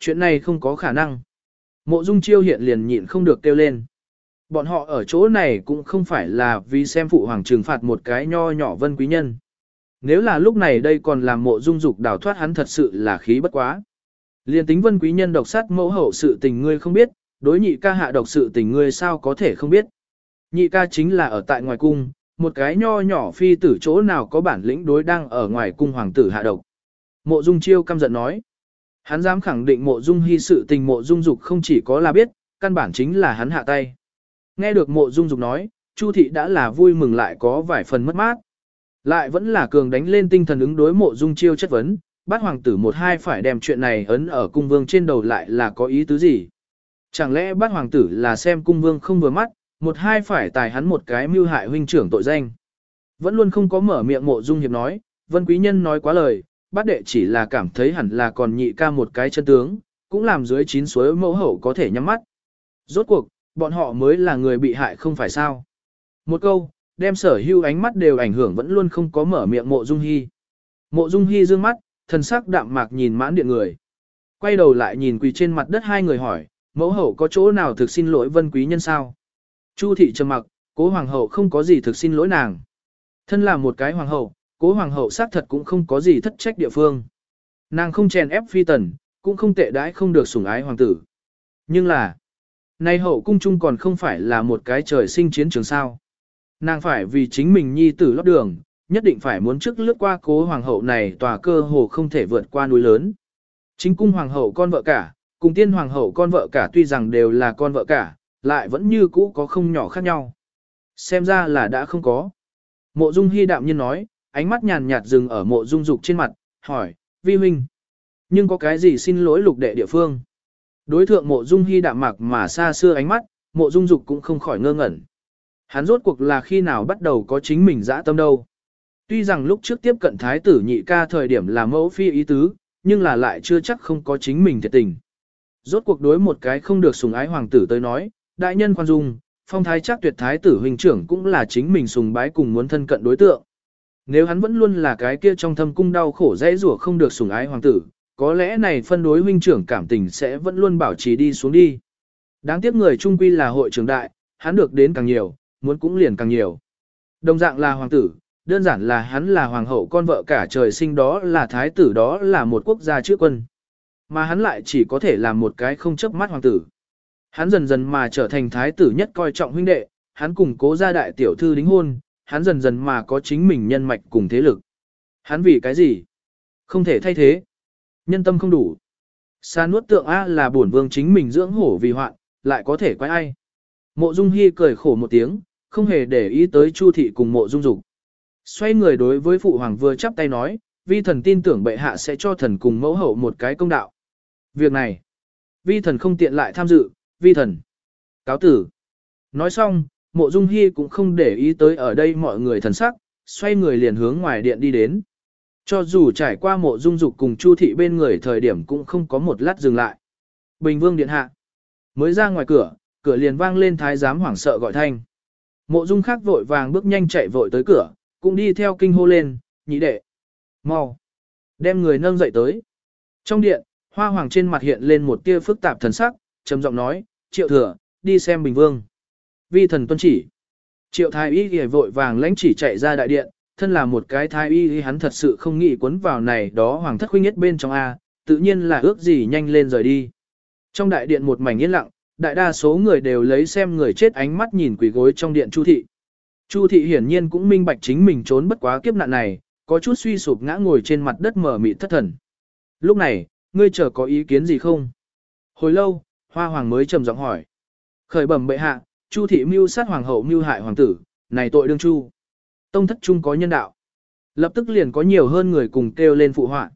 chuyện này không có khả năng. Mộ Dung Chiêu hiện liền nhịn không được kêu lên. Bọn họ ở chỗ này cũng không phải là vì xem phụ hoàng trừng phạt một cái nho nhỏ vân quý nhân. Nếu là lúc này đây còn làm mộ dung dục đào thoát hắn thật sự là khí bất quá. Liên tính vân quý nhân độc sát mẫu hậu sự tình ngươi không biết, đối nhị ca hạ độc sự tình ngươi sao có thể không biết. Nhị ca chính là ở tại ngoài cung, một cái nho nhỏ phi tử chỗ nào có bản lĩnh đối đang ở ngoài cung hoàng tử hạ độc. Mộ dung chiêu căm giận nói. Hắn dám khẳng định mộ dung hy sự tình mộ dung dục không chỉ có là biết, căn bản chính là hắn hạ tay. Nghe được mộ dung dục nói, Chu thị đã là vui mừng lại có vài phần mất mát. Lại vẫn là cường đánh lên tinh thần ứng đối mộ dung chiêu chất vấn, bát hoàng tử một hai phải đem chuyện này ấn ở cung vương trên đầu lại là có ý tứ gì. Chẳng lẽ bát hoàng tử là xem cung vương không vừa mắt, một hai phải tài hắn một cái mưu hại huynh trưởng tội danh. Vẫn luôn không có mở miệng mộ dung hiệp nói, vân quý nhân nói quá lời, bát đệ chỉ là cảm thấy hẳn là còn nhị ca một cái chân tướng, cũng làm dưới chín suối mẫu hậu có thể nhắm mắt. Rốt cuộc, bọn họ mới là người bị hại không phải sao. Một câu, đem sở hưu ánh mắt đều ảnh hưởng vẫn luôn không có mở miệng mộ dung hy. Mộ dung hy dương mắt, thần sắc đạm mạc nhìn mãn điện người. Quay đầu lại nhìn quỳ trên mặt đất hai người hỏi, mẫu hậu có chỗ nào thực xin lỗi vân quý nhân sao? Chu thị trầm mặc, cố hoàng hậu không có gì thực xin lỗi nàng. Thân là một cái hoàng hậu, cố hoàng hậu xác thật cũng không có gì thất trách địa phương. Nàng không chèn ép phi tần, cũng không tệ đãi không được sủng ái hoàng tử. Nhưng là, nay hậu cung chung còn không phải là một cái trời sinh chiến trường sao. Nàng phải vì chính mình nhi tử lót đường, nhất định phải muốn trước lướt qua cố hoàng hậu này tòa cơ hồ không thể vượt qua núi lớn. Chính cung hoàng hậu con vợ cả, cùng tiên hoàng hậu con vợ cả tuy rằng đều là con vợ cả, lại vẫn như cũ có không nhỏ khác nhau. Xem ra là đã không có. Mộ dung hy đạm nhiên nói, ánh mắt nhàn nhạt dừng ở mộ dung dục trên mặt, hỏi, vi huynh. Nhưng có cái gì xin lỗi lục đệ địa phương? Đối thượng mộ dung hy đạm mạc mà xa xưa ánh mắt, mộ dung dục cũng không khỏi ngơ ngẩn. Hắn rốt cuộc là khi nào bắt đầu có chính mình dã tâm đâu. Tuy rằng lúc trước tiếp cận thái tử nhị ca thời điểm là mẫu phi ý tứ, nhưng là lại chưa chắc không có chính mình thiệt tình. Rốt cuộc đối một cái không được sùng ái hoàng tử tới nói, đại nhân khoan dung, phong thái chắc tuyệt thái tử huynh trưởng cũng là chính mình sùng bái cùng muốn thân cận đối tượng. Nếu hắn vẫn luôn là cái kia trong thâm cung đau khổ dễ rủa không được sủng ái hoàng tử, có lẽ này phân đối huynh trưởng cảm tình sẽ vẫn luôn bảo trì đi xuống đi. Đáng tiếc người trung quy là hội trưởng đại, hắn được đến càng nhiều, muốn cũng liền càng nhiều. Đồng dạng là hoàng tử, đơn giản là hắn là hoàng hậu con vợ cả trời sinh đó là thái tử đó là một quốc gia trước quân. Mà hắn lại chỉ có thể làm một cái không chấp mắt hoàng tử. Hắn dần dần mà trở thành thái tử nhất coi trọng huynh đệ, hắn cùng cố gia đại tiểu thư đính hôn, hắn dần dần mà có chính mình nhân mạch cùng thế lực. Hắn vì cái gì? Không thể thay thế. Nhân tâm không đủ. Sa nuốt tượng A là bổn vương chính mình dưỡng hổ vì hoạn, lại có thể quay ai. Mộ Dung Hi cười khổ một tiếng, không hề để ý tới Chu thị cùng Mộ Dung Dục. Xoay người đối với phụ hoàng vừa chắp tay nói, vi thần tin tưởng bệ hạ sẽ cho thần cùng mẫu hậu một cái công đạo. Việc này, vi thần không tiện lại tham dự, vi thần. Cáo tử. Nói xong, Mộ Dung Hi cũng không để ý tới ở đây mọi người thần sắc, xoay người liền hướng ngoài điện đi đến. Cho dù trải qua mộ dung dục cùng Chu thị bên người thời điểm cũng không có một lát dừng lại. Bình vương điện hạ. Mới ra ngoài cửa, cửa liền vang lên thái giám hoảng sợ gọi thanh. Mộ dung khác vội vàng bước nhanh chạy vội tới cửa, cũng đi theo kinh hô lên, nhị đệ. mau Đem người nâng dậy tới. Trong điện, hoa hoàng trên mặt hiện lên một tia phức tạp thần sắc, trầm giọng nói, triệu thừa, đi xem bình vương. Vi thần tuân chỉ. Triệu thái y ghề vội vàng lãnh chỉ chạy ra đại điện, thân là một cái thái y hắn thật sự không nghĩ cuốn vào này đó hoàng thất khuynh nhất bên trong A, tự nhiên là ước gì nhanh lên rời đi. Trong đại điện một mảnh yên lặng, đại đa số người đều lấy xem người chết ánh mắt nhìn quỷ gối trong điện Chu thị. Chu thị hiển nhiên cũng minh bạch chính mình trốn bất quá kiếp nạn này, có chút suy sụp ngã ngồi trên mặt đất mở mịt thất thần. Lúc này, ngươi chờ có ý kiến gì không? Hồi lâu, Hoa Hoàng mới trầm giọng hỏi. Khởi bẩm bệ hạ, Chu thị mưu sát hoàng hậu mưu hại hoàng tử, này tội đương chu. Tông thất trung có nhân đạo. Lập tức liền có nhiều hơn người cùng kêu lên phụ họa.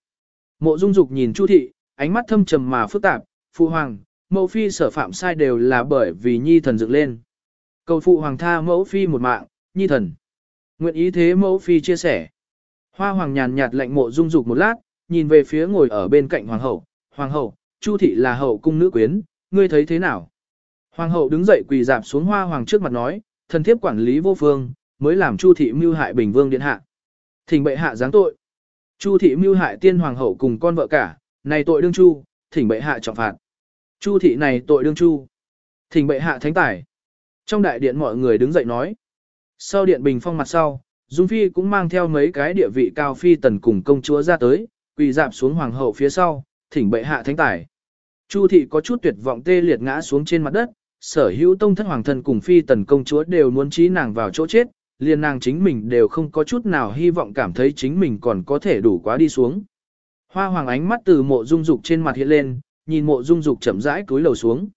Mộ Dung Dục nhìn Chu thị, ánh mắt thâm trầm mà phức tạp, "Phụ hoàng, mẫu phi sở phạm sai đều là bởi vì nhi thần dựng lên. Cầu phụ hoàng tha mẫu phi một mạng, nhi thần. Nguyện ý thế mẫu phi chia sẻ." Hoa hoàng nhàn nhạt lệnh Mộ Dung Dục một lát, nhìn về phía ngồi ở bên cạnh hoàng hậu, "Hoàng hậu, Chu thị là hậu cung nữ quyến, ngươi thấy thế nào?" Hoàng hậu đứng dậy quỳ dạp xuống Hoa hoàng trước mặt nói, "Thần thiếp quản lý vô phương, mới làm Chu thị mưu hại Bình Vương điện hạ. Thỉnh bệ hạ giáng tội. Chu thị mưu hại tiên hoàng hậu cùng con vợ cả, này tội đương chu, thỉnh bệ hạ trọng phạt. Chu thị này tội đương chu. Thỉnh bệ hạ thánh tải. Trong đại điện mọi người đứng dậy nói. Sau điện bình phong mặt sau, Dung Phi cũng mang theo mấy cái địa vị cao phi tần cùng công chúa ra tới, quỳ dạp xuống hoàng hậu phía sau, thỉnh bệ hạ thánh tải. Chu thị có chút tuyệt vọng tê liệt ngã xuống trên mặt đất, sở hữu tông thất hoàng thân cùng phi tần công chúa đều muốn trí nàng vào chỗ chết, liền nàng chính mình đều không có chút nào hy vọng cảm thấy chính mình còn có thể đủ quá đi xuống. Hoa hoàng ánh mắt từ mộ dung dục trên mặt hiện lên, nhìn mộ dung dục chậm rãi cúi lầu xuống.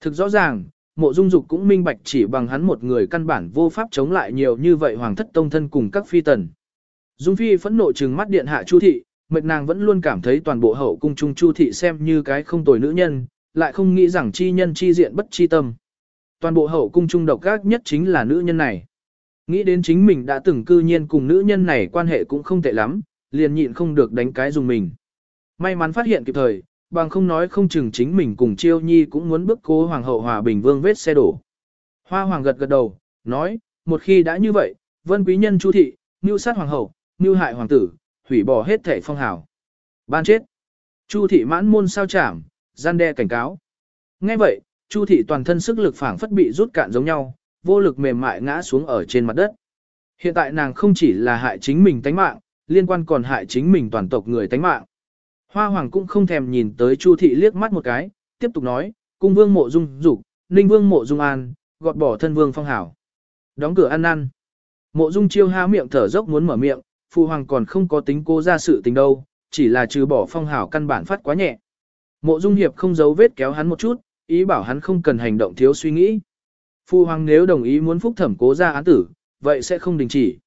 Thực rõ ràng, mộ dung dục cũng minh bạch chỉ bằng hắn một người căn bản vô pháp chống lại nhiều như vậy hoàng thất tông thân cùng các phi tần. Dung phi phẫn nộ trừng mắt điện hạ chu thị, mệt nàng vẫn luôn cảm thấy toàn bộ hậu cung trung chu thị xem như cái không tồi nữ nhân, lại không nghĩ rằng chi nhân chi diện bất chi tâm. Toàn bộ hậu cung trung độc gác nhất chính là nữ nhân này. Nghĩ đến chính mình đã từng cư nhiên cùng nữ nhân này quan hệ cũng không tệ lắm, liền nhịn không được đánh cái dùng mình. May mắn phát hiện kịp thời, bằng không nói không chừng chính mình cùng chiêu nhi cũng muốn bức cố hoàng hậu hòa bình vương vết xe đổ. Hoa hoàng gật gật đầu, nói, một khi đã như vậy, vân quý nhân chu thị, mưu sát hoàng hậu, mưu hại hoàng tử, hủy bỏ hết thể phong hào. Ban chết. Chu thị mãn môn sao chảm, gian đe cảnh cáo. Nghe vậy, Chu thị toàn thân sức lực phảng phất bị rút cạn giống nhau, vô lực mềm mại ngã xuống ở trên mặt đất. Hiện tại nàng không chỉ là hại chính mình tánh mạng, liên quan còn hại chính mình toàn tộc người tánh mạng. Hoa hoàng cũng không thèm nhìn tới Chu thị liếc mắt một cái, tiếp tục nói, cung vương mộ dung dục, ninh vương mộ dung an, gọt bỏ thân vương phong hảo. Đóng cửa ăn ăn. Mộ dung chiêu há miệng thở dốc muốn mở miệng, phụ hoàng còn không có tính cố ra sự tình đâu, chỉ là trừ bỏ phong hảo căn bản phát quá nhẹ. Mộ dung hiệp không giấu vết kéo hắn một chút, ý bảo hắn không cần hành động thiếu suy nghĩ. Phu hoàng nếu đồng ý muốn phúc thẩm cố ra án tử, vậy sẽ không đình chỉ.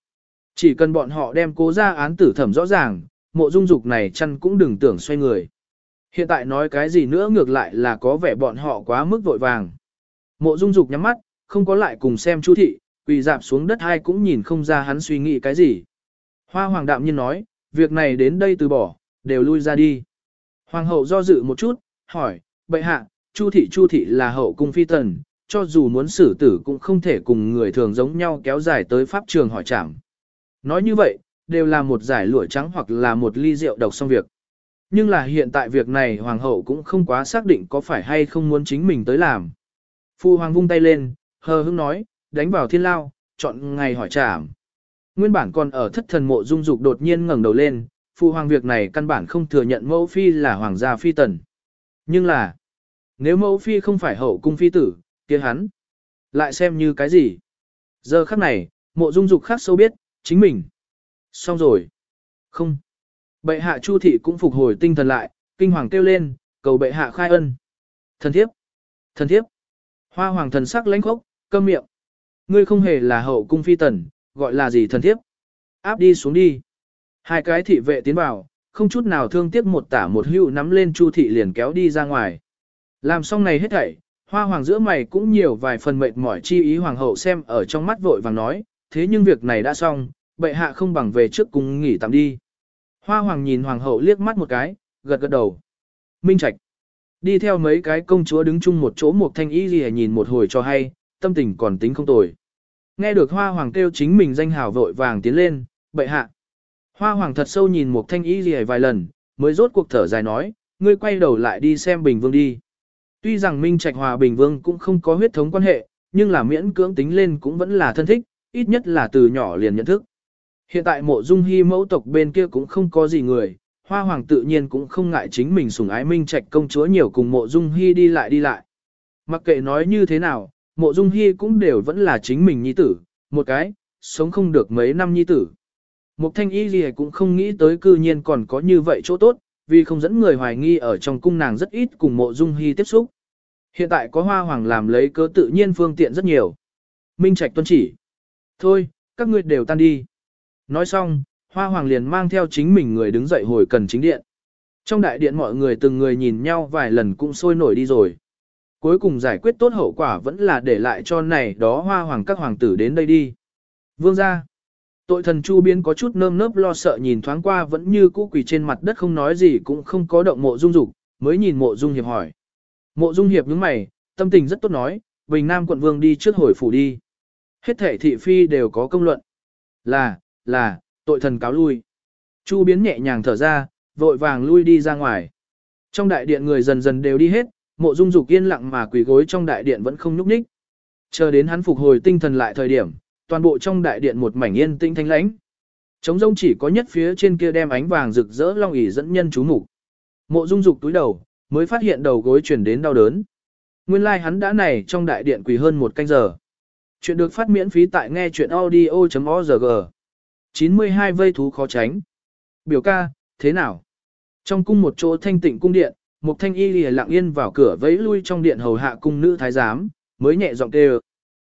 Chỉ cần bọn họ đem cố ra án tử thẩm rõ ràng, mộ dung dục này chăn cũng đừng tưởng xoay người. Hiện tại nói cái gì nữa ngược lại là có vẻ bọn họ quá mức vội vàng. Mộ dung dục nhắm mắt, không có lại cùng xem chu thị, quỳ dạp xuống đất hai cũng nhìn không ra hắn suy nghĩ cái gì. Hoa hoàng đạm nhiên nói, việc này đến đây từ bỏ, đều lui ra đi. Hoàng hậu do dự một chút, hỏi, bệ hạ, chu thị chu thị là hậu cung phi tần, cho dù muốn xử tử cũng không thể cùng người thường giống nhau kéo dài tới pháp trường hỏi trảm. Nói như vậy, đều là một giải lụa trắng hoặc là một ly rượu độc xong việc. Nhưng là hiện tại việc này hoàng hậu cũng không quá xác định có phải hay không muốn chính mình tới làm. Phu hoàng vung tay lên, hờ hững nói, đánh vào thiên lao, chọn ngày hỏi trảm. Nguyên bản còn ở thất thần mộ dung dục đột nhiên ngẩng đầu lên, Phụ hoàng việc này căn bản không thừa nhận mẫu phi là hoàng gia phi tần. Nhưng là, nếu mẫu phi không phải hậu cung phi tử, kia hắn, lại xem như cái gì? Giờ khắc này, mộ dung dục khắc sâu biết, chính mình. Xong rồi. Không. Bệ hạ Chu thị cũng phục hồi tinh thần lại, kinh hoàng kêu lên, cầu bệ hạ khai ân. Thần thiếp. Thần thiếp. Hoa hoàng thần sắc lãnh khốc, câm miệng. Ngươi không hề là hậu cung phi tần, gọi là gì thần thiếp. Áp đi xuống đi. Hai cái thị vệ tiến vào, không chút nào thương tiếc một tả một hữu nắm lên Chu thị liền kéo đi ra ngoài. Làm xong này hết thảy, hoa hoàng giữa mày cũng nhiều vài phần mệt mỏi chi ý hoàng hậu xem ở trong mắt vội vàng nói, thế nhưng việc này đã xong, bệ hạ không bằng về trước cùng nghỉ tạm đi. Hoa hoàng nhìn hoàng hậu liếc mắt một cái, gật gật đầu. Minh Trạch đi theo mấy cái công chúa đứng chung một chỗ một thanh y gì nhìn một hồi cho hay, tâm tình còn tính không tồi. Nghe được hoa hoàng kêu chính mình danh hào vội vàng tiến lên, bệ hạ. Hoa hoàng thật sâu nhìn một thanh y gì vài lần, mới rốt cuộc thở dài nói, ngươi quay đầu lại đi xem bình vương đi. Tuy rằng Minh Trạch Hòa Bình Vương cũng không có huyết thống quan hệ, nhưng là miễn cưỡng tính lên cũng vẫn là thân thích, ít nhất là từ nhỏ liền nhận thức. Hiện tại mộ dung hy mẫu tộc bên kia cũng không có gì người, hoa hoàng tự nhiên cũng không ngại chính mình sủng ái Minh Trạch công chúa nhiều cùng mộ dung hy đi lại đi lại. Mặc kệ nói như thế nào, mộ dung hy cũng đều vẫn là chính mình nhi tử, một cái, sống không được mấy năm nhi tử. Mục thanh y gì cũng không nghĩ tới cư nhiên còn có như vậy chỗ tốt, vì không dẫn người hoài nghi ở trong cung nàng rất ít cùng mộ dung hy tiếp xúc. Hiện tại có hoa hoàng làm lấy cớ tự nhiên phương tiện rất nhiều. Minh Trạch tuân chỉ. Thôi, các ngươi đều tan đi. Nói xong, hoa hoàng liền mang theo chính mình người đứng dậy hồi cần chính điện. Trong đại điện mọi người từng người nhìn nhau vài lần cũng sôi nổi đi rồi. Cuối cùng giải quyết tốt hậu quả vẫn là để lại cho này đó hoa hoàng các hoàng tử đến đây đi. Vương ra. Tội thần Chu Biến có chút nơm nớp lo sợ nhìn thoáng qua vẫn như cũ quỳ trên mặt đất không nói gì cũng không có động mộ dung dục, mới nhìn mộ dung hiệp hỏi. Mộ dung hiệp nhướng mày, tâm tình rất tốt nói, Bình Nam quận vương đi trước hồi phủ đi. Hết thể thị phi đều có công luận. Là, là, tội thần cáo lui. Chu Biến nhẹ nhàng thở ra, vội vàng lui đi ra ngoài. Trong đại điện người dần dần đều đi hết, mộ dung dục yên lặng mà quỳ gối trong đại điện vẫn không nhúc nhích. Chờ đến hắn phục hồi tinh thần lại thời điểm, toàn bộ trong đại điện một mảnh yên tĩnh thanh lãnh. Trống rông chỉ có nhất phía trên kia đem ánh vàng rực rỡ long ỷ dẫn nhân chú mục. Mộ Dung Dục túi đầu, mới phát hiện đầu gối truyền đến đau đớn. Nguyên lai like hắn đã này trong đại điện quỳ hơn một canh giờ. Chuyện được phát miễn phí tại nghe chuyện audio.org. 92 vây thú khó tránh. Biểu ca, thế nào? Trong cung một chỗ thanh tịnh cung điện, một thanh y lìa lặng yên vào cửa vẫy lui trong điện hầu hạ cung nữ thái giám, mới nhẹ giọng kêu.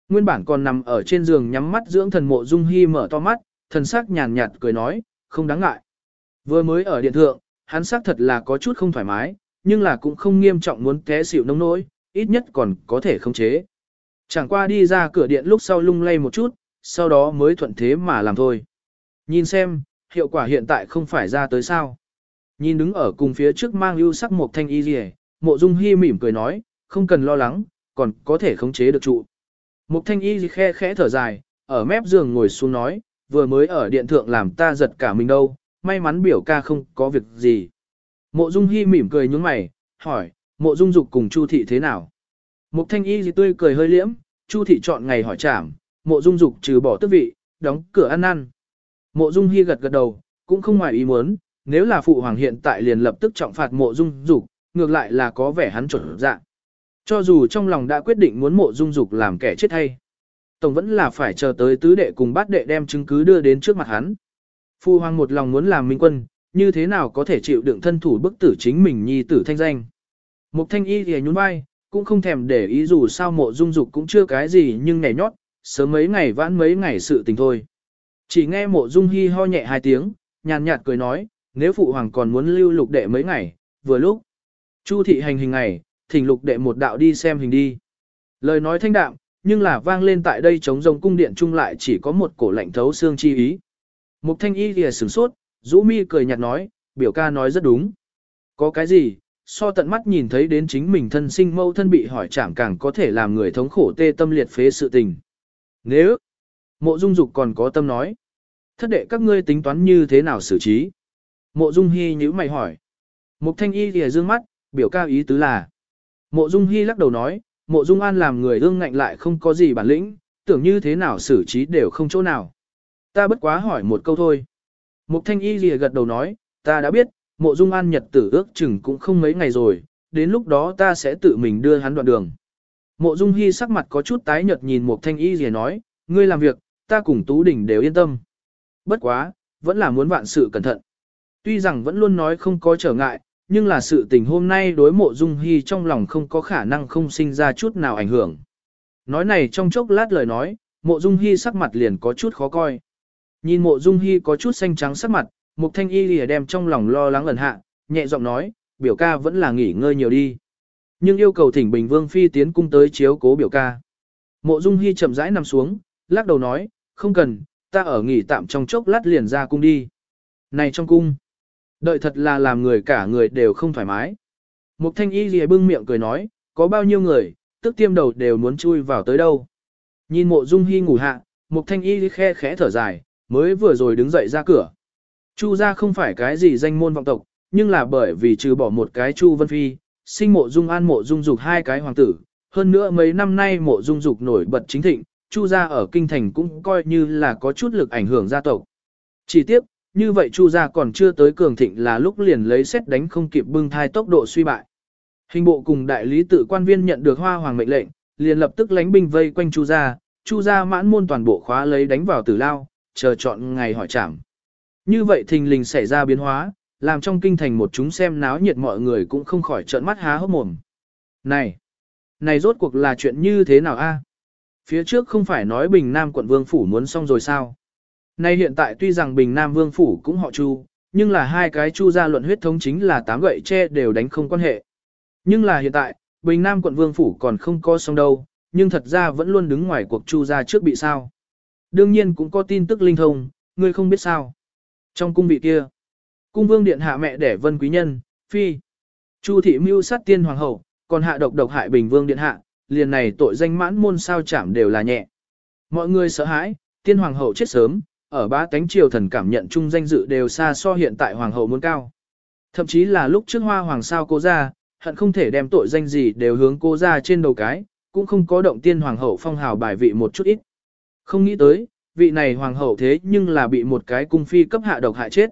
Nguyên bản còn nằm ở trên giường nhắm mắt dưỡng thần mộ dung hy mở to mắt, thần sắc nhàn nhạt cười nói, không đáng ngại. Vừa mới ở điện thượng, hắn xác thật là có chút không thoải mái, nhưng là cũng không nghiêm trọng muốn té xỉu nông nỗi, ít nhất còn có thể khống chế. Chẳng qua đi ra cửa điện lúc sau lung lay một chút, sau đó mới thuận thế mà làm thôi. Nhìn xem, hiệu quả hiện tại không phải ra tới sao. Nhìn đứng ở cùng phía trước mang ưu sắc một thanh y rìa, mộ dung hy mỉm cười nói, không cần lo lắng, còn có thể khống chế được trụ. Mục thanh y khe khẽ thở dài, ở mép giường ngồi xuống nói, vừa mới ở điện thượng làm ta giật cả mình đâu, may mắn biểu ca không có việc gì. Mộ Dung Hi mỉm cười nhướng mày, hỏi, mộ Dung Dục cùng Chu Thị thế nào? Mục Thanh Y gì tươi cười hơi liễm, Chu Thị chọn ngày hỏi trảm, mộ Dung Dục trừ bỏ tước vị, đóng cửa ăn ăn. Mộ Dung Hi gật gật đầu, cũng không ngoài ý muốn, nếu là phụ hoàng hiện tại liền lập tức trọng phạt mộ Dung Dục, ngược lại là có vẻ hắn chuẩn dạng. Cho dù trong lòng đã quyết định muốn mộ Dung Dục làm kẻ chết hay. Tổng vẫn là phải chờ tới tứ đệ cùng bát đệ đem chứng cứ đưa đến trước mặt hắn. Phu hoàng một lòng muốn làm minh quân, như thế nào có thể chịu đựng thân thủ bức tử chính mình nhi tử thanh danh. Mục thanh y thì nhún vai, cũng không thèm để ý dù sao mộ dung dục cũng chưa cái gì nhưng nhảy nhót, sớm mấy ngày vãn mấy ngày sự tình thôi. Chỉ nghe mộ dung hi ho nhẹ hai tiếng, nhàn nhạt cười nói, nếu phụ hoàng còn muốn lưu lục đệ mấy ngày, vừa lúc. Chu thị hành hình ngày, thỉnh lục đệ một đạo đi xem hình đi. Lời nói thanh đạm, nhưng là vang lên tại đây chống rồng cung điện chung lại chỉ có một cổ lạnh thấu xương chi ý. Mục thanh y lìa sửng sốt, rũ mi cười nhạt nói, biểu ca nói rất đúng. Có cái gì, so tận mắt nhìn thấy đến chính mình thân sinh mâu thân bị hỏi chảm càng có thể làm người thống khổ tê tâm liệt phế sự tình. Nếu, mộ dung dục còn có tâm nói, thất đệ các ngươi tính toán như thế nào xử trí? Mộ dung hy nhíu mày hỏi. Mục thanh y lìa dương mắt, biểu ca ý tứ là. Mộ dung hy lắc đầu nói, mộ dung an làm người ương ngạnh lại không có gì bản lĩnh, tưởng như thế nào xử trí đều không chỗ nào. Ta bất quá hỏi một câu thôi. Mục thanh y lìa gật đầu nói, ta đã biết, mộ dung an nhật tử ước chừng cũng không mấy ngày rồi, đến lúc đó ta sẽ tự mình đưa hắn đoạn đường. Mộ dung hy sắc mặt có chút tái nhợt nhìn mục thanh y lìa nói, ngươi làm việc, ta cùng Tú Đỉnh đều yên tâm. Bất quá, vẫn là muốn vạn sự cẩn thận. Tuy rằng vẫn luôn nói không có trở ngại, nhưng là sự tình hôm nay đối mộ dung hy trong lòng không có khả năng không sinh ra chút nào ảnh hưởng. Nói này trong chốc lát lời nói, mộ dung hy sắc mặt liền có chút khó coi. Nhìn mộ dung hy có chút xanh trắng sắc mặt, mục thanh y lìa đem trong lòng lo lắng ẩn hạ, nhẹ giọng nói, biểu ca vẫn là nghỉ ngơi nhiều đi. Nhưng yêu cầu thỉnh Bình Vương Phi tiến cung tới chiếu cố biểu ca. Mộ dung hy chậm rãi nằm xuống, lắc đầu nói, không cần, ta ở nghỉ tạm trong chốc lát liền ra cung đi. Này trong cung, đợi thật là làm người cả người đều không thoải mái. Mục thanh y lìa bưng miệng cười nói, có bao nhiêu người, tức tiêm đầu đều muốn chui vào tới đâu. Nhìn mộ dung hy ngủ hạ, mục thanh y khe khẽ thở dài, mới vừa rồi đứng dậy ra cửa. Chu gia không phải cái gì danh môn vọng tộc, nhưng là bởi vì trừ bỏ một cái Chu Vân Phi, sinh mộ dung an mộ dung dục hai cái hoàng tử, hơn nữa mấy năm nay mộ dung dục nổi bật chính thịnh, Chu gia ở kinh thành cũng coi như là có chút lực ảnh hưởng gia tộc. Chỉ tiếc, như vậy Chu gia còn chưa tới cường thịnh là lúc liền lấy xét đánh không kịp bưng thai tốc độ suy bại. Hình bộ cùng đại lý tự quan viên nhận được hoa hoàng mệnh lệnh, liền lập tức lánh binh vây quanh Chu gia, Chu gia mãn môn toàn bộ khóa lấy đánh vào tử lao, chờ chọn ngày hỏi trảm. Như vậy thình lình xảy ra biến hóa, làm trong kinh thành một chúng xem náo nhiệt mọi người cũng không khỏi trợn mắt há hốc mồm. Này, này rốt cuộc là chuyện như thế nào a? Phía trước không phải nói Bình Nam quận Vương Phủ muốn xong rồi sao? Nay hiện tại tuy rằng Bình Nam Vương Phủ cũng họ Chu, nhưng là hai cái Chu gia luận huyết thống chính là tám gậy che đều đánh không quan hệ. Nhưng là hiện tại, Bình Nam quận Vương Phủ còn không có xong đâu, nhưng thật ra vẫn luôn đứng ngoài cuộc Chu gia trước bị sao. Đương nhiên cũng có tin tức linh thông, ngươi không biết sao. Trong cung vị kia, cung vương điện hạ mẹ đẻ vân quý nhân, phi. Chu thị mưu sát tiên hoàng hậu, còn hạ độc độc hại bình vương điện hạ, liền này tội danh mãn môn sao chảm đều là nhẹ. Mọi người sợ hãi, tiên hoàng hậu chết sớm, ở ba tánh triều thần cảm nhận chung danh dự đều xa so hiện tại hoàng hậu muốn cao. Thậm chí là lúc trước hoa hoàng sao cô ra, hận không thể đem tội danh gì đều hướng cô ra trên đầu cái, cũng không có động tiên hoàng hậu phong hào bài vị một chút ít. Không nghĩ tới, vị này hoàng hậu thế nhưng là bị một cái cung phi cấp hạ độc hại chết.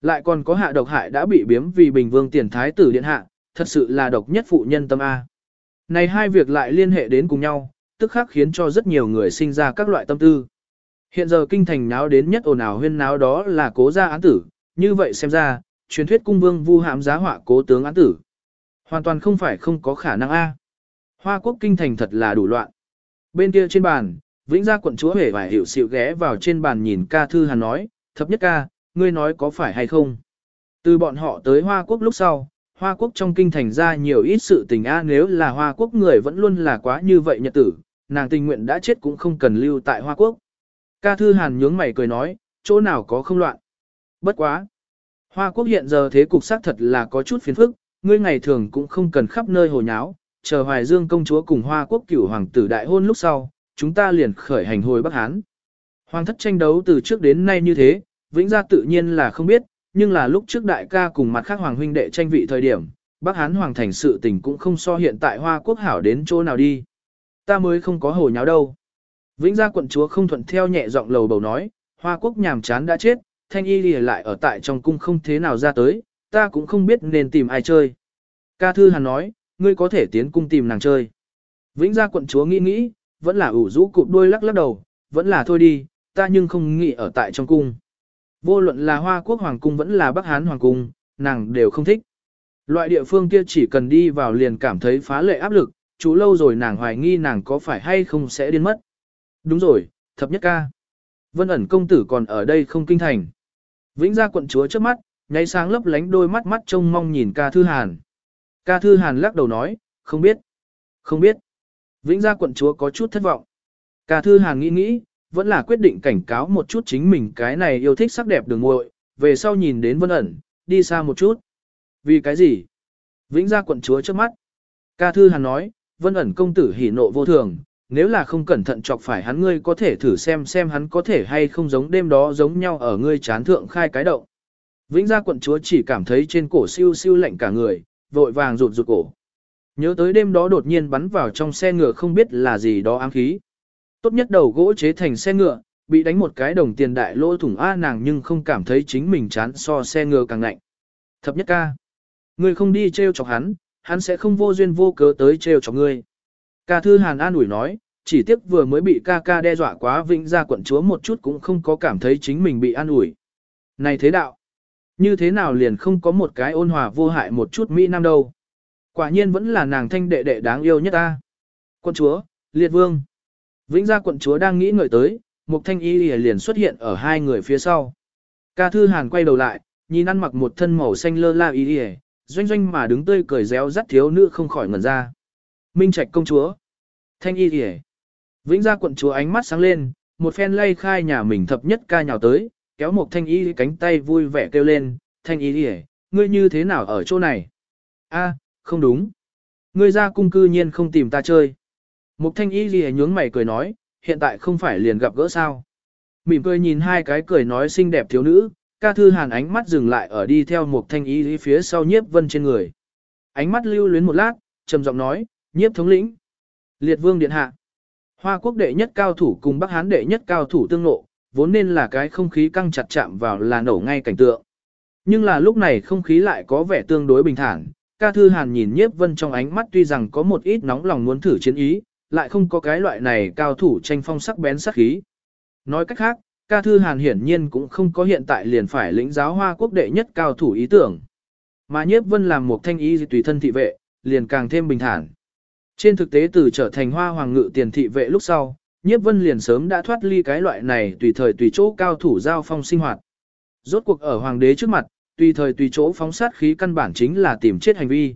Lại còn có hạ độc hại đã bị biếm vì bình vương tiền thái tử điện hạ, thật sự là độc nhất phụ nhân tâm A. Này hai việc lại liên hệ đến cùng nhau, tức khắc khiến cho rất nhiều người sinh ra các loại tâm tư. Hiện giờ kinh thành náo đến nhất ồn ào huyên náo đó là cố gia án tử, như vậy xem ra, truyền thuyết cung vương vu hãm giá họa cố tướng án tử. Hoàn toàn không phải không có khả năng A. Hoa quốc kinh thành thật là đủ loạn. Bên kia trên bàn, Vĩnh gia quận chúa hề vài hiểu xịu ghé vào trên bàn nhìn ca thư hàn nói, thập nhất ca, ngươi nói có phải hay không? Từ bọn họ tới Hoa quốc lúc sau, Hoa quốc trong kinh thành ra nhiều ít sự tình a nếu là Hoa quốc người vẫn luôn là quá như vậy nhật tử, nàng tình nguyện đã chết cũng không cần lưu tại Hoa quốc. Ca thư hàn nhướng mày cười nói, chỗ nào có không loạn. Bất quá. Hoa quốc hiện giờ thế cục xác thật là có chút phiền phức, ngươi ngày thường cũng không cần khắp nơi hồ nháo, chờ Hoài Dương công chúa cùng Hoa quốc cửu hoàng tử đại hôn lúc sau, chúng ta liền khởi hành hồi Bắc Hán. Hoàng thất tranh đấu từ trước đến nay như thế, Vĩnh Gia tự nhiên là không biết, nhưng là lúc trước đại ca cùng mặt khác hoàng huynh đệ tranh vị thời điểm, Bắc Hán hoàng thành sự tình cũng không so hiện tại Hoa quốc hảo đến chỗ nào đi. Ta mới không có hồ nháo đâu. Vĩnh Gia quận chúa không thuận theo nhẹ giọng lầu bầu nói, Hoa quốc nhàm chán đã chết, thanh y lìa lại ở tại trong cung không thế nào ra tới, ta cũng không biết nên tìm ai chơi. Ca thư hàn nói, ngươi có thể tiến cung tìm nàng chơi. Vĩnh Gia quận chúa nghĩ nghĩ, vẫn là ủ rũ cụp đuôi lắc lắc đầu, vẫn là thôi đi, ta nhưng không nghĩ ở tại trong cung. Vô luận là Hoa Quốc Hoàng Cung vẫn là Bắc Hán Hoàng Cung, nàng đều không thích. Loại địa phương kia chỉ cần đi vào liền cảm thấy phá lệ áp lực, chú lâu rồi nàng hoài nghi nàng có phải hay không sẽ điên mất. Đúng rồi, thập nhất ca. Vân ẩn công tử còn ở đây không kinh thành. Vĩnh gia quận chúa trước mắt, nháy sáng lấp lánh đôi mắt mắt trông mong nhìn ca thư hàn. Ca thư hàn lắc đầu nói, không biết. Không biết. Vĩnh gia quận chúa có chút thất vọng. Ca thư hàn nghĩ nghĩ, vẫn là quyết định cảnh cáo một chút chính mình cái này yêu thích sắc đẹp đường muội về sau nhìn đến vân ẩn, đi xa một chút. Vì cái gì? Vĩnh gia quận chúa trước mắt. Ca thư hàn nói, vân ẩn công tử hỉ nộ vô thường, nếu là không cẩn thận chọc phải hắn ngươi có thể thử xem xem hắn có thể hay không giống đêm đó giống nhau ở ngươi chán thượng khai cái động. Vĩnh gia quận chúa chỉ cảm thấy trên cổ siêu siêu lạnh cả người, vội vàng rụt rụt cổ. Nhớ tới đêm đó đột nhiên bắn vào trong xe ngựa không biết là gì đó ám khí. Tốt nhất đầu gỗ chế thành xe ngựa, bị đánh một cái đồng tiền đại lỗ thủng A nàng nhưng không cảm thấy chính mình chán so xe ngựa càng lạnh. Thập nhất ca. Ngươi không đi treo chọc hắn, hắn sẽ không vô duyên vô cớ tới treo chọc ngươi. Ca thư hàn an ủi nói, chỉ tiếc vừa mới bị ca ca đe dọa quá vĩnh ra quận chúa một chút cũng không có cảm thấy chính mình bị an ủi. Này thế đạo, như thế nào liền không có một cái ôn hòa vô hại một chút Mỹ Nam đâu. Quả nhiên vẫn là nàng thanh đệ đệ đáng yêu nhất ta. Quận chúa, liệt vương. Vĩnh gia quận chúa đang nghĩ ngợi tới, một thanh y liền xuất hiện ở hai người phía sau. Ca thư hàn quay đầu lại, nhìn ăn mặc một thân màu xanh lơ la y doanh doanh mà đứng tươi cười réo rắt thiếu nữ không khỏi ngẩn ra. Minh Trạch công chúa. Thanh y y Vĩnh gia quận chúa ánh mắt sáng lên, một phen lay khai nhà mình thập nhất ca nhào tới, kéo một thanh y cánh tay vui vẻ kêu lên, thanh y y ngươi như thế nào ở chỗ này? A, không đúng. Ngươi ra cung cư nhiên không tìm ta chơi. Một thanh y gì nhướng mày cười nói, hiện tại không phải liền gặp gỡ sao. Mỉm cười nhìn hai cái cười nói xinh đẹp thiếu nữ, ca thư hàn ánh mắt dừng lại ở đi theo một thanh y phía sau nhiếp vân trên người. Ánh mắt lưu luyến một lát, trầm giọng nói, nhiếp thống lĩnh. Liệt vương điện hạ. Hoa quốc đệ nhất cao thủ cùng Bắc Hán đệ nhất cao thủ tương nộ, vốn nên là cái không khí căng chặt chạm vào là nổ ngay cảnh tượng. Nhưng là lúc này không khí lại có vẻ tương đối bình thản, ca thư hàn nhìn nhiếp vân trong ánh mắt tuy rằng có một ít nóng lòng muốn thử chiến ý, lại không có cái loại này cao thủ tranh phong sắc bén sắc khí. Nói cách khác, ca thư hàn hiển nhiên cũng không có hiện tại liền phải lĩnh giáo hoa quốc đệ nhất cao thủ ý tưởng. Mà nhiếp vân làm một thanh ý tùy thân thị vệ, liền càng thêm bình thản. Trên thực tế từ trở thành hoa hoàng ngự tiền thị vệ lúc sau, nhiếp vân liền sớm đã thoát ly cái loại này tùy thời tùy chỗ cao thủ giao phong sinh hoạt. Rốt cuộc ở hoàng đế trước mặt, tùy thời tùy chỗ phóng sát khí căn bản chính là tìm chết hành vi.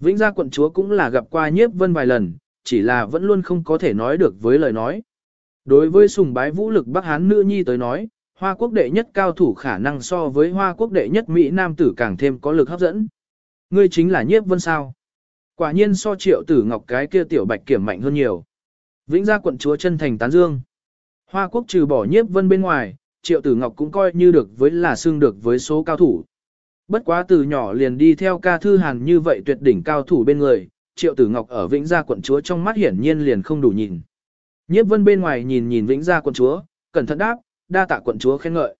Vĩnh gia quận chúa cũng là gặp qua nhiếp vân vài lần, chỉ là vẫn luôn không có thể nói được với lời nói. Đối với sùng bái vũ lực Bắc Hán nữ nhi tới nói, Hoa quốc đệ nhất cao thủ khả năng so với Hoa quốc đệ nhất Mỹ Nam tử càng thêm có lực hấp dẫn. Ngươi chính là nhiếp vân sao. Quả nhiên so triệu tử ngọc cái kia tiểu bạch kiểm mạnh hơn nhiều. Vĩnh gia quận chúa chân thành tán dương. Hoa quốc trừ bỏ nhiếp vân bên ngoài, triệu tử ngọc cũng coi như được với là xương được với số cao thủ. Bất quá từ nhỏ liền đi theo ca thư hàn như vậy tuyệt đỉnh cao thủ bên người, triệu tử ngọc ở Vĩnh Gia quận chúa trong mắt hiển nhiên liền không đủ nhìn. Nhiếp vân bên ngoài nhìn nhìn Vĩnh Gia quận chúa, cẩn thận đáp, đa tạ quận chúa khen ngợi.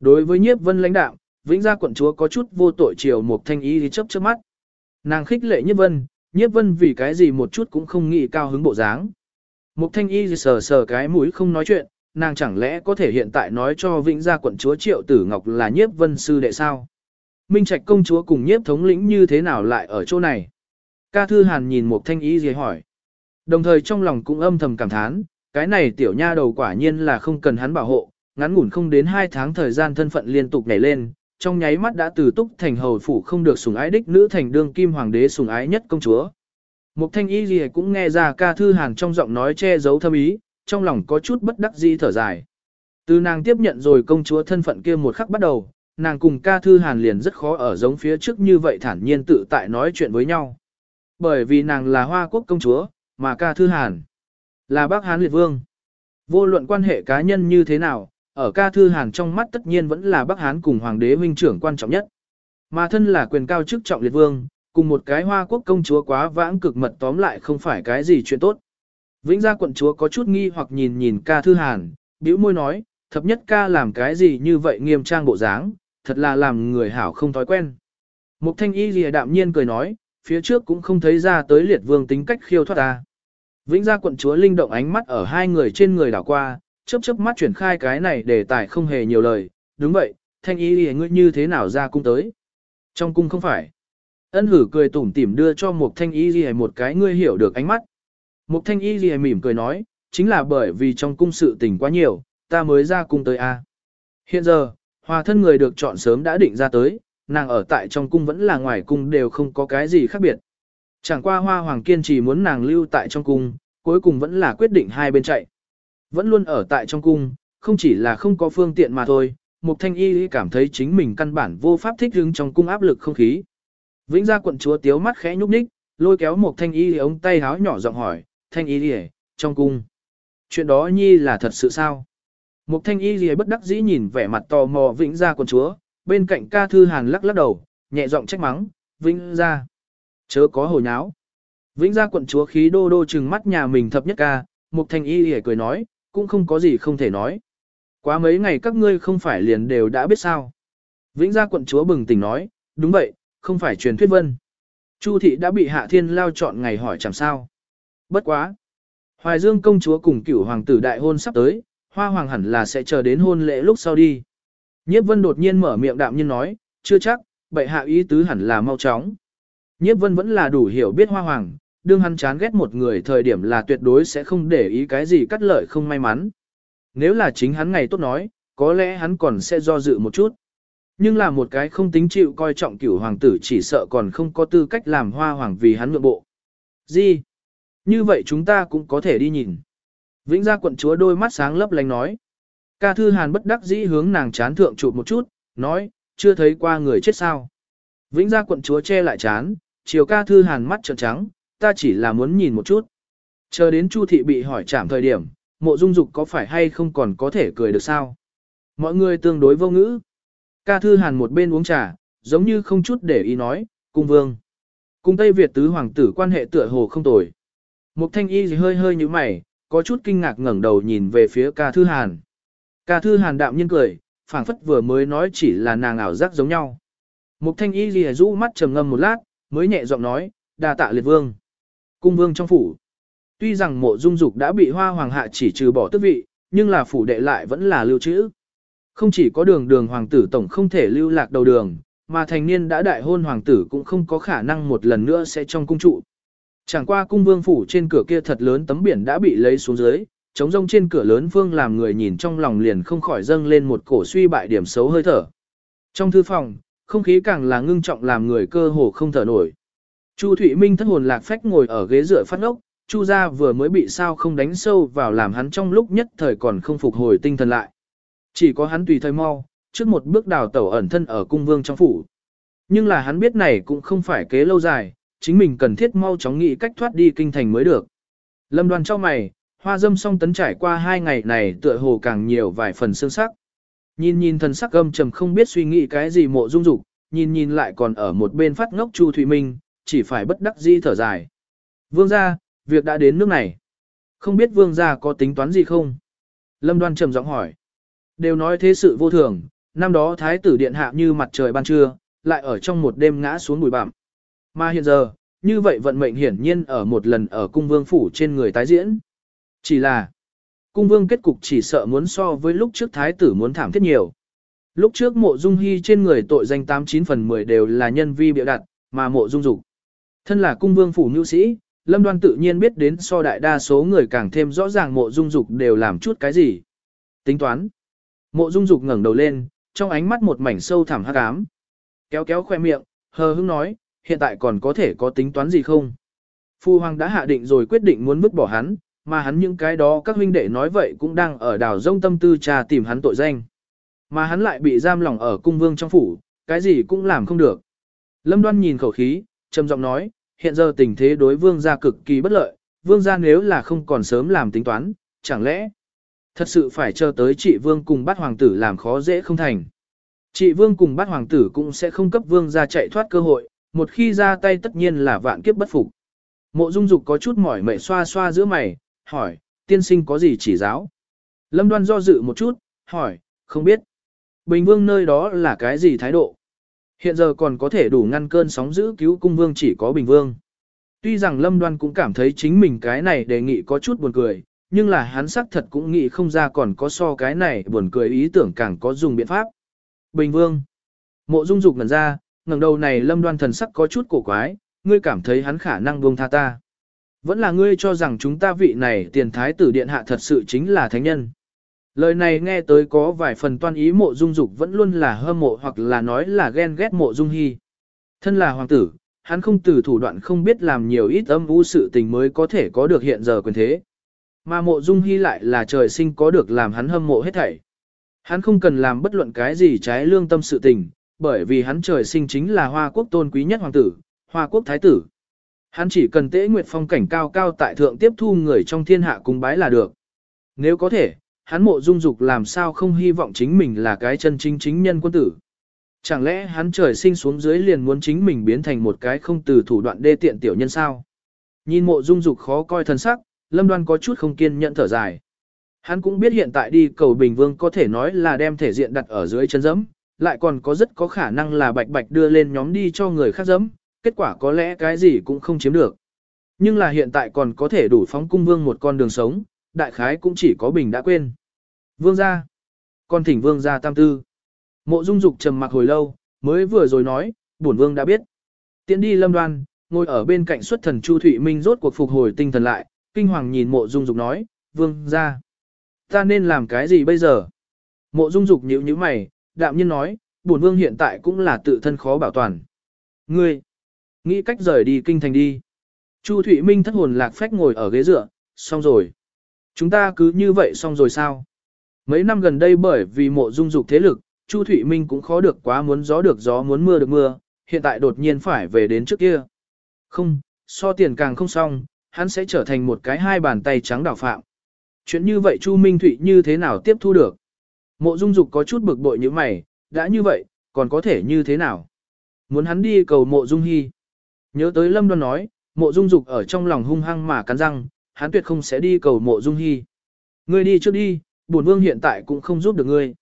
Đối với nhiếp vân lãnh đạo, Vĩnh Gia quận chúa có chút vô tội chiều một thanh ý thì chấp chớp mắt. Nàng khích lệ nhiếp vân, nhiếp vân vì cái gì một chút cũng không nghĩ cao hứng bộ dáng. Mục thanh y sờ sờ cái mũi không nói chuyện, nàng chẳng lẽ có thể hiện tại nói cho Vĩnh Gia quận chúa Triệu Tử Ngọc là nhiếp vân sư đệ sao? Minh Trạch công chúa cùng nhiếp thống lĩnh như thế nào lại ở chỗ này? Ca Thư Hàn nhìn Mục thanh y gì hỏi. Đồng thời trong lòng cũng âm thầm cảm thán, cái này tiểu nha đầu quả nhiên là không cần hắn bảo hộ, ngắn ngủn không đến 2 tháng thời gian thân phận liên tục nhảy lên, trong nháy mắt đã từ túc thành hầu phủ không được sủng ái đích nữ thành đương kim hoàng đế sủng ái nhất công chúa. Mục thanh y gì cũng nghe ra ca thư hàn trong giọng nói che giấu thâm ý, trong lòng có chút bất đắc dĩ thở dài. Từ nàng tiếp nhận rồi công chúa thân phận kia một khắc bắt đầu, nàng cùng ca thư hàn liền rất khó ở giống phía trước như vậy thản nhiên tự tại nói chuyện với nhau. Bởi vì nàng là hoa quốc công chúa, mà ca thư hàn là bác hán liệt vương. Vô luận quan hệ cá nhân như thế nào, ở ca thư hàn trong mắt tất nhiên vẫn là Bắc Hán cùng hoàng đế huynh trưởng quan trọng nhất. Mà thân là quyền cao chức trọng liệt vương, cùng một cái hoa quốc công chúa quá vãng cực mật tóm lại không phải cái gì chuyện tốt. Vĩnh gia quận chúa có chút nghi hoặc nhìn nhìn ca thư hàn, bĩu môi nói, thập nhất ca làm cái gì như vậy nghiêm trang bộ dáng, thật là làm người hảo không thói quen. Mục thanh y lìa đạm nhiên cười nói, phía trước cũng không thấy ra tới liệt vương tính cách khiêu thoát ta. Vĩnh gia quận chúa linh động ánh mắt ở hai người trên người đảo qua, chớp chớp mắt chuyển khai cái này để tài không hề nhiều lời, đúng vậy, thanh y y ngươi như thế nào ra cung tới. Trong cung không phải. Ân hử cười tủm tỉm đưa cho một thanh y y một cái ngươi hiểu được ánh mắt. Một thanh y y mỉm cười nói, chính là bởi vì trong cung sự tình quá nhiều, ta mới ra cung tới a. Hiện giờ, hòa thân người được chọn sớm đã định ra tới, nàng ở tại trong cung vẫn là ngoài cung đều không có cái gì khác biệt. Chẳng qua hoa hoàng kiên trì muốn nàng lưu tại trong cung, cuối cùng vẫn là quyết định hai bên chạy. Vẫn luôn ở tại trong cung, không chỉ là không có phương tiện mà thôi, Mục Thanh Y cảm thấy chính mình căn bản vô pháp thích ứng trong cung áp lực không khí. Vĩnh gia quận chúa tiếu mắt khẽ nhúc nhích, lôi kéo Mục Thanh Y ống tay háo nhỏ giọng hỏi, Thanh Y trong cung. Chuyện đó nhi là thật sự sao? Mục Thanh Y bất đắc dĩ nhìn vẻ mặt tò mò Vĩnh gia quận chúa, bên cạnh ca thư hàn lắc lắc đầu, nhẹ giọng trách mắng, Vĩnh gia. Chớ có hồ nháo. Vĩnh gia quận chúa khí đô đô trừng mắt nhà mình thập nhất ca, Mục Thanh Y cười nói, cũng không có gì không thể nói. Quá mấy ngày các ngươi không phải liền đều đã biết sao. Vĩnh gia quận chúa bừng tỉnh nói, đúng vậy, không phải truyền thuyết vân. Chu thị đã bị hạ thiên lao chọn ngày hỏi chẳng sao. Bất quá. Hoài dương công chúa cùng cửu hoàng tử đại hôn sắp tới, hoa hoàng hẳn là sẽ chờ đến hôn lễ lúc sau đi. Nhiếp vân đột nhiên mở miệng đạm nhiên nói, chưa chắc, bệ hạ ý tứ hẳn là mau chóng. Nhiếp vân vẫn là đủ hiểu biết hoa hoàng, đương hắn chán ghét một người thời điểm là tuyệt đối sẽ không để ý cái gì cắt lợi không may mắn. Nếu là chính hắn ngày tốt nói, có lẽ hắn còn sẽ do dự một chút. Nhưng là một cái không tính chịu coi trọng cửu hoàng tử chỉ sợ còn không có tư cách làm hoa hoàng vì hắn nhượng bộ. Gì? Như vậy chúng ta cũng có thể đi nhìn. Vĩnh gia quận chúa đôi mắt sáng lấp lánh nói. Ca thư hàn bất đắc dĩ hướng nàng chán thượng chụp một chút, nói, chưa thấy qua người chết sao. Vĩnh gia quận chúa che lại chán, chiều ca thư hàn mắt trợn trắng, ta chỉ là muốn nhìn một chút. Chờ đến Chu thị bị hỏi chạm thời điểm, mộ dung dục có phải hay không còn có thể cười được sao? Mọi người tương đối vô ngữ. Ca thư hàn một bên uống trà, giống như không chút để ý nói, cung vương. Cung Tây Việt tứ hoàng tử quan hệ tựa hồ không tồi. Mục thanh y gì hơi hơi như mày, có chút kinh ngạc ngẩng đầu nhìn về phía ca thư hàn. Ca thư hàn đạm nhiên cười, phảng phất vừa mới nói chỉ là nàng ảo giác giống nhau. Mục thanh y gì rũ mắt trầm ngâm một lát, mới nhẹ giọng nói, đa tạ liệt vương. Cung vương trong phủ. Tuy rằng mộ dung dục đã bị hoa hoàng hạ chỉ trừ bỏ tước vị, nhưng là phủ đệ lại vẫn là lưu trữ. Không chỉ có đường đường hoàng tử tổng không thể lưu lạc đầu đường, mà thành niên đã đại hôn hoàng tử cũng không có khả năng một lần nữa sẽ trong cung trụ. Chẳng qua cung vương phủ trên cửa kia thật lớn tấm biển đã bị lấy xuống dưới, trống rông trên cửa lớn vương làm người nhìn trong lòng liền không khỏi dâng lên một cổ suy bại điểm xấu hơi thở. Trong thư phòng, không khí càng là ngưng trọng làm người cơ hồ không thở nổi. Chu Thụy Minh thất hồn lạc phách ngồi ở ghế dựa phát ốc, Chu gia vừa mới bị sao không đánh sâu vào làm hắn trong lúc nhất thời còn không phục hồi tinh thần lại. Chỉ có hắn tùy thời mau, trước một bước đào tẩu ẩn thân ở cung vương trong phủ. Nhưng là hắn biết này cũng không phải kế lâu dài, chính mình cần thiết mau chóng nghĩ cách thoát đi kinh thành mới được. Lâm đoàn cho mày, hoa dâm song tấn trải qua hai ngày này tựa hồ càng nhiều vài phần sương sắc. Nhìn nhìn thần sắc gâm trầm không biết suy nghĩ cái gì mộ dung dục, nhìn nhìn lại còn ở một bên phát ngốc Chu Thụy Minh, chỉ phải bất đắc dĩ thở dài. Vương gia, việc đã đến nước này. Không biết vương gia có tính toán gì không? Lâm Đoan trầm giọng hỏi. Đều nói thế sự vô thường, năm đó thái tử điện hạ như mặt trời ban trưa, lại ở trong một đêm ngã xuống bụi bặm. Mà hiện giờ, như vậy vận mệnh hiển nhiên ở một lần ở cung vương phủ trên người tái diễn. Chỉ là, cung vương kết cục chỉ sợ muốn so với lúc trước thái tử muốn thảm thiết nhiều. Lúc trước mộ dung hy trên người tội danh 89 phần 10 đều là nhân vi biểu đặt, mà mộ dung dục. Thân là cung vương phủ nhu sĩ, lâm đoan tự nhiên biết đến so đại đa số người càng thêm rõ ràng mộ dung dục đều làm chút cái gì. Tính toán. Mộ dung dục ngẩng đầu lên, trong ánh mắt một mảnh sâu thẳm hắc ám. Kéo kéo khoe miệng, hờ hững nói, hiện tại còn có thể có tính toán gì không? Phu hoàng đã hạ định rồi quyết định muốn vứt bỏ hắn, mà hắn những cái đó các huynh đệ nói vậy cũng đang ở đảo rông tâm tư trà tìm hắn tội danh. Mà hắn lại bị giam lỏng ở cung vương trong phủ, cái gì cũng làm không được. Lâm đoan nhìn khẩu khí, trầm giọng nói, hiện giờ tình thế đối vương gia cực kỳ bất lợi, vương gia nếu là không còn sớm làm tính toán, chẳng lẽ thật sự phải chờ tới chị vương cùng bắt hoàng tử làm khó dễ không thành. Chị vương cùng bắt hoàng tử cũng sẽ không cấp vương gia chạy thoát cơ hội, một khi ra tay tất nhiên là vạn kiếp bất phục. Mộ dung dục có chút mỏi mệt xoa xoa giữa mày, hỏi, tiên sinh có gì chỉ giáo? Lâm đoan do dự một chút, hỏi, không biết. Bình vương nơi đó là cái gì thái độ? Hiện giờ còn có thể đủ ngăn cơn sóng giữ cứu cung vương chỉ có bình vương. Tuy rằng Lâm Đoan cũng cảm thấy chính mình cái này đề nghị có chút buồn cười, nhưng là hắn xác thật cũng nghĩ không ra còn có so cái này buồn cười ý tưởng càng có dùng biện pháp. Bình vương. Mộ dung dục ngần ra, ngẩng đầu này Lâm Đoan thần sắc có chút cổ quái, ngươi cảm thấy hắn khả năng buông tha ta. Vẫn là ngươi cho rằng chúng ta vị này tiền thái tử điện hạ thật sự chính là thánh nhân. Lời này nghe tới có vài phần toan ý mộ dung dục vẫn luôn là hâm mộ hoặc là nói là ghen ghét mộ dung hy. Thân là hoàng tử, hắn không từ thủ đoạn không biết làm nhiều ít âm vũ sự tình mới có thể có được hiện giờ quyền thế. Mà mộ dung hy lại là trời sinh có được làm hắn hâm mộ hết thảy. Hắn không cần làm bất luận cái gì trái lương tâm sự tình, bởi vì hắn trời sinh chính là hoa quốc tôn quý nhất hoàng tử, hoa quốc thái tử. Hắn chỉ cần tế nguyệt phong cảnh cao cao tại thượng tiếp thu người trong thiên hạ cung bái là được. Nếu có thể, hắn mộ dung dục làm sao không hy vọng chính mình là cái chân chính chính nhân quân tử. Chẳng lẽ hắn trời sinh xuống dưới liền muốn chính mình biến thành một cái không từ thủ đoạn đê tiện tiểu nhân sao? Nhìn mộ dung dục khó coi thân sắc, lâm đoan có chút không kiên nhẫn thở dài. Hắn cũng biết hiện tại đi cầu Bình Vương có thể nói là đem thể diện đặt ở dưới chân dẫm, lại còn có rất có khả năng là bạch bạch đưa lên nhóm đi cho người khác dẫm, kết quả có lẽ cái gì cũng không chiếm được. Nhưng là hiện tại còn có thể đủ phóng cung vương một con đường sống, đại khái cũng chỉ có Bình đã quên. Vương gia. Con thỉnh vương gia tam tư. Mộ dung dục trầm mặc hồi lâu, mới vừa rồi nói, bổn vương đã biết. Tiến đi lâm đoan, ngồi ở bên cạnh xuất thần Chu Thụy Minh rốt cuộc phục hồi tinh thần lại, kinh hoàng nhìn mộ dung dục nói, vương gia. Ta nên làm cái gì bây giờ? Mộ dung dục nhíu nhíu mày, đạm nhiên nói, bổn vương hiện tại cũng là tự thân khó bảo toàn. Ngươi, nghĩ cách rời đi kinh thành đi. Chu Thụy Minh thất hồn lạc phách ngồi ở ghế dựa, xong rồi. Chúng ta cứ như vậy xong rồi sao? Mấy năm gần đây bởi vì mộ dung dục thế lực, Chu Thụy Minh cũng khó được quá muốn gió được gió muốn mưa được mưa, hiện tại đột nhiên phải về đến trước kia. Không, so tiền càng không xong, hắn sẽ trở thành một cái hai bàn tay trắng đảo phạm. Chuyện như vậy Chu Minh Thụy như thế nào tiếp thu được? Mộ Dung Dục có chút bực bội như mày, đã như vậy, còn có thể như thế nào? Muốn hắn đi cầu Mộ Dung Hi. Nhớ tới Lâm Đoan nói, Mộ Dung Dục ở trong lòng hung hăng mà cắn răng, hắn tuyệt không sẽ đi cầu Mộ Dung Hi. Ngươi đi trước đi, bổn vương hiện tại cũng không giúp được ngươi.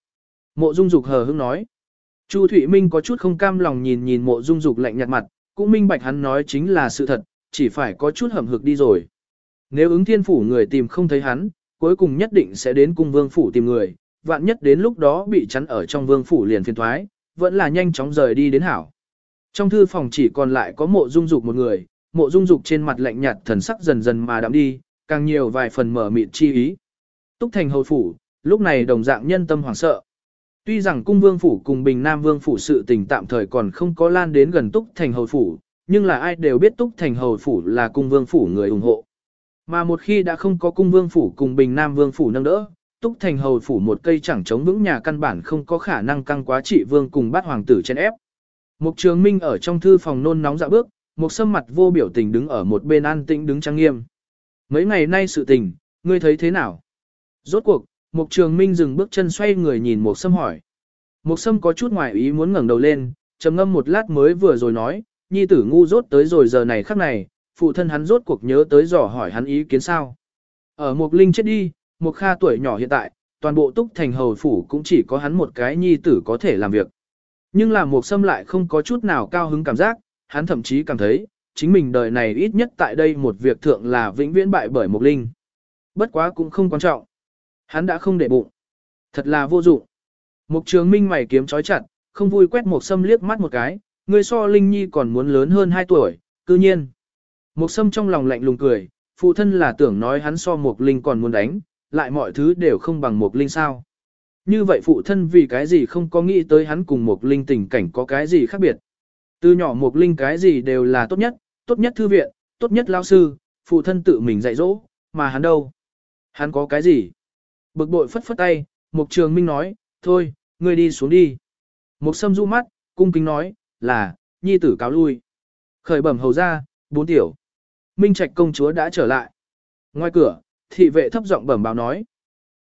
Mộ Dung Dục hờ hững nói. Chu Thụy Minh có chút không cam lòng nhìn nhìn Mộ Dung Dục lạnh nhạt mặt, cũng minh bạch hắn nói chính là sự thật, chỉ phải có chút hầm hực đi rồi. Nếu ứng thiên phủ người tìm không thấy hắn, cuối cùng nhất định sẽ đến cung vương phủ tìm người, vạn nhất đến lúc đó bị chắn ở trong vương phủ liền phiền thoái, vẫn là nhanh chóng rời đi đến hảo. Trong thư phòng chỉ còn lại có mộ dung dục một người, mộ dung dục trên mặt lạnh nhạt thần sắc dần dần mà đạm đi, càng nhiều vài phần mở mịt chi ý. Túc thành hầu phủ, lúc này đồng dạng nhân tâm hoảng sợ. Tuy rằng cung vương phủ cùng bình nam vương phủ sự tình tạm thời còn không có lan đến gần túc thành hầu phủ, nhưng là ai đều biết túc thành hầu phủ là cung vương phủ người ủng hộ. Mà một khi đã không có cung vương phủ cùng bình nam vương phủ nâng đỡ, túc thành hầu phủ một cây chẳng chống vững nhà căn bản không có khả năng căng quá trị vương cùng bát hoàng tử trên ép. Mục trường minh ở trong thư phòng nôn nóng dạ bước, một sâm mặt vô biểu tình đứng ở một bên an tĩnh đứng trang nghiêm. Mấy ngày nay sự tình, ngươi thấy thế nào? Rốt cuộc, Mục Trường Minh dừng bước chân xoay người nhìn Mục Sâm hỏi. Mục Sâm có chút ngoài ý muốn ngẩng đầu lên, trầm ngâm một lát mới vừa rồi nói, nhi tử ngu rốt tới rồi giờ này khắc này, phụ thân hắn rốt cuộc nhớ tới dò hỏi hắn ý kiến sao. Ở Mục Linh chết đi, Mục Kha tuổi nhỏ hiện tại, toàn bộ túc thành hầu phủ cũng chỉ có hắn một cái nhi tử có thể làm việc. Nhưng là Mục Sâm lại không có chút nào cao hứng cảm giác, hắn thậm chí cảm thấy, chính mình đời này ít nhất tại đây một việc thượng là vĩnh viễn bại bởi Mục Linh. Bất quá cũng không quan trọng. Hắn đã không để bụng. Thật là vô dụng. Mục trường minh mày kiếm chói chặt, không vui quét Mục Sâm liếc mắt một cái, người so Linh Nhi còn muốn lớn hơn 2 tuổi, cư nhiên. Mục Sâm trong lòng lạnh lùng cười, phụ thân là tưởng nói hắn so Mục Linh còn muốn đánh, lại mọi thứ đều không bằng Mục Linh sao. Như vậy phụ thân vì cái gì không có nghĩ tới hắn cùng Mục Linh tình cảnh có cái gì khác biệt. Từ nhỏ Mục Linh cái gì đều là tốt nhất, tốt nhất thư viện, tốt nhất lao sư, phụ thân tự mình dạy dỗ, mà hắn đâu? Hắn có cái gì? Bực bội phất phất tay, Mục Trường Minh nói, thôi, ngươi đi xuống đi. Mục Sâm du mắt, cung kính nói, là, nhi tử cáo lui. Khởi bẩm hầu ra, bốn tiểu. Minh Trạch công chúa đã trở lại. Ngoài cửa, thị vệ thấp giọng bẩm báo nói.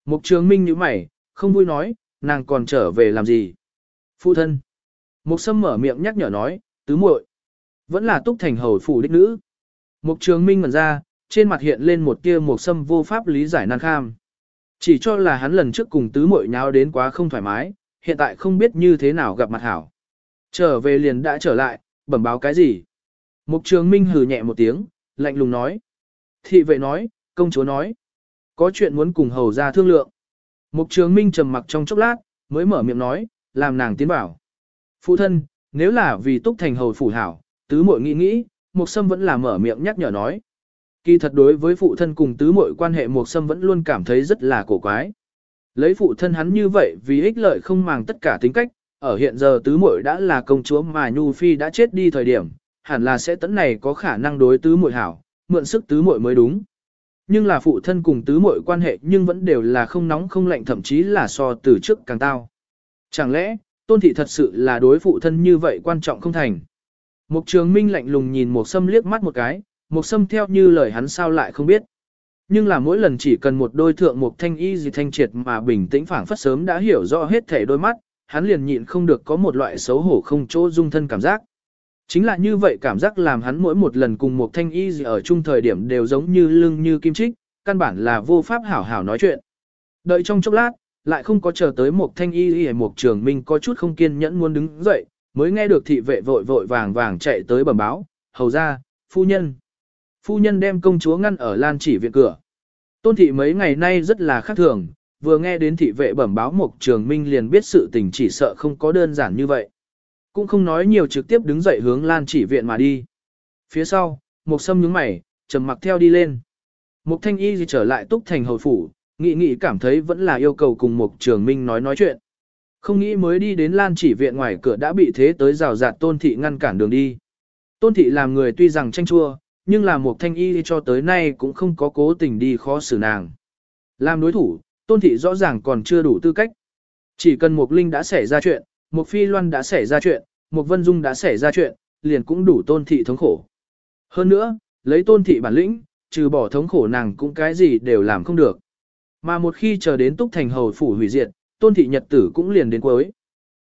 Mục Trường Minh nhíu mày, không vui nói, nàng còn trở về làm gì? Phụ thân. Mục Sâm mở miệng nhắc nhở nói, tứ muội, vẫn là túc thành hầu phủ đích nữ. Mục Trường Minh ngẩn ra, trên mặt hiện lên một tia Mục Sâm vô pháp lý giải nan kham. Chỉ cho là hắn lần trước cùng tứ muội nháo đến quá không thoải mái, hiện tại không biết như thế nào gặp mặt hảo. Trở về liền đã trở lại, bẩm báo cái gì? Mục Trường Minh hừ nhẹ một tiếng, lạnh lùng nói. Thị vệ nói, công chúa nói. Có chuyện muốn cùng hầu ra thương lượng. Mục Trường Minh trầm mặc trong chốc lát, mới mở miệng nói, làm nàng tiến bảo. Phụ thân, nếu là vì túc thành hầu phủ hảo, tứ muội nghĩ nghĩ, Mục Sâm vẫn là mở miệng nhắc nhở nói. Kỳ thật đối với phụ thân cùng tứ muội quan hệ Mục Sâm vẫn luôn cảm thấy rất là cổ quái. Lấy phụ thân hắn như vậy vì ích lợi không màng tất cả tính cách, ở hiện giờ tứ muội đã là công chúa mà Nhu Phi đã chết đi thời điểm, hẳn là sẽ tấn này có khả năng đối tứ muội hảo, mượn sức tứ muội mới đúng. Nhưng là phụ thân cùng tứ muội quan hệ nhưng vẫn đều là không nóng không lạnh thậm chí là so từ trước càng tao. Chẳng lẽ, tôn thị thật sự là đối phụ thân như vậy quan trọng không thành? Mục trường minh lạnh lùng nhìn một sâm liếc mắt một cái, một sâm theo như lời hắn sao lại không biết. Nhưng là mỗi lần chỉ cần một đôi thượng một thanh y gì thanh triệt mà bình tĩnh phảng phất sớm đã hiểu rõ hết thể đôi mắt, hắn liền nhịn không được có một loại xấu hổ không chỗ dung thân cảm giác. Chính là như vậy cảm giác làm hắn mỗi một lần cùng một thanh y gì ở chung thời điểm đều giống như lưng như kim trích, căn bản là vô pháp hảo hảo nói chuyện. Đợi trong chốc lát, lại không có chờ tới một thanh y y một trường minh có chút không kiên nhẫn muốn đứng dậy, mới nghe được thị vệ vội vội vàng vàng chạy tới bẩm báo, hầu ra, phu nhân. Phu nhân đem công chúa ngăn ở lan chỉ viện cửa. Tôn thị mấy ngày nay rất là khác thường, vừa nghe đến thị vệ bẩm báo một trường minh liền biết sự tình chỉ sợ không có đơn giản như vậy. Cũng không nói nhiều trực tiếp đứng dậy hướng lan chỉ viện mà đi. Phía sau, một sâm nhướng mày, trầm mặc theo đi lên. mục thanh y gì trở lại túc thành hồi phủ, nghị nghị cảm thấy vẫn là yêu cầu cùng một trường minh nói nói chuyện. Không nghĩ mới đi đến lan chỉ viện ngoài cửa đã bị thế tới rào rạt tôn thị ngăn cản đường đi. Tôn thị làm người tuy rằng tranh chua, nhưng là một thanh y cho tới nay cũng không có cố tình đi khó xử nàng. Làm đối thủ, tôn thị rõ ràng còn chưa đủ tư cách. Chỉ cần một linh đã xảy ra chuyện, một phi loan đã xảy ra chuyện, một vân dung đã xảy ra chuyện, liền cũng đủ tôn thị thống khổ. Hơn nữa, lấy tôn thị bản lĩnh, trừ bỏ thống khổ nàng cũng cái gì đều làm không được. Mà một khi chờ đến túc thành hầu phủ hủy diệt, tôn thị nhật tử cũng liền đến cuối.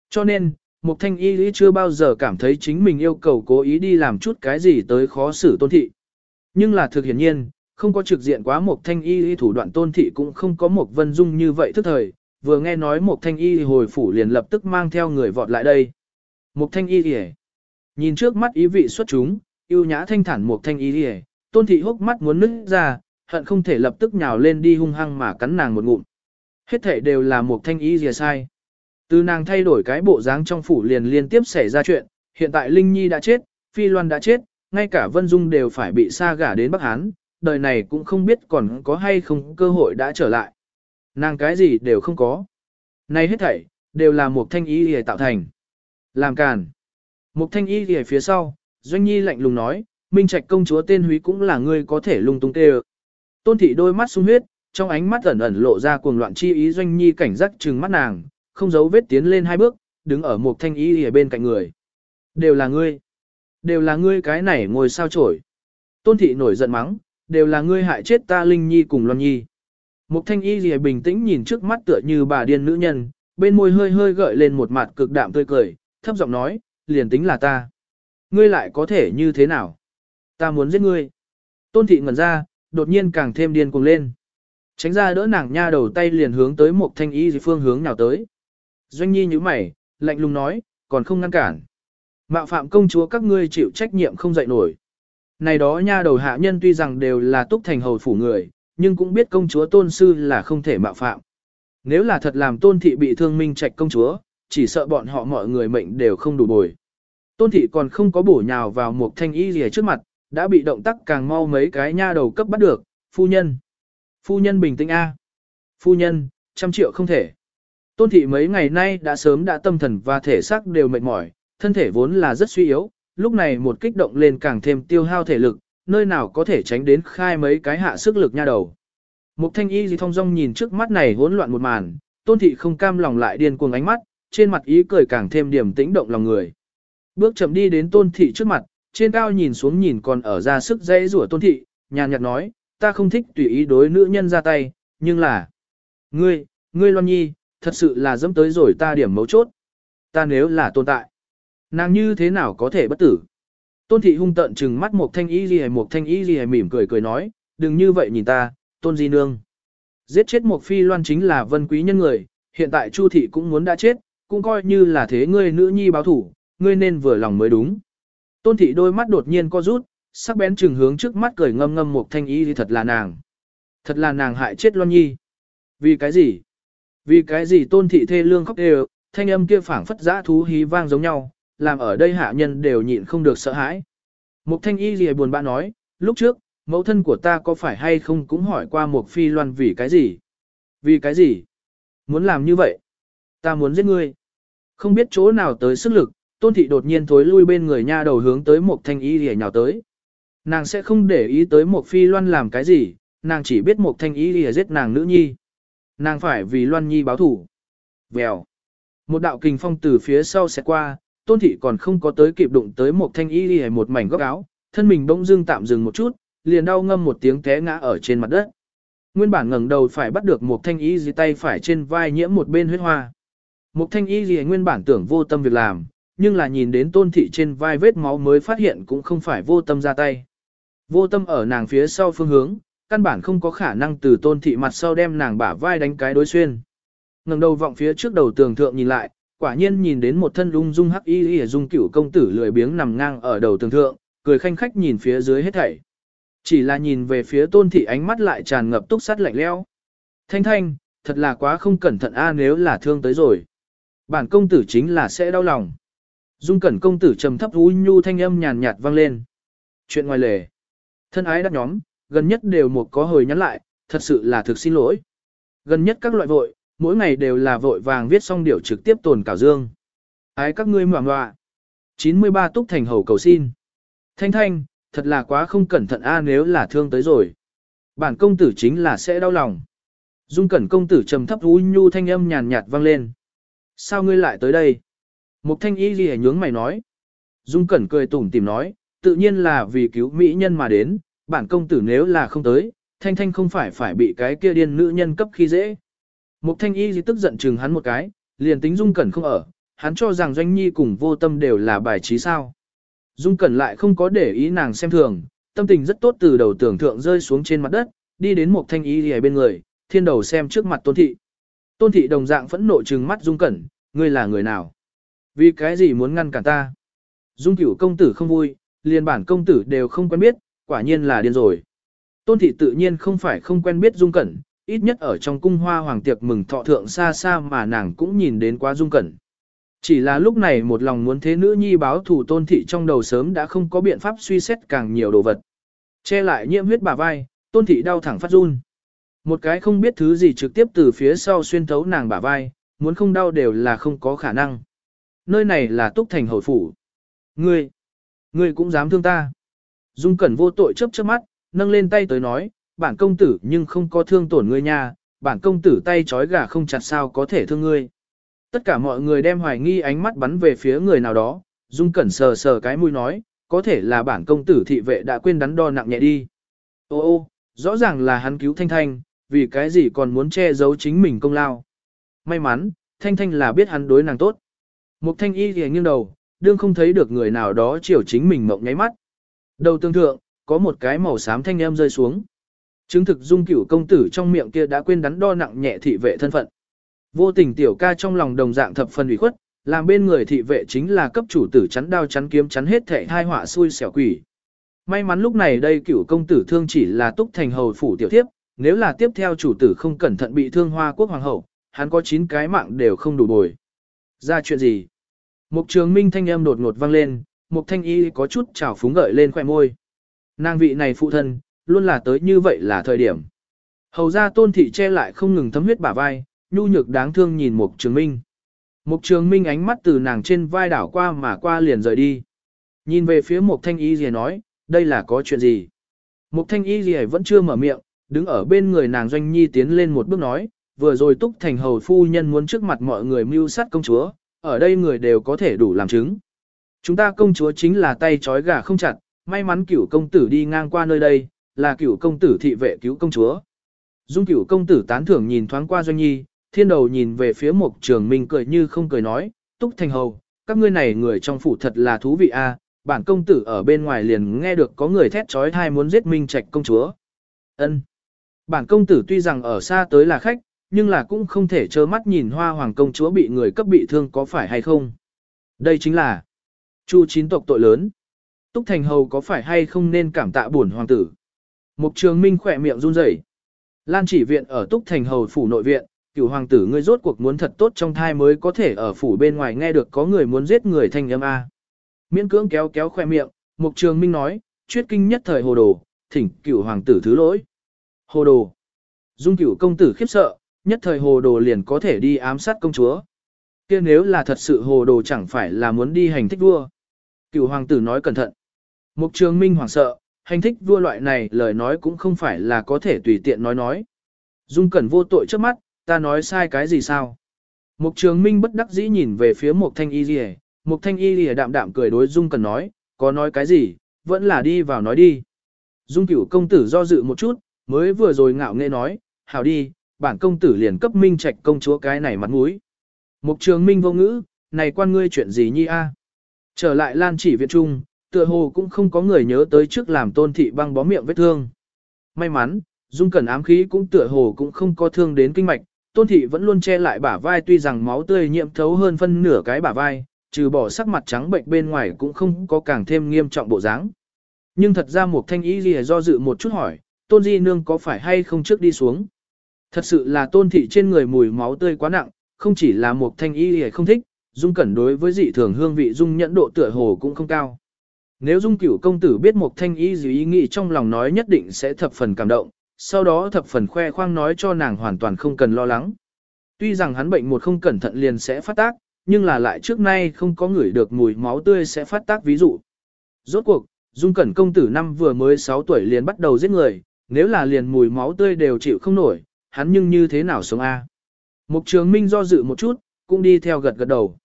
Cho nên, Mục Thanh Y Lý chưa bao giờ cảm thấy chính mình yêu cầu cố ý đi làm chút cái gì tới khó xử tôn thị. Nhưng là thực hiển nhiên, không có trực diện quá Mục Thanh Y Lý thủ đoạn tôn thị cũng không có một vân dung như vậy thức thời, vừa nghe nói Mục Thanh Y hồi phủ liền lập tức mang theo người vọt lại đây. Mục Thanh Y Lý nhìn trước mắt ý vị xuất chúng, yêu nhã thanh thản Mục Thanh Y Lý tôn thị hốc mắt muốn nứt ra, hận không thể lập tức nhào lên đi hung hăng mà cắn nàng một ngụm. Hết thể đều là một Thanh ý rìa sai. Từ nàng thay đổi cái bộ dáng trong phủ liền liên tiếp xảy ra chuyện, hiện tại Linh Nhi đã chết, Phi Loan đã chết, ngay cả Vân Dung đều phải bị xa gả đến Bắc Hán, đời này cũng không biết còn có hay không cơ hội đã trở lại. Nàng cái gì đều không có. Này hết thảy, đều là một thanh ý để tạo thành. Làm càn. Một thanh ý để phía sau, Doanh Nhi lạnh lùng nói, Minh Trạch công chúa tên húy cũng là người có thể lung tung tê Tôn thị đôi mắt sung huyết, trong ánh mắt ẩn ẩn lộ ra cuồng loạn chi ý Doanh Nhi cảnh giác trừng mắt nàng, không giấu vết tiến lên hai bước, đứng ở một thanh y ở bên cạnh người. Đều là ngươi. Đều là ngươi cái này ngồi sao chổi. Tôn thị nổi giận mắng, đều là ngươi hại chết ta Linh Nhi cùng Loan Nhi. Một thanh y gì bình tĩnh nhìn trước mắt tựa như bà điên nữ nhân, bên môi hơi hơi gợi lên một mặt cực đạm tươi cười, thấp giọng nói, liền tính là ta. Ngươi lại có thể như thế nào? Ta muốn giết ngươi. Tôn thị ngẩn ra, đột nhiên càng thêm điên cuồng lên. Tránh ra đỡ nàng nha đầu tay liền hướng tới một thanh y phương hướng nào tới. Doanh nhi như mày, lạnh lùng nói, còn không ngăn cản. Mạo phạm công chúa các ngươi chịu trách nhiệm không dậy nổi. Này đó nha đầu hạ nhân tuy rằng đều là túc thành hầu phủ người, nhưng cũng biết công chúa tôn sư là không thể mạo phạm. Nếu là thật làm tôn thị bị thương minh trạch công chúa, chỉ sợ bọn họ mọi người mệnh đều không đủ bồi. Tôn thị còn không có bổ nhào vào một thanh y gì trước mặt, đã bị động tác càng mau mấy cái nha đầu cấp bắt được, phu nhân. Phu nhân bình tĩnh A. Phu nhân, trăm triệu không thể. Tôn thị mấy ngày nay đã sớm đã tâm thần và thể xác đều mệt mỏi, thân thể vốn là rất suy yếu, lúc này một kích động lên càng thêm tiêu hao thể lực, nơi nào có thể tránh đến khai mấy cái hạ sức lực nha đầu. Mục thanh y gì thông dong nhìn trước mắt này hỗn loạn một màn, tôn thị không cam lòng lại điên cuồng ánh mắt, trên mặt ý cười càng thêm điểm tĩnh động lòng người. Bước chậm đi đến tôn thị trước mặt, trên cao nhìn xuống nhìn còn ở ra sức dây rủa tôn thị, nhàn nhạt nói, ta không thích tùy ý đối nữ nhân ra tay, nhưng là... Ngươi, ngươi Loan Nhi, thật sự là dẫm tới rồi ta điểm mấu chốt. Ta nếu là tồn tại, nàng như thế nào có thể bất tử? Tôn thị hung tận trừng mắt một thanh y gì một thanh y gì mỉm cười cười nói, đừng như vậy nhìn ta, tôn di nương. Giết chết một phi loan chính là vân quý nhân người, hiện tại chu thị cũng muốn đã chết, cũng coi như là thế ngươi nữ nhi báo thủ, ngươi nên vừa lòng mới đúng. Tôn thị đôi mắt đột nhiên co rút, sắc bén trừng hướng trước mắt cười ngâm ngâm một thanh y thì thật là nàng. Thật là nàng hại chết loan nhi. Vì cái gì? Vì cái gì tôn thị thê lương khóc đều, thanh âm kia phảng phất giã thú hí vang giống nhau, làm ở đây hạ nhân đều nhịn không được sợ hãi. Mục thanh y gì buồn bã nói, lúc trước, mẫu thân của ta có phải hay không cũng hỏi qua một phi loan vì cái gì? Vì cái gì? Muốn làm như vậy? Ta muốn giết ngươi. Không biết chỗ nào tới sức lực, tôn thị đột nhiên thối lui bên người nha đầu hướng tới một thanh y lìa nhào tới. Nàng sẽ không để ý tới một phi loan làm cái gì, nàng chỉ biết một thanh y lìa giết nàng nữ nhi. Nàng phải vì loan nhi báo thủ. Vèo. Một đạo kình phong từ phía sau sẽ qua, tôn thị còn không có tới kịp đụng tới một thanh y lìa một mảnh góc áo, thân mình bỗng dưng tạm dừng một chút, liền đau ngâm một tiếng té ngã ở trên mặt đất. Nguyên bản ngẩng đầu phải bắt được một thanh y gì tay phải trên vai nhiễm một bên huyết hoa. Một thanh y gì nguyên bản tưởng vô tâm việc làm, nhưng là nhìn đến tôn thị trên vai vết máu mới phát hiện cũng không phải vô tâm ra tay. Vô tâm ở nàng phía sau phương hướng, căn bản không có khả năng từ tôn thị mặt sau đem nàng bả vai đánh cái đối xuyên. ngẩng đầu vọng phía trước đầu tường thượng nhìn lại, quả nhiên nhìn đến một thân lung dung hắc y y dung cửu công tử lười biếng nằm ngang ở đầu tường thượng, cười khanh khách nhìn phía dưới hết thảy. Chỉ là nhìn về phía tôn thị ánh mắt lại tràn ngập túc sắt lạnh leo. Thanh thanh, thật là quá không cẩn thận a nếu là thương tới rồi. Bản công tử chính là sẽ đau lòng. Dung cẩn công tử trầm thấp u nhu thanh âm nhàn nhạt vang lên. Chuyện ngoài lề. Thân ái đắc nhóm, gần nhất đều một có hồi nhắn lại, thật sự là thực xin lỗi. Gần nhất các loại vội, mỗi ngày đều là vội vàng viết xong điều trực tiếp tồn cảo dương. Ái các ngươi ngoạm ngoạ. 93 túc thành hầu cầu xin. Thanh thanh, thật là quá không cẩn thận a nếu là thương tới rồi. Bản công tử chính là sẽ đau lòng. Dung cẩn công tử trầm thấp u nhu thanh âm nhàn nhạt vang lên. Sao ngươi lại tới đây? Mục thanh y gì nhướng mày nói. Dung cẩn cười tủm tìm nói, tự nhiên là vì cứu mỹ nhân mà đến, bản công tử nếu là không tới, thanh thanh không phải phải bị cái kia điên nữ nhân cấp khi dễ. Mục thanh y gì tức giận chừng hắn một cái, liền tính dung cẩn không ở, hắn cho rằng doanh nhi cùng vô tâm đều là bài trí sao. Dung cẩn lại không có để ý nàng xem thường, tâm tình rất tốt từ đầu tưởng thượng rơi xuống trên mặt đất, đi đến một thanh y gì bên người, thiên đầu xem trước mặt tôn thị. Tôn thị đồng dạng phẫn nộ trừng mắt dung cẩn, ngươi là người nào? Vì cái gì muốn ngăn cản ta? Dung cửu công tử không vui, liền bản công tử đều không quen biết, quả nhiên là điên rồi. Tôn thị tự nhiên không phải không quen biết dung cẩn, ít nhất ở trong cung hoa hoàng tiệc mừng thọ thượng xa xa mà nàng cũng nhìn đến quá dung cẩn. Chỉ là lúc này một lòng muốn thế nữ nhi báo thủ tôn thị trong đầu sớm đã không có biện pháp suy xét càng nhiều đồ vật. Che lại nhiễm huyết bà vai, tôn thị đau thẳng phát run. Một cái không biết thứ gì trực tiếp từ phía sau xuyên thấu nàng bả vai, muốn không đau đều là không có khả năng. Nơi này là túc thành hồi phủ. Ngươi, ngươi cũng dám thương ta. Dung Cẩn vô tội chớp chớp mắt, nâng lên tay tới nói, bản công tử nhưng không có thương tổn ngươi nha, bản công tử tay trói gà không chặt sao có thể thương ngươi. Tất cả mọi người đem hoài nghi ánh mắt bắn về phía người nào đó, Dung Cẩn sờ sờ cái mũi nói, có thể là bản công tử thị vệ đã quên đắn đo nặng nhẹ đi. Ô ô, rõ ràng là hắn cứu Thanh Thanh, vì cái gì còn muốn che giấu chính mình công lao. May mắn, Thanh Thanh là biết hắn đối nàng tốt. Mục Thanh Y thì nghiêng đầu, đương không thấy được người nào đó chiều chính mình mộng nháy mắt. Đầu tương thượng, có một cái màu xám thanh em rơi xuống. Chứng thực dung cửu công tử trong miệng kia đã quên đắn đo nặng nhẹ thị vệ thân phận. Vô tình tiểu ca trong lòng đồng dạng thập phần ủy khuất, làm bên người thị vệ chính là cấp chủ tử chắn đao chắn kiếm chắn hết thể hai họa xui xẻo quỷ. May mắn lúc này đây cửu công tử thương chỉ là túc thành hầu phủ tiểu thiếp, nếu là tiếp theo chủ tử không cẩn thận bị thương hoa quốc hoàng hậu, hắn có 9 cái mạng đều không đủ bồi. Ra chuyện gì? Mục trường minh thanh âm đột ngột vang lên, mục thanh y có chút trào phúng gợi lên khỏe môi. Nàng vị này phụ thân, luôn là tới như vậy là thời điểm. Hầu ra tôn thị che lại không ngừng thấm huyết bả vai, nhu nhược đáng thương nhìn mục trường minh. Mục trường minh ánh mắt từ nàng trên vai đảo qua mà qua liền rời đi. Nhìn về phía mục thanh y gì nói, đây là có chuyện gì? Mục thanh y gì vẫn chưa mở miệng, đứng ở bên người nàng doanh nhi tiến lên một bước nói, vừa rồi túc thành hầu phu nhân muốn trước mặt mọi người mưu sát công chúa, ở đây người đều có thể đủ làm chứng. Chúng ta công chúa chính là tay trói gà không chặt, may mắn cửu công tử đi ngang qua nơi đây, là cửu công tử thị vệ cứu công chúa. Dung cửu công tử tán thưởng nhìn thoáng qua doanh nhi, thiên đầu nhìn về phía một trường minh cười như không cười nói, túc thành hầu, các ngươi này người trong phủ thật là thú vị a. bản công tử ở bên ngoài liền nghe được có người thét trói thai muốn giết minh trạch công chúa. Ân. Bản công tử tuy rằng ở xa tới là khách, nhưng là cũng không thể trơ mắt nhìn hoa hoàng công chúa bị người cấp bị thương có phải hay không. Đây chính là chu chín tộc tội lớn. Túc Thành Hầu có phải hay không nên cảm tạ bổn hoàng tử. Mục trường minh khỏe miệng run rẩy. Lan chỉ viện ở Túc Thành Hầu phủ nội viện, cửu hoàng tử ngươi rốt cuộc muốn thật tốt trong thai mới có thể ở phủ bên ngoài nghe được có người muốn giết người thanh âm A. Miễn cưỡng kéo kéo khoe miệng, mục trường minh nói, chuyết kinh nhất thời hồ đồ, thỉnh cửu hoàng tử thứ lỗi. Hồ đồ. Dung cửu công tử khiếp sợ, nhất thời hồ đồ liền có thể đi ám sát công chúa. kia nếu là thật sự hồ đồ chẳng phải là muốn đi hành thích vua. Cựu hoàng tử nói cẩn thận. Mục trường minh hoảng sợ, hành thích vua loại này lời nói cũng không phải là có thể tùy tiện nói nói. Dung cẩn vô tội trước mắt, ta nói sai cái gì sao? Mục trường minh bất đắc dĩ nhìn về phía mục thanh y lìa, mục thanh y lìa đạm đạm cười đối Dung cẩn nói, có nói cái gì, vẫn là đi vào nói đi. Dung cửu công tử do dự một chút, mới vừa rồi ngạo nghễ nói, hảo đi, bản công tử liền cấp minh trạch công chúa cái này mặt mũi. Mục trường minh vô ngữ, này quan ngươi chuyện gì nhi a? À? Trở lại lan chỉ viện trung, tựa hồ cũng không có người nhớ tới trước làm tôn thị băng bó miệng vết thương. May mắn, dung cẩn ám khí cũng tựa hồ cũng không có thương đến kinh mạch, tôn thị vẫn luôn che lại bả vai tuy rằng máu tươi nhiễm thấu hơn phân nửa cái bả vai, trừ bỏ sắc mặt trắng bệnh bên ngoài cũng không có càng thêm nghiêm trọng bộ dáng. Nhưng thật ra một thanh ý gì do dự một chút hỏi, tôn di nương có phải hay không trước đi xuống. Thật sự là tôn thị trên người mùi máu tươi quá nặng, không chỉ là một thanh y hề không thích, dung cẩn đối với dị thường hương vị dung nhẫn độ tựa hồ cũng không cao. Nếu dung cửu công tử biết một thanh y gì ý nghĩ trong lòng nói nhất định sẽ thập phần cảm động, sau đó thập phần khoe khoang nói cho nàng hoàn toàn không cần lo lắng. Tuy rằng hắn bệnh một không cẩn thận liền sẽ phát tác, nhưng là lại trước nay không có người được mùi máu tươi sẽ phát tác ví dụ. Rốt cuộc, Dung Cẩn công tử năm vừa mới 6 tuổi liền bắt đầu giết người, nếu là liền mùi máu tươi đều chịu không nổi, hắn nhưng như thế nào sống a? Mục trường minh do dự một chút, cũng đi theo gật gật đầu.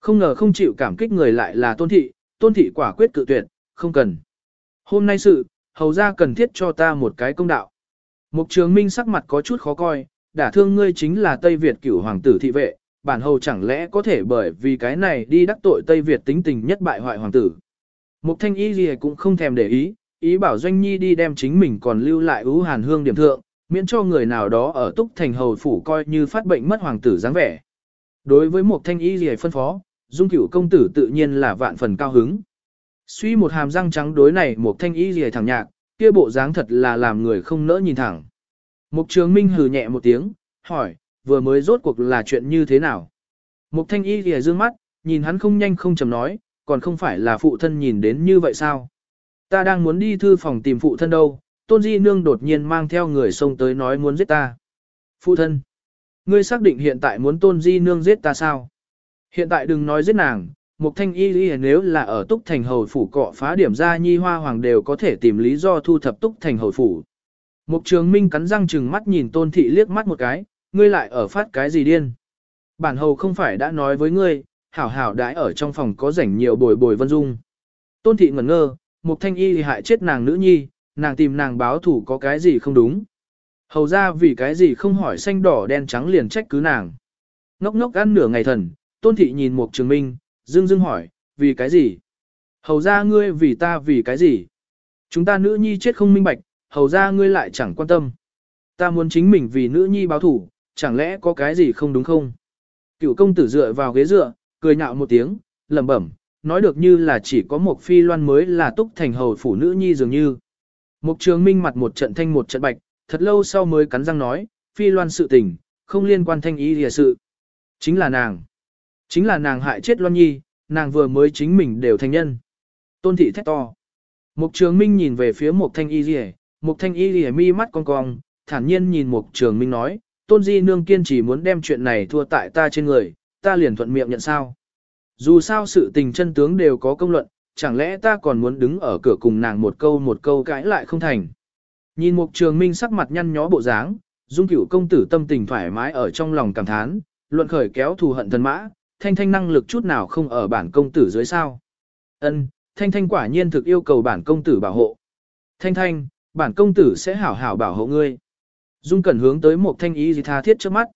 Không ngờ không chịu cảm kích người lại là tôn thị, tôn thị quả quyết cự tuyệt, không cần. Hôm nay sự, hầu ra cần thiết cho ta một cái công đạo. Mục trường minh sắc mặt có chút khó coi, đả thương ngươi chính là Tây Việt cửu hoàng tử thị vệ, bản hầu chẳng lẽ có thể bởi vì cái này đi đắc tội Tây Việt tính tình nhất bại hoại hoàng tử. Mục thanh y gì cũng không thèm để ý, ý bảo doanh nhi đi đem chính mình còn lưu lại ú hàn hương điểm thượng, miễn cho người nào đó ở túc thành hầu phủ coi như phát bệnh mất hoàng tử dáng vẻ. Đối với một thanh y gì phân phó, dung cửu công tử tự nhiên là vạn phần cao hứng. Suy một hàm răng trắng đối này một thanh y gì thẳng nhạc, kia bộ dáng thật là làm người không nỡ nhìn thẳng. Mục trường minh hừ nhẹ một tiếng, hỏi, vừa mới rốt cuộc là chuyện như thế nào? Mục thanh y gì dương mắt, nhìn hắn không nhanh không chầm nói, còn không phải là phụ thân nhìn đến như vậy sao? Ta đang muốn đi thư phòng tìm phụ thân đâu, tôn di nương đột nhiên mang theo người xông tới nói muốn giết ta. Phụ thân, ngươi xác định hiện tại muốn tôn di nương giết ta sao? Hiện tại đừng nói giết nàng, một thanh y lý nếu là ở túc thành hầu phủ cọ phá điểm ra nhi hoa hoàng đều có thể tìm lý do thu thập túc thành hầu phủ. Mục trường minh cắn răng chừng mắt nhìn tôn thị liếc mắt một cái, ngươi lại ở phát cái gì điên. Bản hầu không phải đã nói với ngươi, hảo hảo đãi ở trong phòng có rảnh nhiều bồi bồi vân dung. Tôn thị ngẩn ngơ, mục thanh y thì hại chết nàng nữ nhi, nàng tìm nàng báo thủ có cái gì không đúng. Hầu ra vì cái gì không hỏi xanh đỏ đen trắng liền trách cứ nàng. Ngốc ngốc ăn nửa ngày thần, tôn thị nhìn một trường minh, dương dương hỏi, vì cái gì? Hầu ra ngươi vì ta vì cái gì? Chúng ta nữ nhi chết không minh bạch, hầu ra ngươi lại chẳng quan tâm. Ta muốn chính mình vì nữ nhi báo thủ, chẳng lẽ có cái gì không đúng không? Cựu công tử dựa vào ghế dựa, cười nhạo một tiếng, lẩm bẩm, nói được như là chỉ có một phi loan mới là túc thành hầu phủ nữ nhi dường như. Mục trường minh mặt một trận thanh một trận bạch, thật lâu sau mới cắn răng nói, phi loan sự tình, không liên quan thanh ý lìa sự. Chính là nàng. Chính là nàng hại chết loan nhi, nàng vừa mới chính mình đều thành nhân. Tôn thị thét to. Mục trường minh nhìn về phía mục thanh y lìa, mục thanh y lìa mi mắt cong cong, thản nhiên nhìn mục trường minh nói, tôn di nương kiên chỉ muốn đem chuyện này thua tại ta trên người, ta liền thuận miệng nhận sao. Dù sao sự tình chân tướng đều có công luận, chẳng lẽ ta còn muốn đứng ở cửa cùng nàng một câu một câu cãi lại không thành. Nhìn mục trường minh sắc mặt nhăn nhó bộ dáng, dung cửu công tử tâm tình thoải mái ở trong lòng cảm thán, luận khởi kéo thù hận thần mã, thanh thanh năng lực chút nào không ở bản công tử dưới sao. Ân, thanh thanh quả nhiên thực yêu cầu bản công tử bảo hộ. Thanh thanh, bản công tử sẽ hảo hảo bảo hộ ngươi. Dung cẩn hướng tới mục thanh y gì tha thiết trước mắt.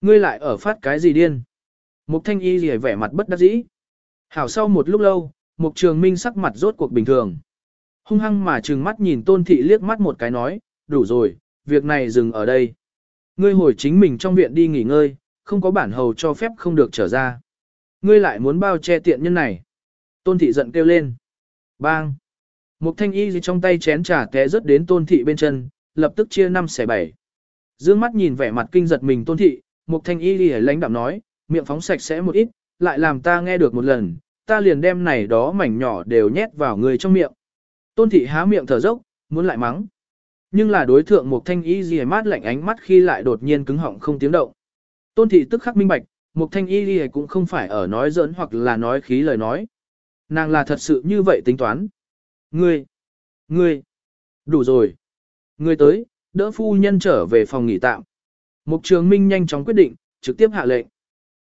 Ngươi lại ở phát cái gì điên? mục thanh y gì vẻ mặt bất đắc dĩ. Hảo sau một lúc lâu, Mục trường minh sắc mặt rốt cuộc bình thường. Hung hăng mà trừng mắt nhìn tôn thị liếc mắt một cái nói, đủ rồi, việc này dừng ở đây. Ngươi hồi chính mình trong viện đi nghỉ ngơi, không có bản hầu cho phép không được trở ra. Ngươi lại muốn bao che tiện nhân này. Tôn thị giận kêu lên. Bang! Một thanh y gì trong tay chén trà té rớt đến tôn thị bên chân, lập tức chia năm xẻ bảy. Dương mắt nhìn vẻ mặt kinh giật mình tôn thị, một thanh y gì lãnh đạm nói, miệng phóng sạch sẽ một ít, lại làm ta nghe được một lần, ta liền đem này đó mảnh nhỏ đều nhét vào người trong miệng. Tôn thị há miệng thở dốc, muốn lại mắng. Nhưng là đối thượng một thanh y gì mát lạnh ánh mắt khi lại đột nhiên cứng họng không tiếng động. Tôn thị tức khắc minh bạch, một thanh y gì cũng không phải ở nói giỡn hoặc là nói khí lời nói. Nàng là thật sự như vậy tính toán. Ngươi, ngươi, đủ rồi. Ngươi tới, đỡ phu nhân trở về phòng nghỉ tạm. Mục trường minh nhanh chóng quyết định, trực tiếp hạ lệnh.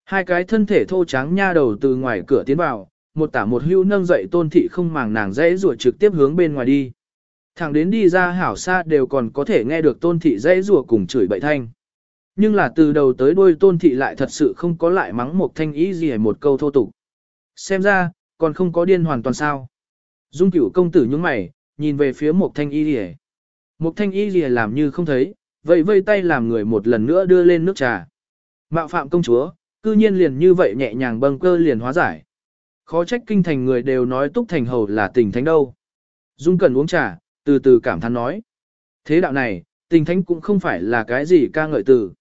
Hai cái thân thể thô trắng nha đầu từ ngoài cửa tiến vào, một tả một hưu nâng dậy tôn thị không màng nàng dãy rùa trực tiếp hướng bên ngoài đi. Thẳng đến đi ra hảo xa đều còn có thể nghe được tôn thị dãy rùa cùng chửi bậy thanh. Nhưng là từ đầu tới đuôi tôn thị lại thật sự không có lại mắng một thanh ý gì hay một câu thô tục. Xem ra, còn không có điên hoàn toàn sao. Dung cửu công tử nhướng mày, nhìn về phía một thanh y gì Một thanh y gì làm như không thấy, vậy vây tay làm người một lần nữa đưa lên nước trà. Mạo phạm công chúa, cư nhiên liền như vậy nhẹ nhàng bâng cơ liền hóa giải. Khó trách kinh thành người đều nói túc thành hầu là tình thánh đâu. Dung cần uống trà, từ từ cảm thán nói. Thế đạo này, tình thánh cũng không phải là cái gì ca ngợi từ.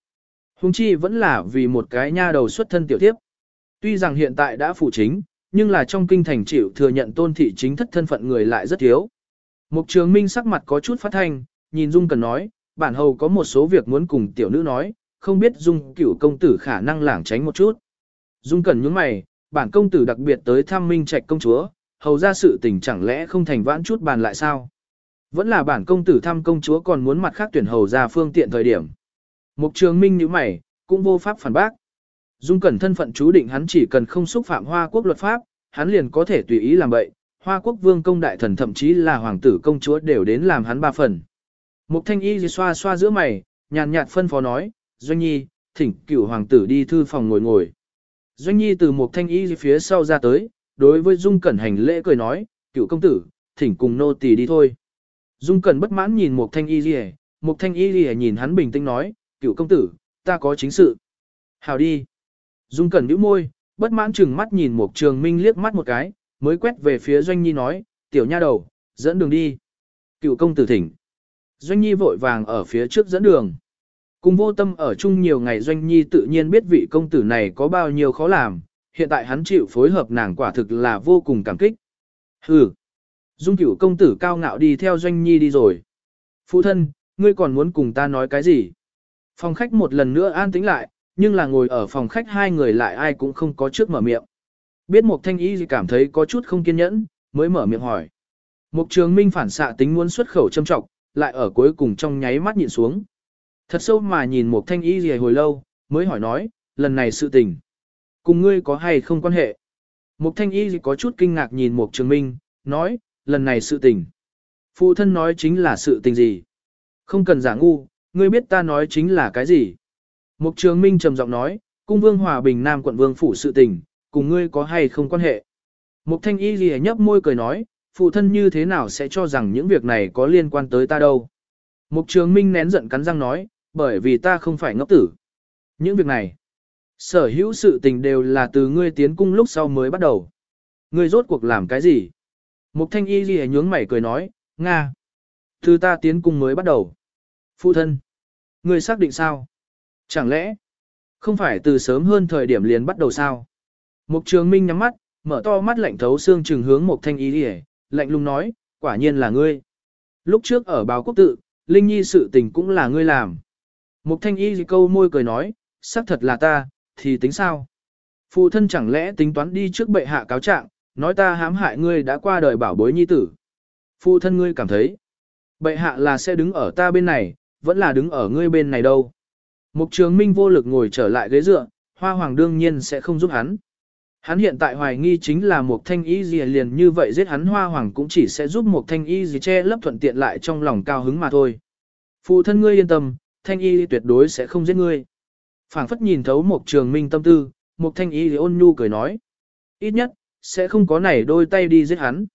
Hùng chi vẫn là vì một cái nha đầu xuất thân tiểu tiếp. Tuy rằng hiện tại đã phụ chính, nhưng là trong kinh thành chịu thừa nhận tôn thị chính thất thân phận người lại rất thiếu. Mục trường minh sắc mặt có chút phát thanh, nhìn Dung cần nói, bản hầu có một số việc muốn cùng tiểu nữ nói, không biết Dung cửu công tử khả năng lảng tránh một chút. Dung cần nhướng mày, bản công tử đặc biệt tới thăm minh trạch công chúa, hầu ra sự tình chẳng lẽ không thành vãn chút bàn lại sao? Vẫn là bản công tử thăm công chúa còn muốn mặt khác tuyển hầu ra phương tiện thời điểm. Mục trường minh như mày, cũng vô pháp phản bác. Dung Cẩn thân phận chú định hắn chỉ cần không xúc phạm Hoa quốc luật pháp, hắn liền có thể tùy ý làm vậy. Hoa quốc vương công đại thần thậm chí là hoàng tử công chúa đều đến làm hắn ba phần. Mục thanh y xoa xoa giữa mày, nhàn nhạt phân phó nói, Doanh Nhi, thỉnh cửu hoàng tử đi thư phòng ngồi ngồi. Doanh Nhi từ mục thanh y phía sau ra tới, đối với Dung Cẩn hành lễ cười nói, Cựu công tử, thỉnh cùng nô tỳ đi thôi. Dung Cẩn bất mãn nhìn mục thanh y gì mục thanh y gì nhìn hắn bình tĩnh nói, Cựu công tử, ta có chính sự. Hào đi. Dung Cẩn nhíu môi, bất mãn chừng mắt nhìn Mục Trường Minh liếc mắt một cái, mới quét về phía Doanh Nhi nói, tiểu nha đầu, dẫn đường đi. Cựu công tử thỉnh. Doanh Nhi vội vàng ở phía trước dẫn đường. Cùng vô tâm ở chung nhiều ngày Doanh Nhi tự nhiên biết vị công tử này có bao nhiêu khó làm, hiện tại hắn chịu phối hợp nàng quả thực là vô cùng cảm kích. Hừ. Dung cửu công tử cao ngạo đi theo Doanh Nhi đi rồi. Phụ thân, ngươi còn muốn cùng ta nói cái gì? Phòng khách một lần nữa an tĩnh lại, nhưng là ngồi ở phòng khách hai người lại ai cũng không có trước mở miệng. Biết Mục Thanh ý gì cảm thấy có chút không kiên nhẫn, mới mở miệng hỏi. Mục Trường Minh phản xạ tính muốn xuất khẩu châm trọng, lại ở cuối cùng trong nháy mắt nhìn xuống. Thật sâu mà nhìn một Thanh Y gì hồi lâu, mới hỏi nói, lần này sự tình. Cùng ngươi có hay không quan hệ? một Thanh Y gì có chút kinh ngạc nhìn một Trường Minh, nói, lần này sự tình. Phụ thân nói chính là sự tình gì? Không cần giả ngu, ngươi biết ta nói chính là cái gì? Mục Trường Minh trầm giọng nói, cung vương hòa bình Nam quận vương phủ sự tình, cùng ngươi có hay không quan hệ. Mục thanh y gì nhấp môi cười nói, phụ thân như thế nào sẽ cho rằng những việc này có liên quan tới ta đâu. Mục trường minh nén giận cắn răng nói, bởi vì ta không phải ngốc tử. Những việc này, sở hữu sự tình đều là từ ngươi tiến cung lúc sau mới bắt đầu. Ngươi rốt cuộc làm cái gì? Mục thanh y ghi nhướng mày cười nói, Nga. Từ ta tiến cung mới bắt đầu. Phụ thân. Ngươi xác định sao? Chẳng lẽ, không phải từ sớm hơn thời điểm liền bắt đầu sao? Mục trường minh nhắm mắt, mở to mắt lạnh thấu xương trừng hướng Mục thanh y ghi lạnh lùng nói, quả nhiên là ngươi. Lúc trước ở báo quốc tự, Linh Nhi sự tình cũng là ngươi làm. Mục thanh y gì câu môi cười nói, xác thật là ta, thì tính sao? Phụ thân chẳng lẽ tính toán đi trước bệ hạ cáo trạng, nói ta hãm hại ngươi đã qua đời bảo bối nhi tử. Phụ thân ngươi cảm thấy, bệ hạ là sẽ đứng ở ta bên này, vẫn là đứng ở ngươi bên này đâu. Mục trường minh vô lực ngồi trở lại ghế dựa, hoa hoàng đương nhiên sẽ không giúp hắn. Hắn hiện tại hoài nghi chính là một thanh y gì liền như vậy giết hắn hoa hoàng cũng chỉ sẽ giúp một thanh y gì che lấp thuận tiện lại trong lòng cao hứng mà thôi. Phụ thân ngươi yên tâm, thanh y tuyệt đối sẽ không giết ngươi. phảng phất nhìn thấu một trường minh tâm tư, một thanh y ôn nhu cười nói. Ít nhất, sẽ không có nảy đôi tay đi giết hắn.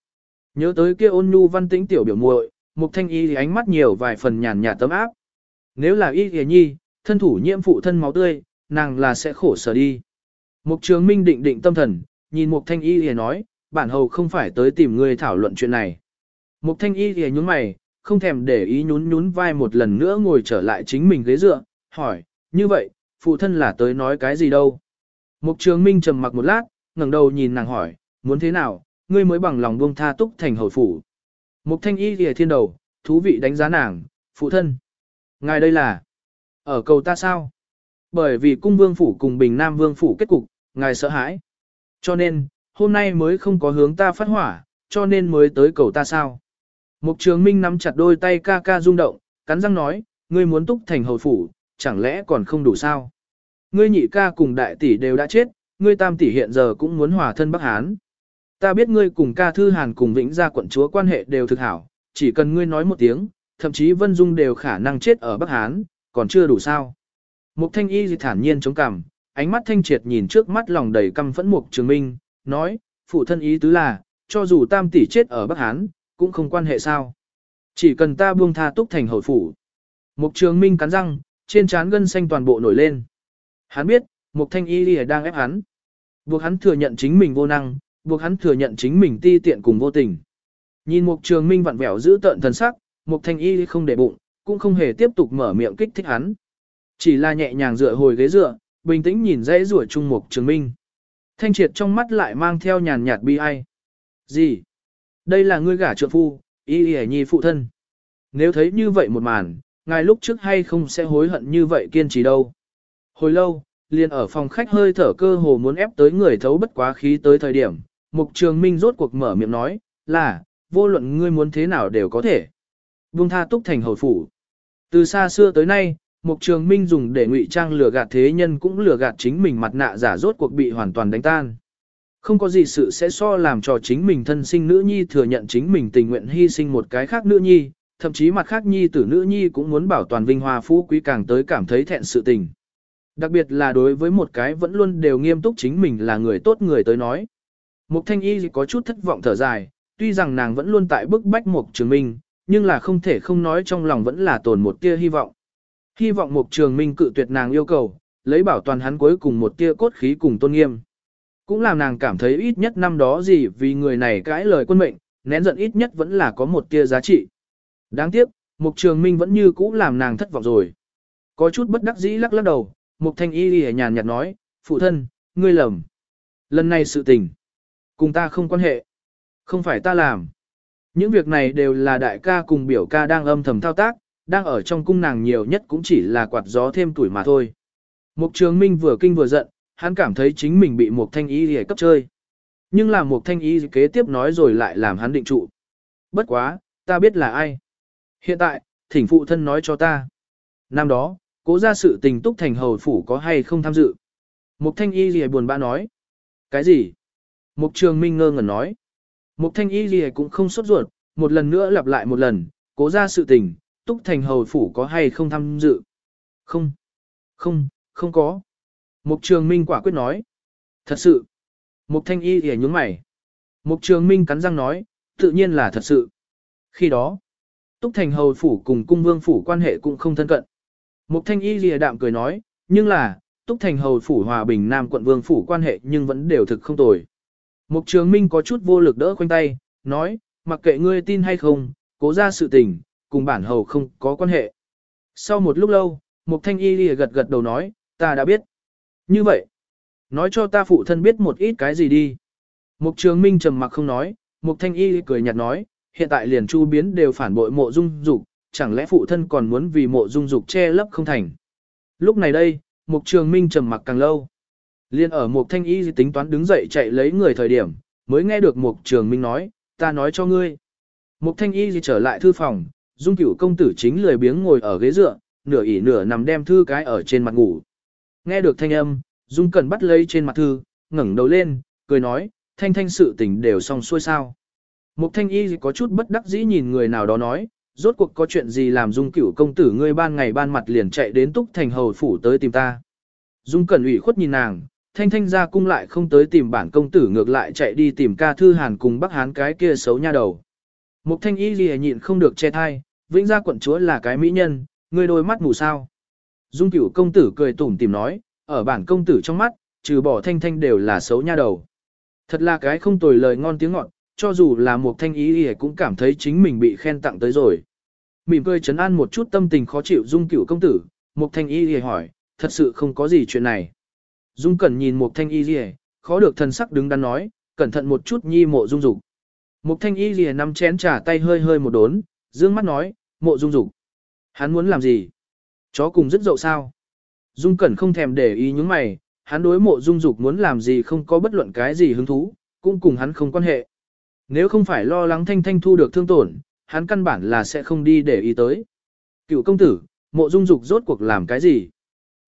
Nhớ tới kia ôn nhu văn tĩnh tiểu biểu muội, một thanh y ánh mắt nhiều vài phần nhàn nhạt tấm áp. Nếu là y thì nhi, thân thủ nhiễm phụ thân máu tươi, nàng là sẽ khổ sở đi. Mục trường minh định định tâm thần, nhìn mục thanh y thì nói, bản hầu không phải tới tìm người thảo luận chuyện này. Mục thanh y thì nhún mày, không thèm để ý nhún nhún vai một lần nữa ngồi trở lại chính mình ghế dựa, hỏi, như vậy, phụ thân là tới nói cái gì đâu. Mục trường minh trầm mặc một lát, ngẩng đầu nhìn nàng hỏi, muốn thế nào, ngươi mới bằng lòng buông tha túc thành hầu phủ. Mục thanh y lìa thiên đầu, thú vị đánh giá nàng, phụ thân. Ngài đây là, ở cầu ta sao? Bởi vì cung vương phủ cùng bình nam vương phủ kết cục, ngài sợ hãi. Cho nên, hôm nay mới không có hướng ta phát hỏa, cho nên mới tới cầu ta sao. Mục trường minh nắm chặt đôi tay ca ca rung động, cắn răng nói, ngươi muốn túc thành hầu phủ, chẳng lẽ còn không đủ sao? Ngươi nhị ca cùng đại tỷ đều đã chết, ngươi tam tỷ hiện giờ cũng muốn hòa thân Bắc Hán. Ta biết ngươi cùng ca thư hàn cùng vĩnh gia quận chúa quan hệ đều thực hảo, chỉ cần ngươi nói một tiếng, thậm chí Vân Dung đều khả năng chết ở Bắc Hán, còn chưa đủ sao. Mục thanh y thản nhiên chống cằm, ánh mắt thanh triệt nhìn trước mắt lòng đầy căm phẫn mục trường minh, nói, phụ thân ý tứ là, cho dù tam tỷ chết ở Bắc Hán, cũng không quan hệ sao. Chỉ cần ta buông tha túc thành hồi phủ. Mục trường minh cắn răng, trên trán gân xanh toàn bộ nổi lên. Hắn biết, mục thanh y lìa đang ép hắn. Buộc hắn thừa nhận chính mình vô năng, buộc hắn thừa nhận chính mình ti tiện cùng vô tình. Nhìn mục trường minh vặn vẹo giữ tợn thần sắc, mục thanh y không để bụng, cũng không hề tiếp tục mở miệng kích thích hắn. Chỉ là nhẹ nhàng dựa hồi ghế dựa, bình tĩnh nhìn dãy rủa chung mục trường minh. Thanh triệt trong mắt lại mang theo nhàn nhạt bi ai. Gì? Đây là ngươi gả trượng phu, y y nhi phụ thân. Nếu thấy như vậy một màn, ngài lúc trước hay không sẽ hối hận như vậy kiên trì đâu. Hồi lâu, liền ở phòng khách hơi thở cơ hồ muốn ép tới người thấu bất quá khí tới thời điểm, mục trường minh rốt cuộc mở miệng nói, là, vô luận ngươi muốn thế nào đều có thể. Vương tha túc thành hồi phủ. Từ xa xưa tới nay, Mục Trường Minh dùng để ngụy trang lừa gạt thế nhân cũng lừa gạt chính mình mặt nạ giả rốt cuộc bị hoàn toàn đánh tan. Không có gì sự sẽ so làm cho chính mình thân sinh nữ nhi thừa nhận chính mình tình nguyện hy sinh một cái khác nữ nhi, thậm chí mặt khác nhi tử nữ nhi cũng muốn bảo toàn vinh hoa phú quý càng tới cảm thấy thẹn sự tình. Đặc biệt là đối với một cái vẫn luôn đều nghiêm túc chính mình là người tốt người tới nói. Mục thanh y có chút thất vọng thở dài, tuy rằng nàng vẫn luôn tại bức bách Mục Trường Minh, nhưng là không thể không nói trong lòng vẫn là tồn một tia hy vọng. Hy vọng Mục Trường Minh cự tuyệt nàng yêu cầu, lấy bảo toàn hắn cuối cùng một tia cốt khí cùng tôn nghiêm. Cũng làm nàng cảm thấy ít nhất năm đó gì vì người này cãi lời quân mệnh, nén giận ít nhất vẫn là có một tia giá trị. Đáng tiếc, Mục Trường Minh vẫn như cũ làm nàng thất vọng rồi. Có chút bất đắc dĩ lắc lắc đầu, Mục Thanh Y lìa nhàn nhạt nói, phụ thân, ngươi lầm. Lần này sự tình, cùng ta không quan hệ. Không phải ta làm. Những việc này đều là đại ca cùng biểu ca đang âm thầm thao tác, đang ở trong cung nàng nhiều nhất cũng chỉ là quạt gió thêm tuổi mà thôi. Mục trường minh vừa kinh vừa giận, hắn cảm thấy chính mình bị một thanh ý hề cấp chơi. Nhưng là một thanh ý kế tiếp nói rồi lại làm hắn định trụ. Bất quá, ta biết là ai. Hiện tại, thỉnh phụ thân nói cho ta. Năm đó, cố ra sự tình túc thành hầu phủ có hay không tham dự. Mục thanh y gì buồn bã nói. Cái gì? Mục trường minh ngơ ngẩn nói. Mục thanh y gì cũng không sốt ruột, một lần nữa lặp lại một lần, cố ra sự tình, túc thành hầu phủ có hay không tham dự. Không, không, không có. Mục trường minh quả quyết nói. Thật sự. Mục thanh y thì nhúng mày. Mục trường minh cắn răng nói, tự nhiên là thật sự. Khi đó, Túc Thành Hầu Phủ cùng Cung Vương Phủ quan hệ cũng không thân cận. Mục Thanh Y lìa đạm cười nói, nhưng là, Túc Thành Hầu Phủ Hòa Bình Nam quận Vương Phủ quan hệ nhưng vẫn đều thực không tồi. Mục Trường Minh có chút vô lực đỡ khoanh tay, nói, mặc kệ ngươi tin hay không, cố ra sự tình, cùng bản hầu không có quan hệ. Sau một lúc lâu, Mục Thanh Y lìa gật gật đầu nói, ta đã biết. Như vậy, nói cho ta phụ thân biết một ít cái gì đi. Mục Trường Minh trầm mặc không nói, Mục Thanh Y cười nhạt nói, hiện tại liền chu biến đều phản bội mộ dung dục, chẳng lẽ phụ thân còn muốn vì mộ dung dục che lấp không thành. Lúc này đây, Mục Trường Minh trầm mặc càng lâu. Liên ở Mục Thanh Y tính toán đứng dậy chạy lấy người thời điểm, mới nghe được Mục Trường Minh nói, ta nói cho ngươi. Mục Thanh Y trở lại thư phòng, Dung Cửu công tử chính lười biếng ngồi ở ghế dựa, nửa ỉ nửa nằm đem thư cái ở trên mặt ngủ. Nghe được thanh âm, Dung Cẩn bắt lấy trên mặt thư, ngẩng đầu lên, cười nói, thanh thanh sự tình đều xong xuôi sao. Mục thanh y có chút bất đắc dĩ nhìn người nào đó nói, rốt cuộc có chuyện gì làm dung cửu công tử ngươi ban ngày ban mặt liền chạy đến túc thành hầu phủ tới tìm ta. Dung cẩn ủy khuất nhìn nàng, thanh thanh ra cung lại không tới tìm bản công tử ngược lại chạy đi tìm ca thư hàn cùng bắc hán cái kia xấu nha đầu. Mục thanh y gì nhịn không được che thai, vĩnh gia quận chúa là cái mỹ nhân, ngươi đôi mắt mù sao. Dung cửu công tử cười tủm tìm nói, ở bản công tử trong mắt, trừ bỏ thanh thanh đều là xấu nha đầu. Thật là cái không tồi lời ngon tiếng ngọt, cho dù là một thanh ý thì cũng cảm thấy chính mình bị khen tặng tới rồi. Mỉm cười chấn an một chút tâm tình khó chịu dung cửu công tử, một thanh ý thì hỏi, thật sự không có gì chuyện này. Dung cẩn nhìn một thanh y thì, khó được thần sắc đứng đắn nói, cẩn thận một chút nhi mộ dung dục. Một thanh y gì nắm chén trà tay hơi hơi một đốn, dương mắt nói, mộ dung dục. Hắn muốn làm gì? Chó cùng rất dậu sao? Dung cẩn không thèm để ý những mày, hắn đối mộ dung dục muốn làm gì không có bất luận cái gì hứng thú, cũng cùng hắn không quan hệ. Nếu không phải lo lắng thanh thanh thu được thương tổn, hắn căn bản là sẽ không đi để ý tới. Cựu công tử, mộ dung dục rốt cuộc làm cái gì?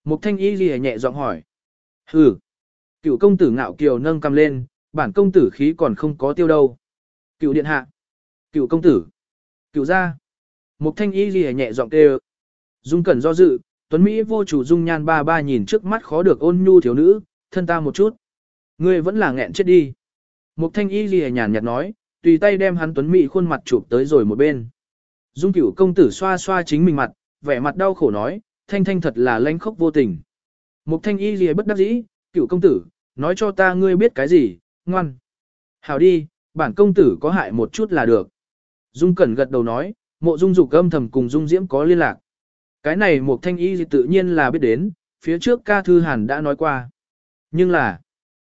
Mục thanh y ghi nhẹ giọng hỏi. Hừ. Cựu công tử ngạo kiều nâng cầm lên, bản công tử khí còn không có tiêu đâu. Cựu điện hạ. Cựu công tử. Cựu gia. Mục thanh y ghi nhẹ giọng kêu. Dung cẩn do dự, Tuấn Mỹ vô chủ dung nhan ba ba nhìn trước mắt khó được ôn nhu thiếu nữ, thân ta một chút. Ngươi vẫn là nghẹn chết đi. Mục thanh y lìa nhàn nhạt nói, tùy tay đem hắn Tuấn Mỹ khuôn mặt chụp tới rồi một bên. Dung cửu công tử xoa xoa chính mình mặt, vẻ mặt đau khổ nói, thanh thanh thật là lanh khốc vô tình. Mục thanh y lìa bất đắc dĩ, cửu công tử, nói cho ta ngươi biết cái gì, ngoan. Hảo đi, bản công tử có hại một chút là được. Dung cẩn gật đầu nói, mộ dung dục âm thầm cùng dung diễm có liên lạc. Cái này một thanh y tự nhiên là biết đến, phía trước ca thư hàn đã nói qua. Nhưng là,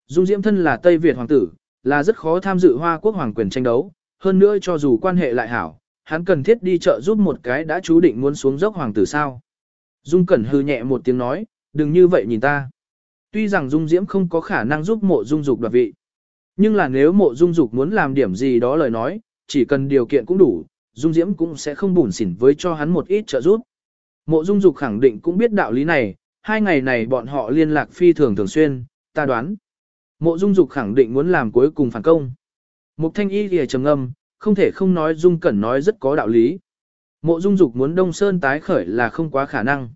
Dung Diễm thân là Tây Việt hoàng tử, là rất khó tham dự hoa quốc hoàng quyền tranh đấu, hơn nữa cho dù quan hệ lại hảo, hắn cần thiết đi chợ giúp một cái đã chú định muốn xuống dốc hoàng tử sao. Dung Cẩn hư nhẹ một tiếng nói, đừng như vậy nhìn ta. Tuy rằng Dung Diễm không có khả năng giúp mộ Dung Dục đoạt vị, nhưng là nếu mộ Dung Dục muốn làm điểm gì đó lời nói, chỉ cần điều kiện cũng đủ, Dung Diễm cũng sẽ không bùn xỉn với cho hắn một ít trợ giúp. Mộ Dung Dục khẳng định cũng biết đạo lý này, hai ngày này bọn họ liên lạc phi thường thường xuyên, ta đoán. Mộ Dung Dục khẳng định muốn làm cuối cùng phản công. Mục Thanh Y lìa trầm ngâm, không thể không nói Dung Cẩn nói rất có đạo lý. Mộ Dung Dục muốn Đông Sơn tái khởi là không quá khả năng.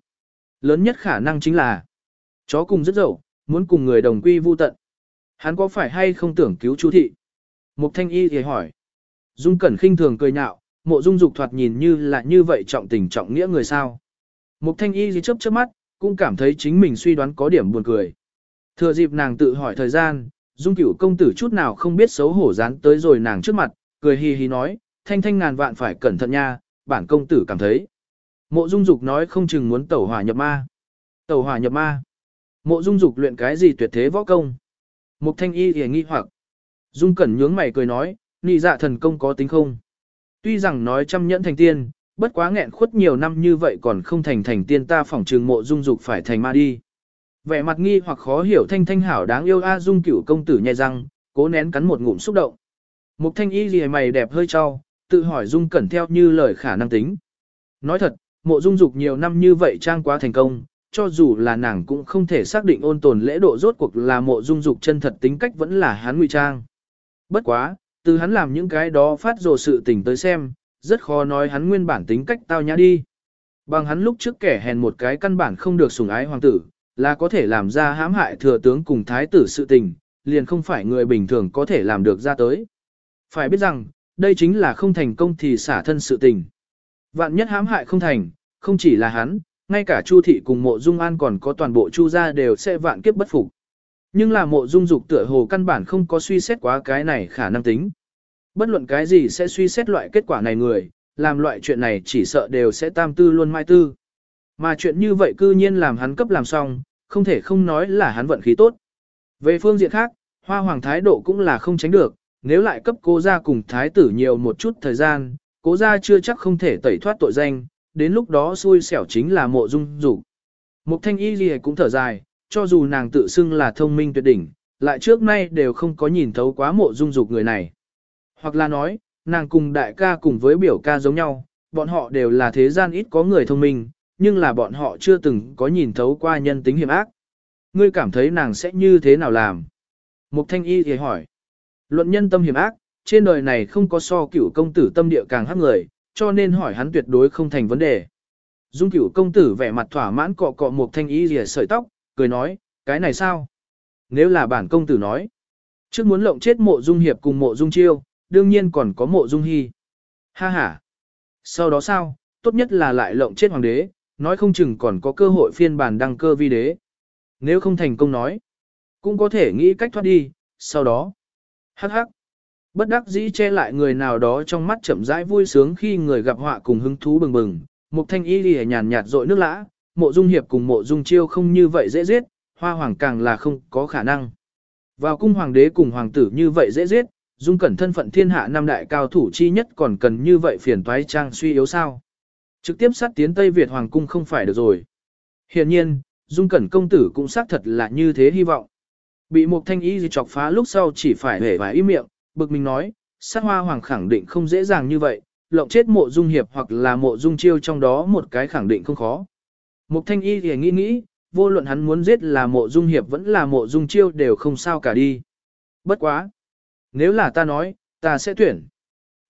Lớn nhất khả năng chính là chó cùng rất dậu, muốn cùng người đồng quy vu tận. Hắn có phải hay không tưởng cứu chú thị? Mục Thanh Y thì hỏi. Dung Cẩn khinh thường cười nhạo, mộ Dung Dục thoạt nhìn như là như vậy trọng tình trọng nghĩa người sao. Mục thanh y gì chớp chớp mắt, cũng cảm thấy chính mình suy đoán có điểm buồn cười. Thừa dịp nàng tự hỏi thời gian, dung cửu công tử chút nào không biết xấu hổ dán tới rồi nàng trước mặt, cười hì hì nói, thanh thanh ngàn vạn phải cẩn thận nha, bản công tử cảm thấy. Mộ dung dục nói không chừng muốn tẩu hỏa nhập ma. Tẩu hỏa nhập ma. Mộ dung dục luyện cái gì tuyệt thế võ công. Mục thanh y thì nghi hoặc. Dung cẩn nhướng mày cười nói, nị dạ thần công có tính không? Tuy rằng nói trăm nhẫn thành tiên, bất quá nghẹn khuất nhiều năm như vậy còn không thành thành tiên ta phỏng trường mộ dung dục phải thành ma đi. Vẻ mặt nghi hoặc khó hiểu thanh thanh hảo đáng yêu A dung cửu công tử nhai răng, cố nén cắn một ngụm xúc động. Mục thanh y gì mày đẹp hơi cho, tự hỏi dung cẩn theo như lời khả năng tính. Nói thật, mộ dung dục nhiều năm như vậy trang quá thành công, cho dù là nàng cũng không thể xác định ôn tồn lễ độ rốt cuộc là mộ dung dục chân thật tính cách vẫn là hắn ngụy trang. Bất quá, từ hắn làm những cái đó phát rồ sự tình tới xem, rất khó nói hắn nguyên bản tính cách tao nhã đi. Bằng hắn lúc trước kẻ hèn một cái căn bản không được sủng ái hoàng tử, là có thể làm ra hãm hại thừa tướng cùng thái tử sự tình, liền không phải người bình thường có thể làm được ra tới. Phải biết rằng, đây chính là không thành công thì xả thân sự tình. Vạn nhất hãm hại không thành, không chỉ là hắn, ngay cả Chu thị cùng mộ dung an còn có toàn bộ Chu gia đều sẽ vạn kiếp bất phục. Nhưng là mộ dung dục tựa hồ căn bản không có suy xét quá cái này khả năng tính. Bất luận cái gì sẽ suy xét loại kết quả này người, làm loại chuyện này chỉ sợ đều sẽ tam tư luôn mai tư. Mà chuyện như vậy cư nhiên làm hắn cấp làm xong, không thể không nói là hắn vận khí tốt. Về phương diện khác, hoa hoàng thái độ cũng là không tránh được, nếu lại cấp cố gia cùng thái tử nhiều một chút thời gian, cố gia chưa chắc không thể tẩy thoát tội danh, đến lúc đó xui xẻo chính là mộ dung dục. Mục thanh y gì cũng thở dài, cho dù nàng tự xưng là thông minh tuyệt đỉnh, lại trước nay đều không có nhìn thấu quá mộ dung dục người này. Hoặc là nói, nàng cùng đại ca cùng với biểu ca giống nhau, bọn họ đều là thế gian ít có người thông minh, nhưng là bọn họ chưa từng có nhìn thấu qua nhân tính hiểm ác. Ngươi cảm thấy nàng sẽ như thế nào làm? Mục thanh y thì hỏi. Luận nhân tâm hiểm ác, trên đời này không có so cửu công tử tâm địa càng hắc người, cho nên hỏi hắn tuyệt đối không thành vấn đề. Dung cửu công tử vẻ mặt thỏa mãn cọ cọ một thanh y rìa sợi tóc, cười nói, cái này sao? Nếu là bản công tử nói, trước muốn lộng chết mộ dung hiệp cùng mộ dung chiêu, đương nhiên còn có mộ dung hy. Ha ha! Sau đó sao, tốt nhất là lại lộng chết hoàng đế, nói không chừng còn có cơ hội phiên bản đăng cơ vi đế. Nếu không thành công nói, cũng có thể nghĩ cách thoát đi, sau đó. Hắc hắc! Bất đắc dĩ che lại người nào đó trong mắt chậm rãi vui sướng khi người gặp họa cùng hứng thú bừng bừng. một thanh y lìa nhàn nhạt rội nước lã, mộ dung hiệp cùng mộ dung chiêu không như vậy dễ giết, hoa hoàng càng là không có khả năng. Vào cung hoàng đế cùng hoàng tử như vậy dễ giết, dung cẩn thân phận thiên hạ năm đại cao thủ chi nhất còn cần như vậy phiền toái trang suy yếu sao. Trực tiếp sát tiến Tây Việt hoàng cung không phải được rồi. Hiện nhiên, dung cẩn công tử cũng xác thật là như thế hy vọng. Bị một thanh y gì chọc phá lúc sau chỉ phải hề và im miệng, bực mình nói, sát hoa hoàng khẳng định không dễ dàng như vậy, lộng chết mộ dung hiệp hoặc là mộ dung chiêu trong đó một cái khẳng định không khó. Mục thanh y thì nghĩ nghĩ, vô luận hắn muốn giết là mộ dung hiệp vẫn là mộ dung chiêu đều không sao cả đi. Bất quá. Nếu là ta nói, ta sẽ tuyển.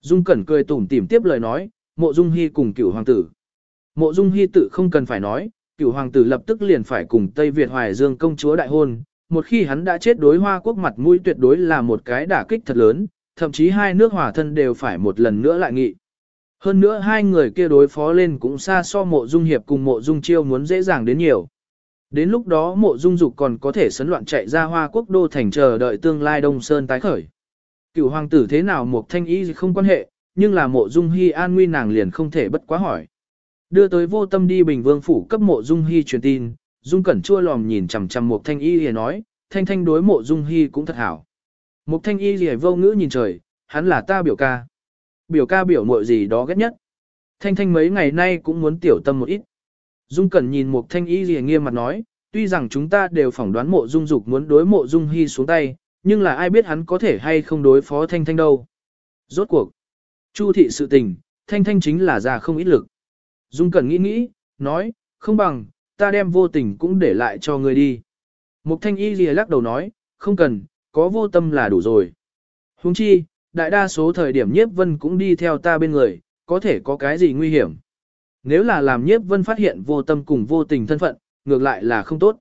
Dung cẩn cười tủm tỉm tiếp lời nói, mộ dung hy cùng cửu hoàng tử. Mộ dung hy tự không cần phải nói, cửu hoàng tử lập tức liền phải cùng Tây Việt Hoài Dương công chúa đại hôn, một khi hắn đã chết đối hoa quốc mặt mũi tuyệt đối là một cái đả kích thật lớn, thậm chí hai nước hòa thân đều phải một lần nữa lại nghị. Hơn nữa hai người kia đối phó lên cũng xa so mộ dung hiệp cùng mộ dung chiêu muốn dễ dàng đến nhiều. Đến lúc đó mộ dung dục còn có thể sấn loạn chạy ra hoa quốc đô thành chờ đợi tương lai Đông Sơn tái khởi. Cựu hoàng tử thế nào một thanh ý không quan hệ, nhưng là mộ dung hy an nguy nàng liền không thể bất quá hỏi. Đưa tới vô tâm đi bình vương phủ cấp mộ dung hy truyền tin, dung cẩn chua lòm nhìn chằm chằm một thanh y thì nói, thanh thanh đối mộ dung hy cũng thật hảo. Một thanh y thì vô ngữ nhìn trời, hắn là ta biểu ca. Biểu ca biểu mội gì đó ghét nhất. Thanh thanh mấy ngày nay cũng muốn tiểu tâm một ít. Dung Cẩn nhìn một thanh y gì nghiêm mặt nói, tuy rằng chúng ta đều phỏng đoán mộ dung dục muốn đối mộ dung hy xuống tay, nhưng là ai biết hắn có thể hay không đối phó thanh thanh đâu. Rốt cuộc, chu thị sự tình, thanh thanh chính là già không ít lực. Dung Cẩn nghĩ nghĩ, nói, không bằng, ta đem vô tình cũng để lại cho người đi. Mục thanh y lìa lắc đầu nói, không cần, có vô tâm là đủ rồi. Huống chi, đại đa số thời điểm nhiếp vân cũng đi theo ta bên người, có thể có cái gì nguy hiểm. Nếu là làm nhiếp vân phát hiện vô tâm cùng vô tình thân phận, ngược lại là không tốt.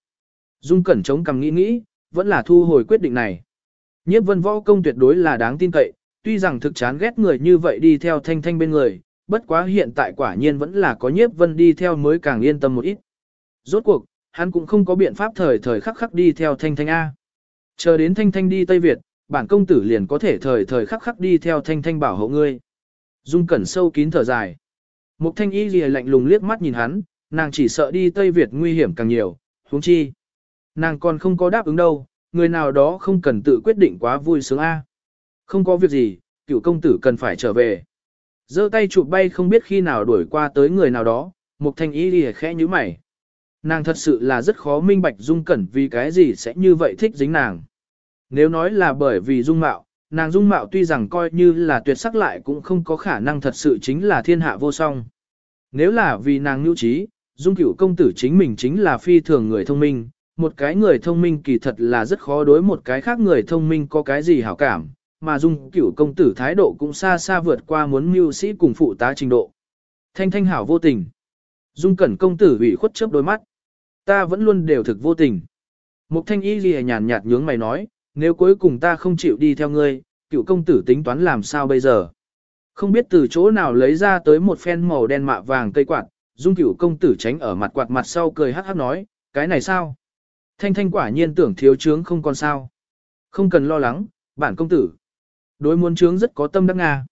Dung cẩn chống cằm nghĩ nghĩ, vẫn là thu hồi quyết định này. Nhiếp vân võ công tuyệt đối là đáng tin cậy, tuy rằng thực chán ghét người như vậy đi theo thanh thanh bên người, bất quá hiện tại quả nhiên vẫn là có nhiếp vân đi theo mới càng yên tâm một ít. Rốt cuộc, hắn cũng không có biện pháp thời thời khắc khắc đi theo thanh thanh A. Chờ đến thanh thanh đi Tây Việt, bản công tử liền có thể thời thời khắc khắc đi theo thanh thanh bảo hộ ngươi. Dung cẩn sâu kín thở dài. Mục thanh y lìa lạnh lùng liếc mắt nhìn hắn, nàng chỉ sợ đi Tây Việt nguy hiểm càng nhiều, huống chi. Nàng còn không có đáp ứng đâu, người nào đó không cần tự quyết định quá vui sướng A. Không có việc gì, cựu công tử cần phải trở về. giơ tay chụp bay không biết khi nào đuổi qua tới người nào đó, mục thanh y lìa khẽ như mày. Nàng thật sự là rất khó minh bạch dung cẩn vì cái gì sẽ như vậy thích dính nàng. Nếu nói là bởi vì dung mạo, nàng dung mạo tuy rằng coi như là tuyệt sắc lại cũng không có khả năng thật sự chính là thiên hạ vô song. Nếu là vì nàng nhu trí, dung cửu công tử chính mình chính là phi thường người thông minh, một cái người thông minh kỳ thật là rất khó đối một cái khác người thông minh có cái gì hảo cảm, mà dung cửu công tử thái độ cũng xa xa vượt qua muốn mưu sĩ cùng phụ tá trình độ. Thanh thanh hảo vô tình. Dung cẩn công tử ủy khuất chớp đôi mắt. Ta vẫn luôn đều thực vô tình. Mục thanh y ghi nhàn nhạt nhướng mày nói, nếu cuối cùng ta không chịu đi theo ngươi, cựu công tử tính toán làm sao bây giờ. Không biết từ chỗ nào lấy ra tới một phen màu đen mạ vàng cây quạt, dung cửu công tử tránh ở mặt quạt mặt sau cười hát hát nói, cái này sao? Thanh thanh quả nhiên tưởng thiếu trướng không còn sao. Không cần lo lắng, bản công tử. Đối muốn trướng rất có tâm đắc nga.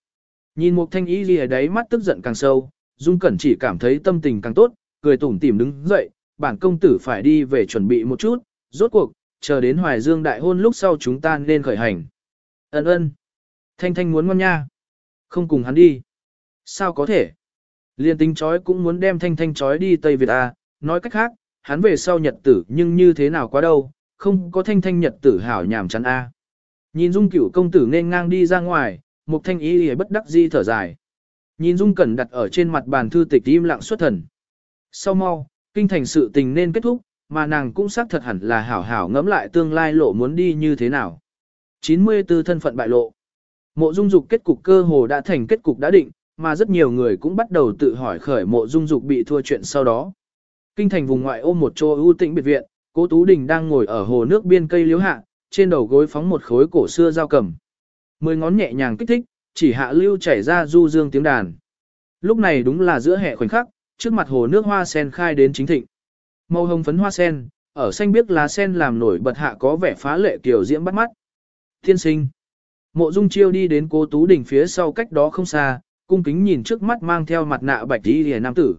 Nhìn một thanh ý gì ở đấy mắt tức giận càng sâu, dung cẩn chỉ cảm thấy tâm tình càng tốt, cười tủm tỉm đứng dậy, bản công tử phải đi về chuẩn bị một chút, rốt cuộc, chờ đến hoài dương đại hôn lúc sau chúng ta nên khởi hành. Ấn ơn. Thanh thanh muốn ngon nha. Không cùng hắn đi. Sao có thể? Liên tính chói cũng muốn đem thanh thanh chói đi Tây Việt à, nói cách khác, hắn về sau nhật tử nhưng như thế nào quá đâu, không có thanh thanh nhật tử hảo nhảm chắn a. Nhìn dung cửu công tử nên ngang đi ra ngoài, một thanh ý lì bất đắc di thở dài. Nhìn dung cẩn đặt ở trên mặt bàn thư tịch im lặng xuất thần. Sau mau, kinh thành sự tình nên kết thúc, mà nàng cũng xác thật hẳn là hảo hảo ngẫm lại tương lai lộ muốn đi như thế nào. 94 thân phận bại lộ. Mộ dung dục kết cục cơ hồ đã thành kết cục đã định, mà rất nhiều người cũng bắt đầu tự hỏi khởi mộ dung dục bị thua chuyện sau đó. Kinh thành vùng ngoại ô một chỗ ưu tĩnh biệt viện, cố Tú Đình đang ngồi ở hồ nước biên cây liễu hạ, trên đầu gối phóng một khối cổ xưa dao cầm. Mười ngón nhẹ nhàng kích thích, chỉ hạ lưu chảy ra du dương tiếng đàn. Lúc này đúng là giữa hè khoảnh khắc, trước mặt hồ nước hoa sen khai đến chính thịnh. Màu hồng phấn hoa sen, ở xanh biếc lá sen làm nổi bật hạ có vẻ phá lệ kiểu diễm bắt mắt. Thiên sinh. Mộ Dung Chiêu đi đến Cố Tú Đình phía sau cách đó không xa, cung kính nhìn trước mắt mang theo mặt nạ bạch y liễu nam tử.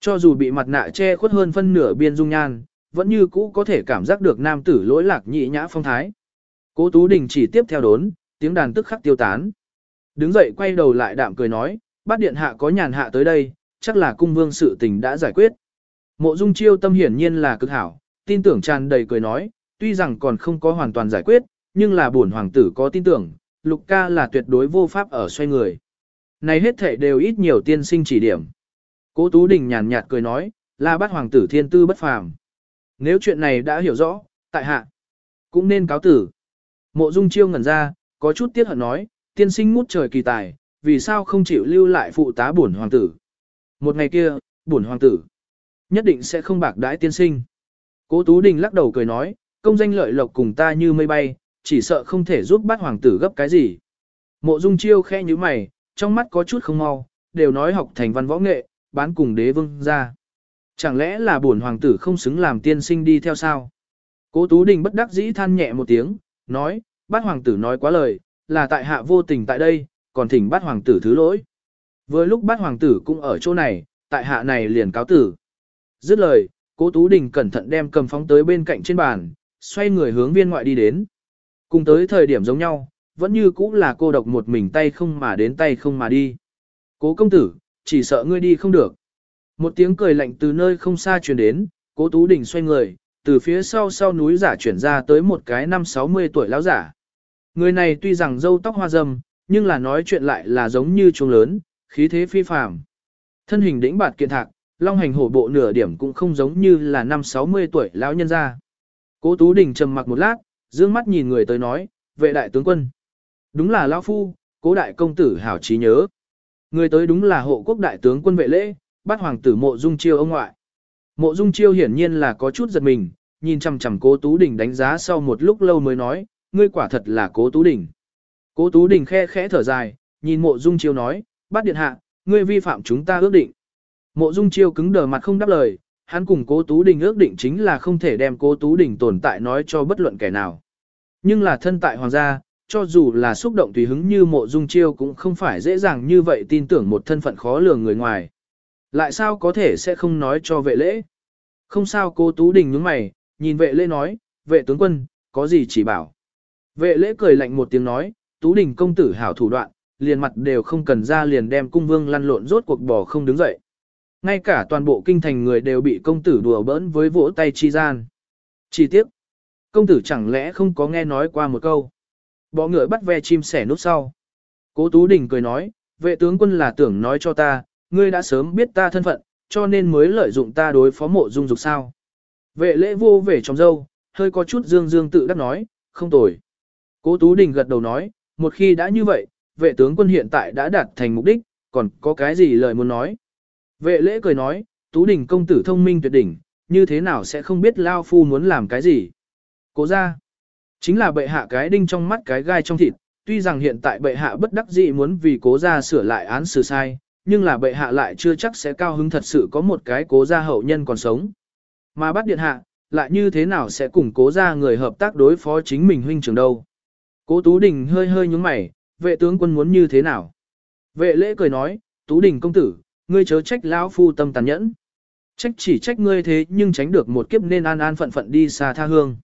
Cho dù bị mặt nạ che khuất hơn phân nửa biên dung nhan, vẫn như cũ có thể cảm giác được nam tử lỗi lạc nhị nhã phong thái. Cố Tú Đình chỉ tiếp theo đốn, tiếng đàn tức khắc tiêu tán. Đứng dậy quay đầu lại đạm cười nói, bát điện hạ có nhàn hạ tới đây, chắc là cung vương sự tình đã giải quyết. Mộ Dung Chiêu tâm hiển nhiên là cực hảo, tin tưởng tràn đầy cười nói, tuy rằng còn không có hoàn toàn giải quyết, nhưng là bổn hoàng tử có tin tưởng, Lục ca là tuyệt đối vô pháp ở xoay người. Này hết thảy đều ít nhiều tiên sinh chỉ điểm. Cố Tú Đình nhàn nhạt cười nói, là bắt hoàng tử thiên tư bất phàm. Nếu chuyện này đã hiểu rõ, tại hạ, cũng nên cáo tử. Mộ Dung Chiêu ngẩn ra, có chút tiếc hận nói, tiên sinh ngút trời kỳ tài, vì sao không chịu lưu lại phụ tá bổn hoàng tử. Một ngày kia, bổn hoàng tử, nhất định sẽ không bạc đãi tiên sinh. Cố Tú Đình lắc đầu cười nói, công danh lợi lộc cùng ta như mây bay, chỉ sợ không thể giúp bát hoàng tử gấp cái gì. Mộ Dung Chiêu khe như mày, trong mắt có chút không mau, đều nói học thành văn võ nghệ, bán cùng đế vương ra. Chẳng lẽ là bổn hoàng tử không xứng làm tiên sinh đi theo sao? Cố Tú Đình bất đắc dĩ than nhẹ một tiếng, nói, bát hoàng tử nói quá lời, là tại hạ vô tình tại đây, còn thỉnh bát hoàng tử thứ lỗi. Với lúc bát hoàng tử cũng ở chỗ này, tại hạ này liền cáo tử. Dứt lời, cố Tú Đình cẩn thận đem cầm phóng tới bên cạnh trên bàn, xoay người hướng viên ngoại đi đến. Cùng tới thời điểm giống nhau, vẫn như cũ là cô độc một mình tay không mà đến tay không mà đi. Cố công tử, chỉ sợ ngươi đi không được. Một tiếng cười lạnh từ nơi không xa truyền đến, cố Tú Đình xoay người, từ phía sau sau núi giả chuyển ra tới một cái năm 60 tuổi lão giả. Người này tuy rằng râu tóc hoa râm, nhưng là nói chuyện lại là giống như trung lớn, khí thế phi phàm. Thân hình đĩnh bạt kiện thạc, long hành hổ bộ nửa điểm cũng không giống như là năm 60 tuổi lão nhân gia. Cố Tú Đình trầm mặc một lát, dương mắt nhìn người tới nói, vệ đại tướng quân. Đúng là lão phu, cố đại công tử hảo trí nhớ. Người tới đúng là hộ quốc đại tướng quân vệ lễ, bắt hoàng tử mộ dung chiêu ông ngoại. Mộ dung chiêu hiển nhiên là có chút giật mình, nhìn chằm chằm cố Tú Đình đánh giá sau một lúc lâu mới nói, ngươi quả thật là cố Tú Đình. Cố Tú Đình khe khẽ thở dài, nhìn mộ dung chiêu nói, bắt điện hạ, ngươi vi phạm chúng ta ước định. Mộ dung chiêu cứng đờ mặt không đáp lời, hắn cùng cố Tú Đình ước định chính là không thể đem cố Tú Đình tồn tại nói cho bất luận kẻ nào. Nhưng là thân tại hoàng gia, cho dù là xúc động tùy hứng như mộ dung chiêu cũng không phải dễ dàng như vậy tin tưởng một thân phận khó lường người ngoài. Lại sao có thể sẽ không nói cho vệ lễ? Không sao cô Tú Đình nhướng mày, nhìn vệ lễ nói, vệ tướng quân, có gì chỉ bảo. Vệ lễ cười lạnh một tiếng nói, Tú Đình công tử hảo thủ đoạn, liền mặt đều không cần ra liền đem cung vương lăn lộn rốt cuộc bò không đứng dậy. Ngay cả toàn bộ kinh thành người đều bị công tử đùa bỡn với vỗ tay chi gian. Chỉ tiếc công tử chẳng lẽ không có nghe nói qua một câu. Bỏ ngựa bắt ve chim sẻ nút sau. Cố Tú Đình cười nói, vệ tướng quân là tưởng nói cho ta, ngươi đã sớm biết ta thân phận, cho nên mới lợi dụng ta đối phó mộ dung dục sao. Vệ lễ vô về trong dâu, hơi có chút dương dương tự đắc nói, không tồi. Cố Tú Đình gật đầu nói, một khi đã như vậy, vệ tướng quân hiện tại đã đạt thành mục đích, còn có cái gì lời muốn nói. Vệ lễ cười nói, Tú Đình công tử thông minh tuyệt đỉnh, như thế nào sẽ không biết Lao Phu muốn làm cái gì. Cố ra, chính là bệ hạ cái đinh trong mắt cái gai trong thịt, Tuy rằng hiện tại bệ hạ bất đắc dĩ muốn vì cố gia sửa lại án xử sai, nhưng là bệ hạ lại chưa chắc sẽ cao hứng thật sự có một cái cố gia hậu nhân còn sống. Mà bắt điện hạ, lại như thế nào sẽ cùng cố gia người hợp tác đối phó chính mình huynh trưởng đâu. Cố Tú Đình hơi hơi nhúng mày, vệ tướng quân muốn như thế nào? Vệ lễ cười nói, Tú Đình công tử, ngươi chớ trách lão phu tâm tàn nhẫn. Trách chỉ trách ngươi thế nhưng tránh được một kiếp nên an an phận phận đi xa tha hương.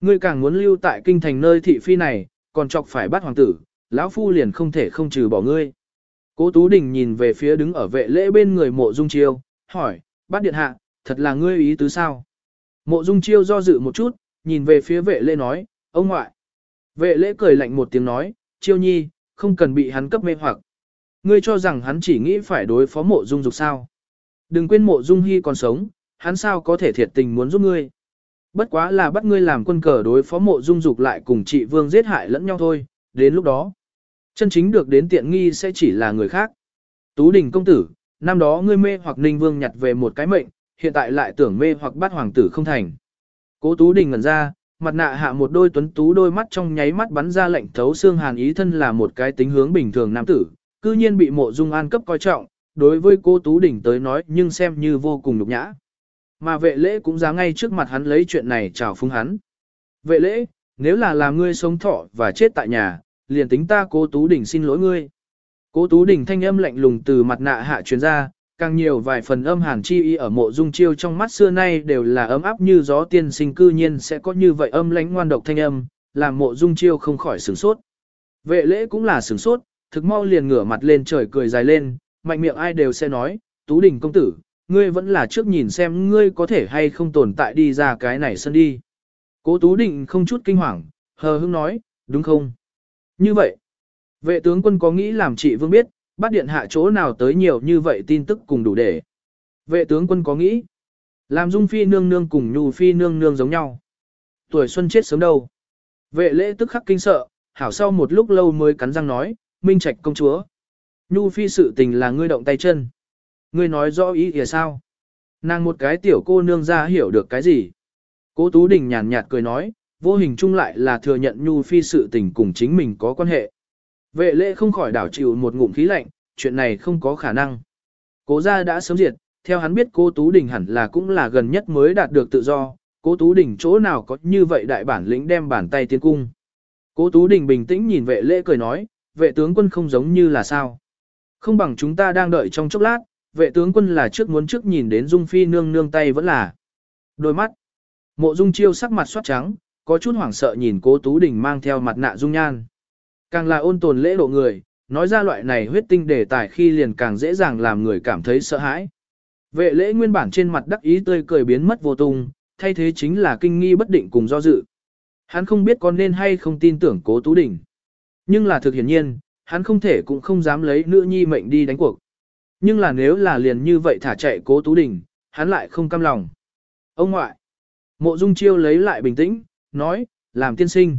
Ngươi càng muốn lưu tại kinh thành nơi thị phi này, còn chọc phải bắt hoàng tử, lão phu liền không thể không trừ bỏ ngươi. Cố Tú Đình nhìn về phía đứng ở vệ lễ bên người mộ dung chiêu, hỏi, bắt điện hạ, thật là ngươi ý tứ sao? Mộ dung chiêu do dự một chút, nhìn về phía vệ lễ nói, ông ngoại. Vệ lễ cười lạnh một tiếng nói, chiêu nhi, không cần bị hắn cấp mê hoặc. Ngươi cho rằng hắn chỉ nghĩ phải đối phó mộ dung dục sao. Đừng quên mộ dung hy còn sống, hắn sao có thể thiệt tình muốn giúp ngươi. Bất quá là bắt ngươi làm quân cờ đối phó mộ dung dục lại cùng chị vương giết hại lẫn nhau thôi, đến lúc đó. Chân chính được đến tiện nghi sẽ chỉ là người khác. Tú đình công tử, năm đó ngươi mê hoặc ninh vương nhặt về một cái mệnh, hiện tại lại tưởng mê hoặc bắt hoàng tử không thành. Cố tú đình ngẩn ra, mặt nạ hạ một đôi tuấn tú đôi mắt trong nháy mắt bắn ra lệnh thấu xương hàn ý thân là một cái tính hướng bình thường nam tử, cư nhiên bị mộ dung an cấp coi trọng, đối với cô Tú Đình tới nói nhưng xem như vô cùng nhục nhã. Mà vệ lễ cũng dám ngay trước mặt hắn lấy chuyện này chào phúng hắn. Vệ lễ, nếu là làm ngươi sống thọ và chết tại nhà, liền tính ta cố Tú Đình xin lỗi ngươi. Cố Tú Đình thanh âm lạnh lùng từ mặt nạ hạ truyền ra, càng nhiều vài phần âm hàn chi y ở mộ dung chiêu trong mắt xưa nay đều là ấm áp như gió tiên sinh cư nhiên sẽ có như vậy âm lãnh ngoan độc thanh âm, làm mộ dung chiêu không khỏi sửng sốt. Vệ lễ cũng là sửng sốt, thực mau liền ngửa mặt lên trời cười dài lên, mạnh miệng ai đều sẽ nói, Tú Đình công tử, ngươi vẫn là trước nhìn xem ngươi có thể hay không tồn tại đi ra cái này sân đi. Cố Tú Định không chút kinh hoàng, hờ hững nói, đúng không? Như vậy, vệ tướng quân có nghĩ làm chị vương biết, bắt điện hạ chỗ nào tới nhiều như vậy tin tức cùng đủ để. Vệ tướng quân có nghĩ, làm dung phi nương nương cùng nhu phi nương nương giống nhau. Tuổi xuân chết sớm đâu. Vệ lễ tức khắc kinh sợ, hảo sau một lúc lâu mới cắn răng nói, minh trạch công chúa. Nhu phi sự tình là ngươi động tay chân. Ngươi nói rõ ý kìa sao? Nàng một cái tiểu cô nương ra hiểu được cái gì? Cố Tú Đình nhàn nhạt cười nói, vô hình chung lại là thừa nhận Nhu phi sự tình cùng chính mình có quan hệ. Vệ lễ không khỏi đảo chịu một ngụm khí lạnh, chuyện này không có khả năng. Cố gia đã sớm diệt, theo hắn biết cô Tú Đình hẳn là cũng là gần nhất mới đạt được tự do, cố Tú Đình chỗ nào có như vậy đại bản lĩnh đem bàn tay tiến cung. Cố Tú Đình bình tĩnh nhìn vệ lễ cười nói, vệ tướng quân không giống như là sao. Không bằng chúng ta đang đợi trong chốc lát, vệ tướng quân là trước muốn trước nhìn đến Dung Phi nương nương tay vẫn là. Đôi mắt. Mộ Dung chiêu sắc mặt soát trắng, có chút hoảng sợ nhìn cố Tú Đình mang theo mặt nạ Dung Nhan. Càng là ôn tồn lễ độ người, nói ra loại này huyết tinh đề tài khi liền càng dễ dàng làm người cảm thấy sợ hãi. Vệ lễ nguyên bản trên mặt đắc ý tươi cười biến mất vô tung, thay thế chính là kinh nghi bất định cùng do dự. Hắn không biết có nên hay không tin tưởng cố Tú Đình. Nhưng là thực hiển nhiên, hắn không thể cũng không dám lấy nữ nhi mệnh đi đánh cuộc. Nhưng là nếu là liền như vậy thả chạy cố Tú Đình, hắn lại không cam lòng. Ông ngoại, mộ dung chiêu lấy lại bình tĩnh, nói, làm tiên sinh.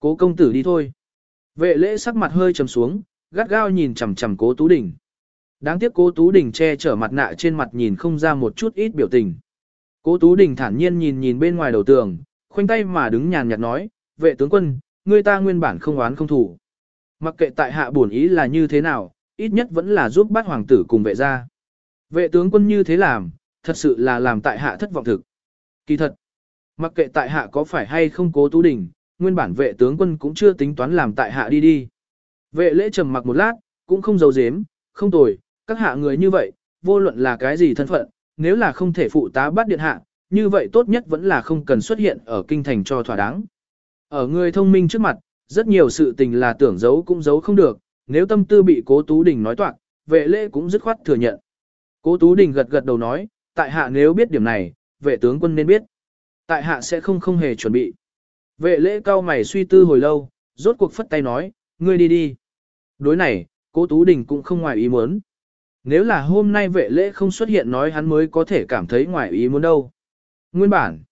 Cố công tử đi thôi. Vệ lễ sắc mặt hơi trầm xuống, gắt gao nhìn chằm chằm cố Tú Đình. Đáng tiếc cố Tú Đình che chở mặt nạ trên mặt nhìn không ra một chút ít biểu tình. Cố Tú Đình thản nhiên nhìn nhìn bên ngoài đầu tường, khoanh tay mà đứng nhàn nhạt nói, vệ tướng quân, người ta nguyên bản không oán không thủ. Mặc kệ tại hạ bổn ý là như thế nào, ít nhất vẫn là giúp bắt hoàng tử cùng vệ gia. Vệ tướng quân như thế làm, thật sự là làm tại hạ thất vọng thực. Kỳ thật, mặc kệ tại hạ có phải hay không cố tú đình, nguyên bản vệ tướng quân cũng chưa tính toán làm tại hạ đi đi. Vệ lễ trầm mặc một lát, cũng không giấu giếm, không tồi, các hạ người như vậy, vô luận là cái gì thân phận, nếu là không thể phụ tá bắt điện hạ, như vậy tốt nhất vẫn là không cần xuất hiện ở kinh thành cho thỏa đáng. Ở người thông minh trước mặt, rất nhiều sự tình là tưởng giấu cũng giấu không được, nếu tâm tư bị cố Tú Đình nói toạc, vệ lễ cũng dứt khoát thừa nhận. Cố Tú Đình gật gật đầu nói, tại hạ nếu biết điểm này, vệ tướng quân nên biết. Tại hạ sẽ không không hề chuẩn bị. Vệ lễ cao mày suy tư hồi lâu, rốt cuộc phất tay nói, ngươi đi đi. Đối này, cố Tú Đình cũng không ngoài ý muốn. Nếu là hôm nay vệ lễ không xuất hiện nói hắn mới có thể cảm thấy ngoài ý muốn đâu. Nguyên bản,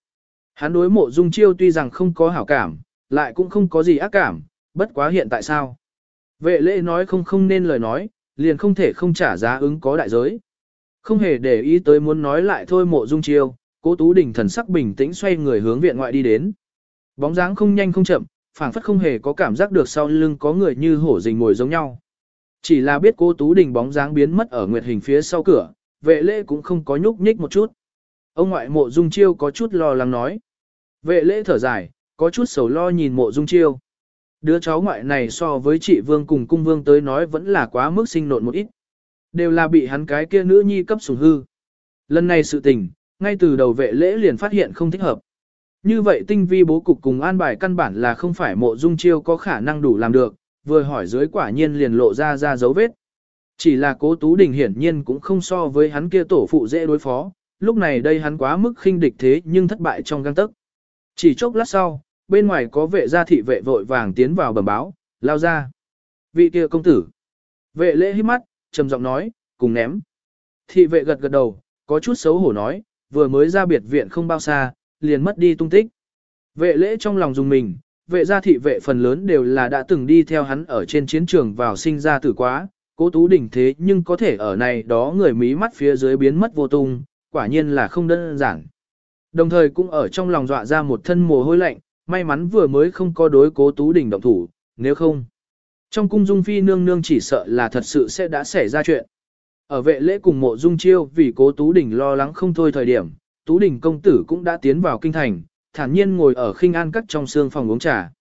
hắn đối mộ dung chiêu tuy rằng không có hảo cảm, lại cũng không có gì ác cảm, bất quá hiện tại sao. Vệ lễ nói không không nên lời nói, liền không thể không trả giá ứng có đại giới. Không hề để ý tới muốn nói lại thôi mộ dung chiêu, cố tú đình thần sắc bình tĩnh xoay người hướng viện ngoại đi đến. Bóng dáng không nhanh không chậm, phảng phất không hề có cảm giác được sau lưng có người như hổ rình ngồi giống nhau. Chỉ là biết cô Tú Đình bóng dáng biến mất ở nguyệt hình phía sau cửa, vệ lễ cũng không có nhúc nhích một chút. Ông ngoại mộ dung chiêu có chút lo lắng nói. Vệ lễ thở dài, có chút sầu lo nhìn mộ dung chiêu. Đứa cháu ngoại này so với chị Vương cùng cung Vương tới nói vẫn là quá mức sinh nộn một ít. Đều là bị hắn cái kia nữ nhi cấp sủng hư. Lần này sự tình, ngay từ đầu vệ lễ liền phát hiện không thích hợp. Như vậy tinh vi bố cục cùng an bài căn bản là không phải mộ dung chiêu có khả năng đủ làm được, vừa hỏi dưới quả nhiên liền lộ ra ra dấu vết. Chỉ là cố Tú Đình hiển nhiên cũng không so với hắn kia tổ phụ dễ đối phó, lúc này đây hắn quá mức khinh địch thế nhưng thất bại trong găng tức. Chỉ chốc lát sau, bên ngoài có vệ gia thị vệ vội vàng tiến vào bẩm báo, lao ra. Vị kia công tử. Vệ lễ hít mắt, trầm giọng nói, cùng ném. Thị vệ gật gật đầu, có chút xấu hổ nói, vừa mới ra biệt viện không bao xa, liền mất đi tung tích. Vệ lễ trong lòng dùng mình, vệ gia thị vệ phần lớn đều là đã từng đi theo hắn ở trên chiến trường vào sinh ra tử quá, cố tú đỉnh thế nhưng có thể ở này đó người mí mắt phía dưới biến mất vô tung, quả nhiên là không đơn giản. Đồng thời cũng ở trong lòng dọa ra một thân mồ hôi lạnh, may mắn vừa mới không có đối cố tú đỉnh động thủ, nếu không. Trong cung dung phi nương nương chỉ sợ là thật sự sẽ đã xảy ra chuyện. Ở vệ lễ cùng mộ dung chiêu vì cố tú đỉnh lo lắng không thôi thời điểm, tú đỉnh công tử cũng đã tiến vào kinh thành, thản nhiên ngồi ở khinh an cắt trong xương phòng uống trà.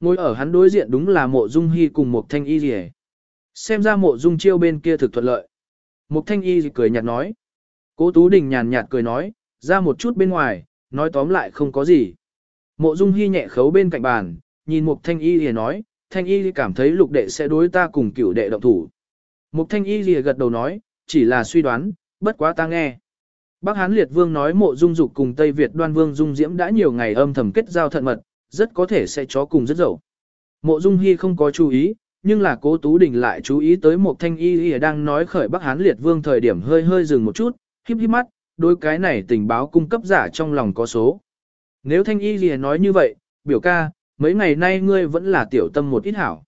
Ngồi ở hắn đối diện đúng là mộ dung hy cùng một thanh y rỉ. Xem ra mộ dung chiêu bên kia thực thuận lợi. Một thanh y cười nhạt nói. Cố tú đình nhàn nhạt cười nói, ra một chút bên ngoài, nói tóm lại không có gì. Mộ dung hy nhẹ khấu bên cạnh bàn, nhìn Mục thanh y lìa nói, thanh y cảm thấy lục đệ sẽ đối ta cùng cửu đệ động thủ. Mục thanh y lìa gật đầu nói, chỉ là suy đoán, bất quá ta nghe. Bác Hán Liệt Vương nói mộ dung dục cùng Tây Việt đoan vương dung diễm đã nhiều ngày âm thầm kết giao thận mật, rất có thể sẽ chó cùng rất dậu. Mộ dung hy không có chú ý, nhưng là cố Tú Đình lại chú ý tới một thanh y y đang nói khởi Bắc Hán Liệt Vương thời điểm hơi hơi dừng một chút, híp híp mắt, đôi cái này tình báo cung cấp giả trong lòng có số. Nếu thanh y gì nói như vậy, biểu ca, mấy ngày nay ngươi vẫn là tiểu tâm một ít hảo.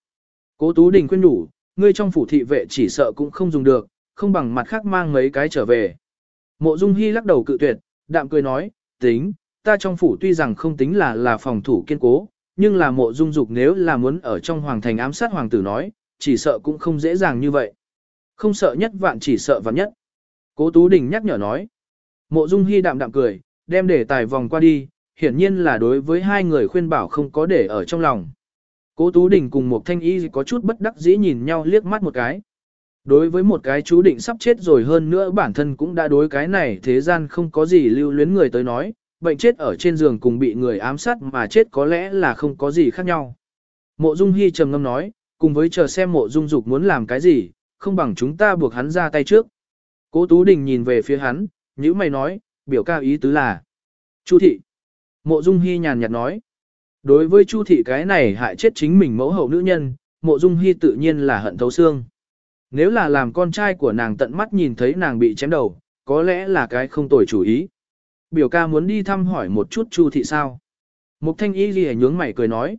Cố Tú Đình khuyên đủ, ngươi trong phủ thị vệ chỉ sợ cũng không dùng được, không bằng mặt khác mang mấy cái trở về. Mộ Dung hy lắc đầu cự tuyệt, đạm cười nói, tính, ta trong phủ tuy rằng không tính là là phòng thủ kiên cố, nhưng là mộ dung dục nếu là muốn ở trong hoàng thành ám sát hoàng tử nói, chỉ sợ cũng không dễ dàng như vậy. Không sợ nhất vạn chỉ sợ vạn nhất. Cố Tú Đình nhắc nhở nói. Mộ Dung hy đạm đạm cười, đem để tài vòng qua đi, hiển nhiên là đối với hai người khuyên bảo không có để ở trong lòng. Cố Tú Đình cùng một thanh y có chút bất đắc dĩ nhìn nhau liếc mắt một cái. Đối với một cái chú định sắp chết rồi hơn nữa bản thân cũng đã đối cái này thế gian không có gì lưu luyến người tới nói, bệnh chết ở trên giường cùng bị người ám sát mà chết có lẽ là không có gì khác nhau. Mộ Dung Hi trầm ngâm nói, cùng với chờ xem mộ Dung Dục muốn làm cái gì, không bằng chúng ta buộc hắn ra tay trước. Cố Tú Đình nhìn về phía hắn, những mày nói, biểu ca ý tứ là. Chu thị. Mộ Dung Hi nhàn nhạt nói. Đối với Chu thị cái này hại chết chính mình mẫu hậu nữ nhân, mộ Dung Hi tự nhiên là hận thấu xương. Nếu là làm con trai của nàng tận mắt nhìn thấy nàng bị chém đầu, có lẽ là cái không tồi chủ ý. Biểu ca muốn đi thăm hỏi một chút Chu thị sao. Mục thanh y ghi nhướng mày cười nói.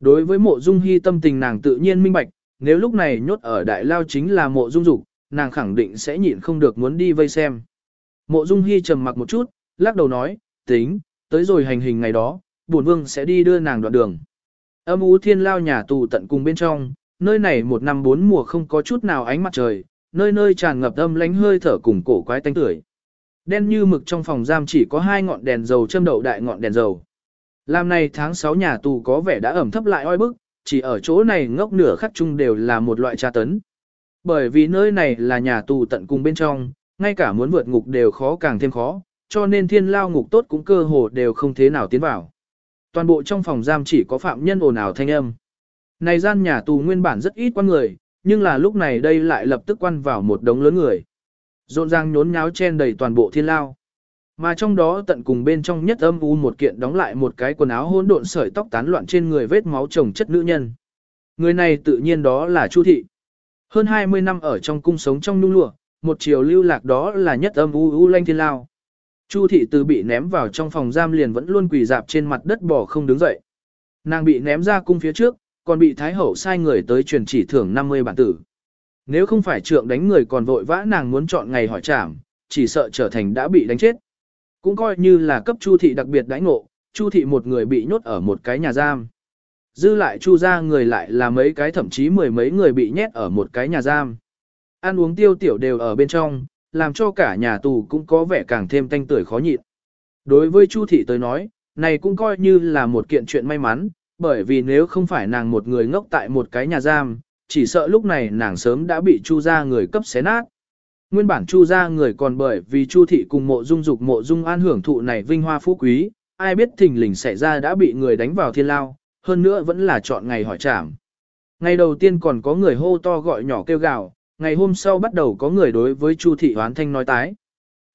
Đối với mộ dung hy tâm tình nàng tự nhiên minh bạch, nếu lúc này nhốt ở đại lao chính là mộ dung dục, nàng khẳng định sẽ nhịn không được muốn đi vây xem. Mộ dung hy trầm mặc một chút, lắc đầu nói, tính, tới rồi hành hình ngày đó, bổn vương sẽ đi đưa nàng đoạn đường. Âm ú thiên lao nhà tù tận cùng bên trong, nơi này một năm bốn mùa không có chút nào ánh mặt trời, nơi nơi tràn ngập âm lánh hơi thở cùng cổ quái tanh tưởi. Đen như mực trong phòng giam chỉ có hai ngọn đèn dầu châm đậu đại ngọn đèn dầu. Làm này tháng 6 nhà tù có vẻ đã ẩm thấp lại oi bức, chỉ ở chỗ này ngốc nửa khắc chung đều là một loại tra tấn. Bởi vì nơi này là nhà tù tận cùng bên trong, ngay cả muốn vượt ngục đều khó càng thêm khó, cho nên thiên lao ngục tốt cũng cơ hồ đều không thế nào tiến vào. Toàn bộ trong phòng giam chỉ có phạm nhân ồn ào thanh âm. Này gian nhà tù nguyên bản rất ít quan người, nhưng là lúc này đây lại lập tức quan vào một đống lớn người. Rộn ràng nhốn nháo chen đầy toàn bộ thiên lao. Mà trong đó tận cùng bên trong nhất âm u một kiện đóng lại một cái quần áo hỗn độn sợi tóc tán loạn trên người vết máu chồng chất nữ nhân. Người này tự nhiên đó là Chu thị. Hơn 20 năm ở trong cung sống trong nung lụa, một chiều lưu lạc đó là nhất âm u u lanh thiên lao. Chu thị từ bị ném vào trong phòng giam liền vẫn luôn quỳ dạp trên mặt đất bỏ không đứng dậy. Nàng bị ném ra cung phía trước, còn bị Thái Hậu sai người tới truyền chỉ thưởng 50 bản tử. Nếu không phải trượng đánh người còn vội vã nàng muốn chọn ngày hỏi trảm, chỉ sợ trở thành đã bị đánh chết. Cũng coi như là cấp Chu thị đặc biệt đãi ngộ, Chu thị một người bị nhốt ở một cái nhà giam. dư lại chu ra người lại là mấy cái thậm chí mười mấy người bị nhét ở một cái nhà giam. Ăn uống tiêu tiểu đều ở bên trong, làm cho cả nhà tù cũng có vẻ càng thêm tanh tưởi khó nhịn. Đối với Chu thị tới nói, này cũng coi như là một kiện chuyện may mắn, bởi vì nếu không phải nàng một người ngốc tại một cái nhà giam, chỉ sợ lúc này nàng sớm đã bị Chu gia người cấp xé nát. Nguyên bản Chu gia người còn bởi vì Chu thị cùng mộ dung dục mộ dung an hưởng thụ này vinh hoa phú quý, ai biết thình lình xảy ra đã bị người đánh vào thiên lao, hơn nữa vẫn là chọn ngày hỏi trảm. Ngày đầu tiên còn có người hô to gọi nhỏ kêu gào, ngày hôm sau bắt đầu có người đối với Chu thị hoán thanh nói tái.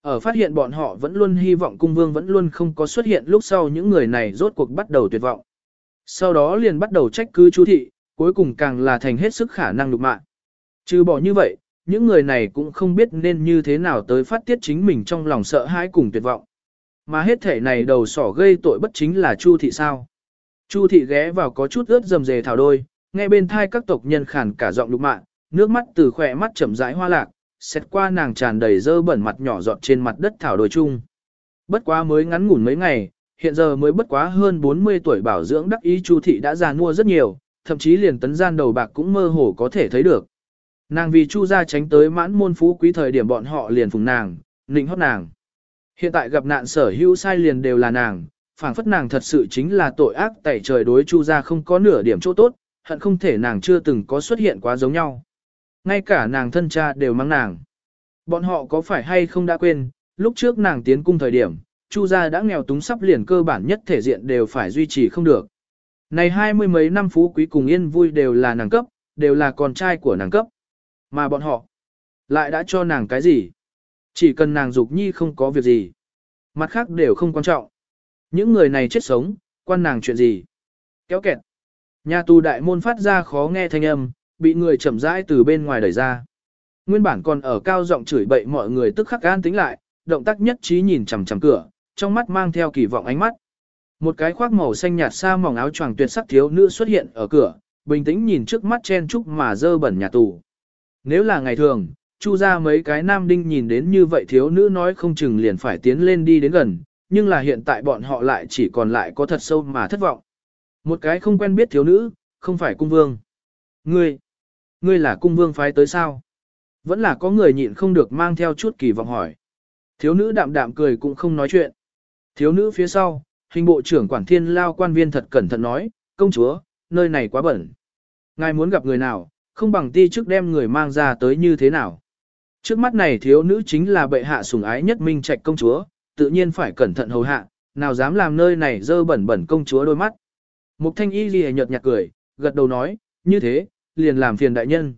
Ở phát hiện bọn họ vẫn luôn hy vọng cung vương vẫn luôn không có xuất hiện lúc sau những người này rốt cuộc bắt đầu tuyệt vọng. Sau đó liền bắt đầu trách cứ Chu thị, cuối cùng càng là thành hết sức khả năng đục mạng. Trừ bỏ như vậy, những người này cũng không biết nên như thế nào tới phát tiết chính mình trong lòng sợ hãi cùng tuyệt vọng. Mà hết thể này đầu sỏ gây tội bất chính là Chu thị sao. Chu thị ghé vào có chút ướt dầm dề thảo đôi, nghe bên thai các tộc nhân khàn cả giọng đục mạng, nước mắt từ khỏe mắt chậm rãi hoa lạc, xét qua nàng tràn đầy dơ bẩn mặt nhỏ giọt trên mặt đất thảo đồi chung. Bất quá mới ngắn ngủn mấy ngày, hiện giờ mới bất quá hơn 40 tuổi bảo dưỡng đắc ý Chu thị đã già mua rất nhiều, thậm chí liền tấn gian đầu bạc cũng mơ hồ có thể thấy được. Nàng vì Chu gia tránh tới mãn môn phú quý thời điểm bọn họ liền phùng nàng, nịnh hót nàng. Hiện tại gặp nạn sở hữu sai liền đều là nàng, phảng phất nàng thật sự chính là tội ác tẩy trời đối Chu gia không có nửa điểm chỗ tốt, hận không thể nàng chưa từng có xuất hiện quá giống nhau. Ngay cả nàng thân cha đều mang nàng. Bọn họ có phải hay không đã quên, lúc trước nàng tiến cung thời điểm, Chu gia đã nghèo túng sắp liền cơ bản nhất thể diện đều phải duy trì không được. Này hai mươi mấy năm phú quý cùng yên vui đều là nàng cấp, đều là con trai của nàng cấp. Mà bọn họ lại đã cho nàng cái gì? Chỉ cần nàng dục nhi không có việc gì. Mặt khác đều không quan trọng. Những người này chết sống, quan nàng chuyện gì? Kéo kẹt. Nhà tù đại môn phát ra khó nghe thanh âm, bị người chậm rãi từ bên ngoài đẩy ra. Nguyên bản còn ở cao giọng chửi bậy mọi người tức khắc an tính lại, động tác nhất trí nhìn chằm chằm cửa, trong mắt mang theo kỳ vọng ánh mắt. Một cái khoác màu xanh nhạt xa mỏng áo choàng tuyệt sắc thiếu nữ xuất hiện ở cửa, bình tĩnh nhìn trước mắt chen chúc mà dơ bẩn nhà tù. Nếu là ngày thường, chu ra mấy cái nam đinh nhìn đến như vậy thiếu nữ nói không chừng liền phải tiến lên đi đến gần, nhưng là hiện tại bọn họ lại chỉ còn lại có thật sâu mà thất vọng. Một cái không quen biết thiếu nữ, không phải cung vương. Ngươi, ngươi là cung vương phái tới sao? Vẫn là có người nhịn không được mang theo chút kỳ vọng hỏi. Thiếu nữ đạm đạm cười cũng không nói chuyện. Thiếu nữ phía sau, hình bộ trưởng quản thiên lao quan viên thật cẩn thận nói, công chúa, nơi này quá bẩn. Ngài muốn gặp người nào, không bằng ti trước đem người mang ra tới như thế nào. Trước mắt này thiếu nữ chính là bệ hạ sủng ái nhất minh trạch công chúa, tự nhiên phải cẩn thận hầu hạ, nào dám làm nơi này dơ bẩn bẩn công chúa đôi mắt. Mục thanh y ghi nhợt nhạt cười, gật đầu nói, như thế, liền làm phiền đại nhân.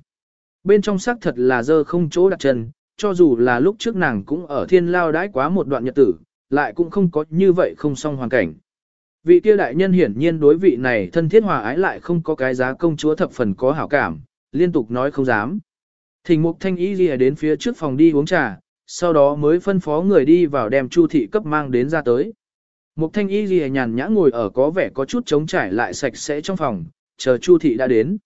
Bên trong xác thật là dơ không chỗ đặt chân, cho dù là lúc trước nàng cũng ở thiên lao đãi quá một đoạn nhật tử, lại cũng không có như vậy không xong hoàn cảnh. Vị kia đại nhân hiển nhiên đối vị này thân thiết hòa ái lại không có cái giá công chúa thập phần có hảo cảm, liên tục nói không dám. Thỉnh mục thanh y ghi đến phía trước phòng đi uống trà, sau đó mới phân phó người đi vào đem chu thị cấp mang đến ra tới. Mục thanh y ghi nhàn nhã ngồi ở có vẻ có chút trống trải lại sạch sẽ trong phòng, chờ chu thị đã đến.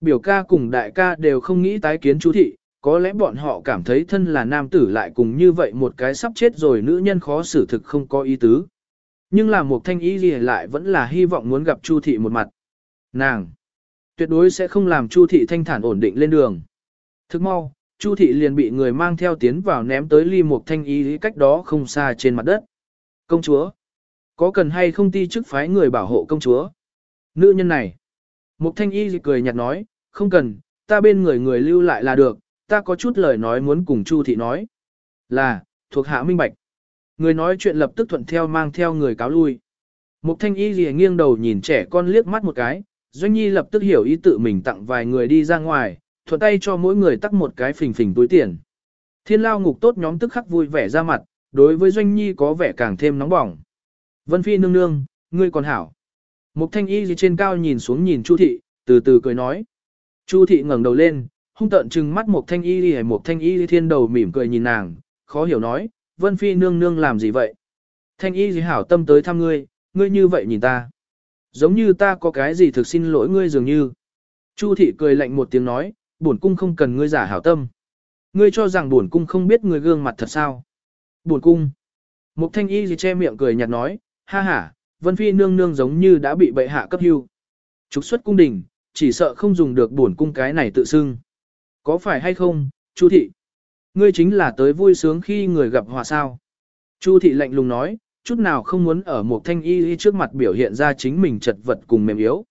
Biểu ca cùng đại ca đều không nghĩ tái kiến chu thị, có lẽ bọn họ cảm thấy thân là nam tử lại cùng như vậy một cái sắp chết rồi nữ nhân khó xử thực không có ý tứ. Nhưng là một thanh ý gì lại vẫn là hy vọng muốn gặp Chu thị một mặt. Nàng tuyệt đối sẽ không làm Chu thị thanh thản ổn định lên đường. Thức mau, Chu thị liền bị người mang theo tiến vào ném tới ly một thanh ý cách đó không xa trên mặt đất. Công chúa, có cần hay không ti chức phái người bảo hộ công chúa? Nữ nhân này, Mục thanh y cười nhạt nói, không cần, ta bên người người lưu lại là được, ta có chút lời nói muốn cùng Chu thị nói. Là, thuộc hạ minh bạch. Người nói chuyện lập tức thuận theo mang theo người cáo lui. Mục thanh y lìa nghiêng đầu nhìn trẻ con liếc mắt một cái, Doanh Nhi lập tức hiểu ý tự mình tặng vài người đi ra ngoài, thuận tay cho mỗi người tắt một cái phình phình túi tiền. Thiên lao ngục tốt nhóm tức khắc vui vẻ ra mặt, đối với Doanh Nhi có vẻ càng thêm nóng bỏng. Vân Phi nương nương, ngươi còn hảo. Mục thanh y gì trên cao nhìn xuống nhìn Chu thị, từ từ cười nói. Chu thị ngẩng đầu lên, hung tợn trừng mắt mục thanh y đi mục thanh y thiên đầu mỉm cười nhìn nàng, khó hiểu nói, Vân Phi nương nương làm gì vậy? Thanh y gì hảo tâm tới thăm ngươi, ngươi như vậy nhìn ta. Giống như ta có cái gì thực xin lỗi ngươi dường như. Chu thị cười lạnh một tiếng nói, bổn cung không cần ngươi giả hảo tâm. Ngươi cho rằng bổn cung không biết ngươi gương mặt thật sao? Bổn cung. Mục thanh y gì che miệng cười nhạt nói, ha ha, Vân Phi nương nương giống như đã bị bệ hạ cấp hưu. Trục xuất cung đình, chỉ sợ không dùng được bổn cung cái này tự xưng. Có phải hay không, Chu thị? Ngươi chính là tới vui sướng khi người gặp họa sao? Chu thị lạnh lùng nói, chút nào không muốn ở một thanh y trước mặt biểu hiện ra chính mình chật vật cùng mềm yếu.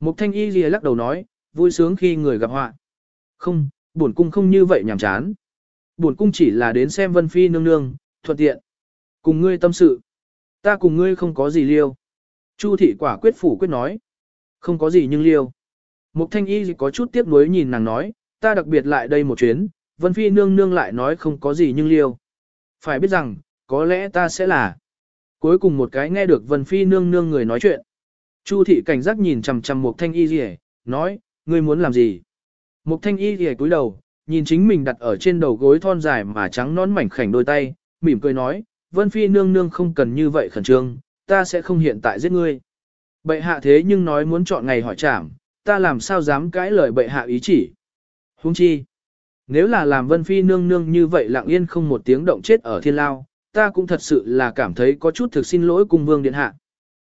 Một thanh y lắc đầu nói, vui sướng khi người gặp họa. Không, bổn cung không như vậy nhàm chán. Bổn cung chỉ là đến xem Vân Phi nương nương, thuận tiện. Cùng ngươi tâm sự. Ta cùng ngươi không có gì liêu. Chu thị quả quyết phủ quyết nói. Không có gì nhưng liêu. Mục thanh y có chút tiếc nuối nhìn nàng nói, ta đặc biệt lại đây một chuyến, Vân Phi nương nương lại nói không có gì nhưng liêu. Phải biết rằng, có lẽ ta sẽ là. Cuối cùng một cái nghe được Vân Phi nương nương người nói chuyện. Chu thị cảnh giác nhìn chằm chằm Mục thanh y gì nói, ngươi muốn làm gì? Mục thanh y gì cúi đầu, nhìn chính mình đặt ở trên đầu gối thon dài mà trắng nón mảnh khảnh đôi tay, mỉm cười nói, Vân Phi nương nương không cần như vậy khẩn trương, ta sẽ không hiện tại giết ngươi. Bệ hạ thế nhưng nói muốn chọn ngày hỏi trảm, ta làm sao dám cãi lời bệ hạ ý chỉ. Hung chi, nếu là làm Vân Phi nương nương như vậy lặng yên không một tiếng động chết ở thiên lao, ta cũng thật sự là cảm thấy có chút thực xin lỗi cùng vương điện hạ.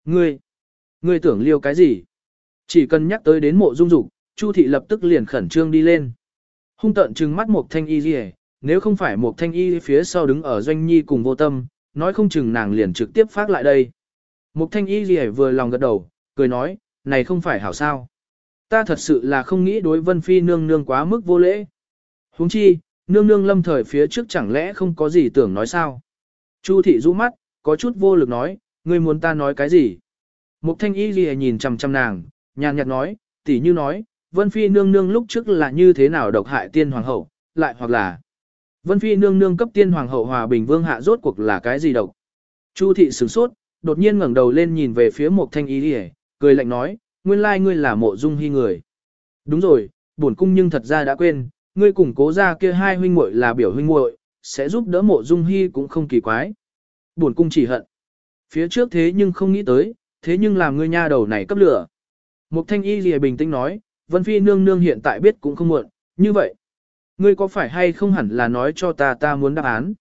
Ngươi, ngươi tưởng liêu cái gì? Chỉ cần nhắc tới đến mộ dung dục, Chu thị lập tức liền khẩn trương đi lên. Hung tận trừng mắt một thanh y gì nếu không phải một thanh y phía sau đứng ở doanh nhi cùng vô tâm, nói không chừng nàng liền trực tiếp phát lại đây. Một thanh y gì vừa lòng gật đầu, cười nói, này không phải hảo sao. Ta thật sự là không nghĩ đối vân phi nương nương quá mức vô lễ. huống chi, nương nương lâm thời phía trước chẳng lẽ không có gì tưởng nói sao. Chu thị rũ mắt, có chút vô lực nói, ngươi muốn ta nói cái gì. Mục thanh y gì nhìn chằm chằm nàng, nhàn nhạt nói, tỉ như nói, Vân Phi nương nương lúc trước là như thế nào độc hại tiên hoàng hậu, lại hoặc là Vân Phi nương nương cấp tiên hoàng hậu hòa bình vương hạ rốt cuộc là cái gì độc. Chu thị sửng sốt, đột nhiên ngẩng đầu lên nhìn về phía một thanh ý đi cười lạnh nói, nguyên lai ngươi là mộ dung hy người. Đúng rồi, bổn cung nhưng thật ra đã quên, ngươi cùng cố ra kia hai huynh muội là biểu huynh muội, sẽ giúp đỡ mộ dung hy cũng không kỳ quái. Bổn cung chỉ hận. Phía trước thế nhưng không nghĩ tới, thế nhưng làm ngươi nha đầu này cấp lửa. Mục thanh y lìa bình tĩnh nói, Vân Phi nương nương hiện tại biết cũng không muộn, như vậy. Ngươi có phải hay không hẳn là nói cho ta ta muốn đáp án.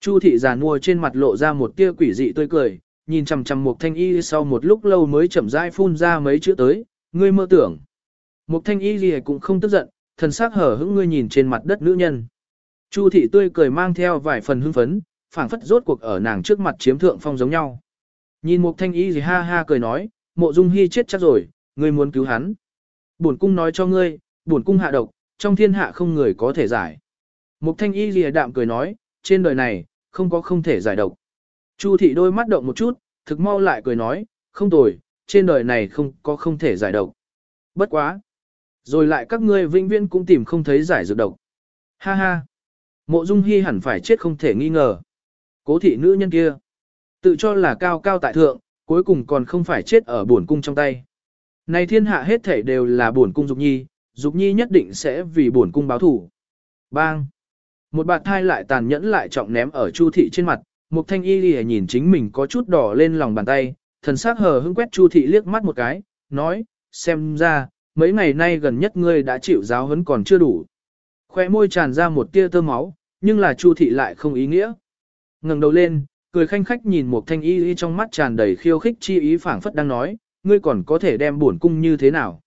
Chu thị già nua trên mặt lộ ra một tia quỷ dị tươi cười, nhìn chằm chằm Mục Thanh Y sau một lúc lâu mới chậm rãi phun ra mấy chữ tới, ngươi mơ tưởng. Mục Thanh Y gì cũng không tức giận, thần sắc hở hững ngươi nhìn trên mặt đất nữ nhân. Chu thị tươi cười mang theo vài phần hưng phấn, phảng phất rốt cuộc ở nàng trước mặt chiếm thượng phong giống nhau. Nhìn Mục Thanh Y gì ha ha cười nói, Mộ Dung Hi chết chắc rồi, ngươi muốn cứu hắn. Bổn cung nói cho ngươi, bổn cung hạ độc, trong thiên hạ không người có thể giải. Mục thanh y lìa đạm cười nói, trên đời này, không có không thể giải độc. Chu thị đôi mắt động một chút, thực mau lại cười nói, không tồi, trên đời này không có không thể giải độc. Bất quá. Rồi lại các ngươi vĩnh viễn cũng tìm không thấy giải dược độc. Ha ha. Mộ dung hy hẳn phải chết không thể nghi ngờ. Cố thị nữ nhân kia. Tự cho là cao cao tại thượng, cuối cùng còn không phải chết ở buồn cung trong tay. Này thiên hạ hết thể đều là buồn cung dục nhi, dục nhi nhất định sẽ vì bổn cung báo thủ. Bang! Một bạt thai lại tàn nhẫn lại trọng ném ở chu thị trên mặt, một thanh y lìa nhìn chính mình có chút đỏ lên lòng bàn tay, thần sắc hờ hững quét chu thị liếc mắt một cái, nói, xem ra, mấy ngày nay gần nhất ngươi đã chịu giáo huấn còn chưa đủ. Khoe môi tràn ra một tia tơ máu, nhưng là chu thị lại không ý nghĩa. ngẩng đầu lên, cười khanh khách nhìn một thanh y trong mắt tràn đầy khiêu khích chi ý phảng phất đang nói, ngươi còn có thể đem bổn cung như thế nào?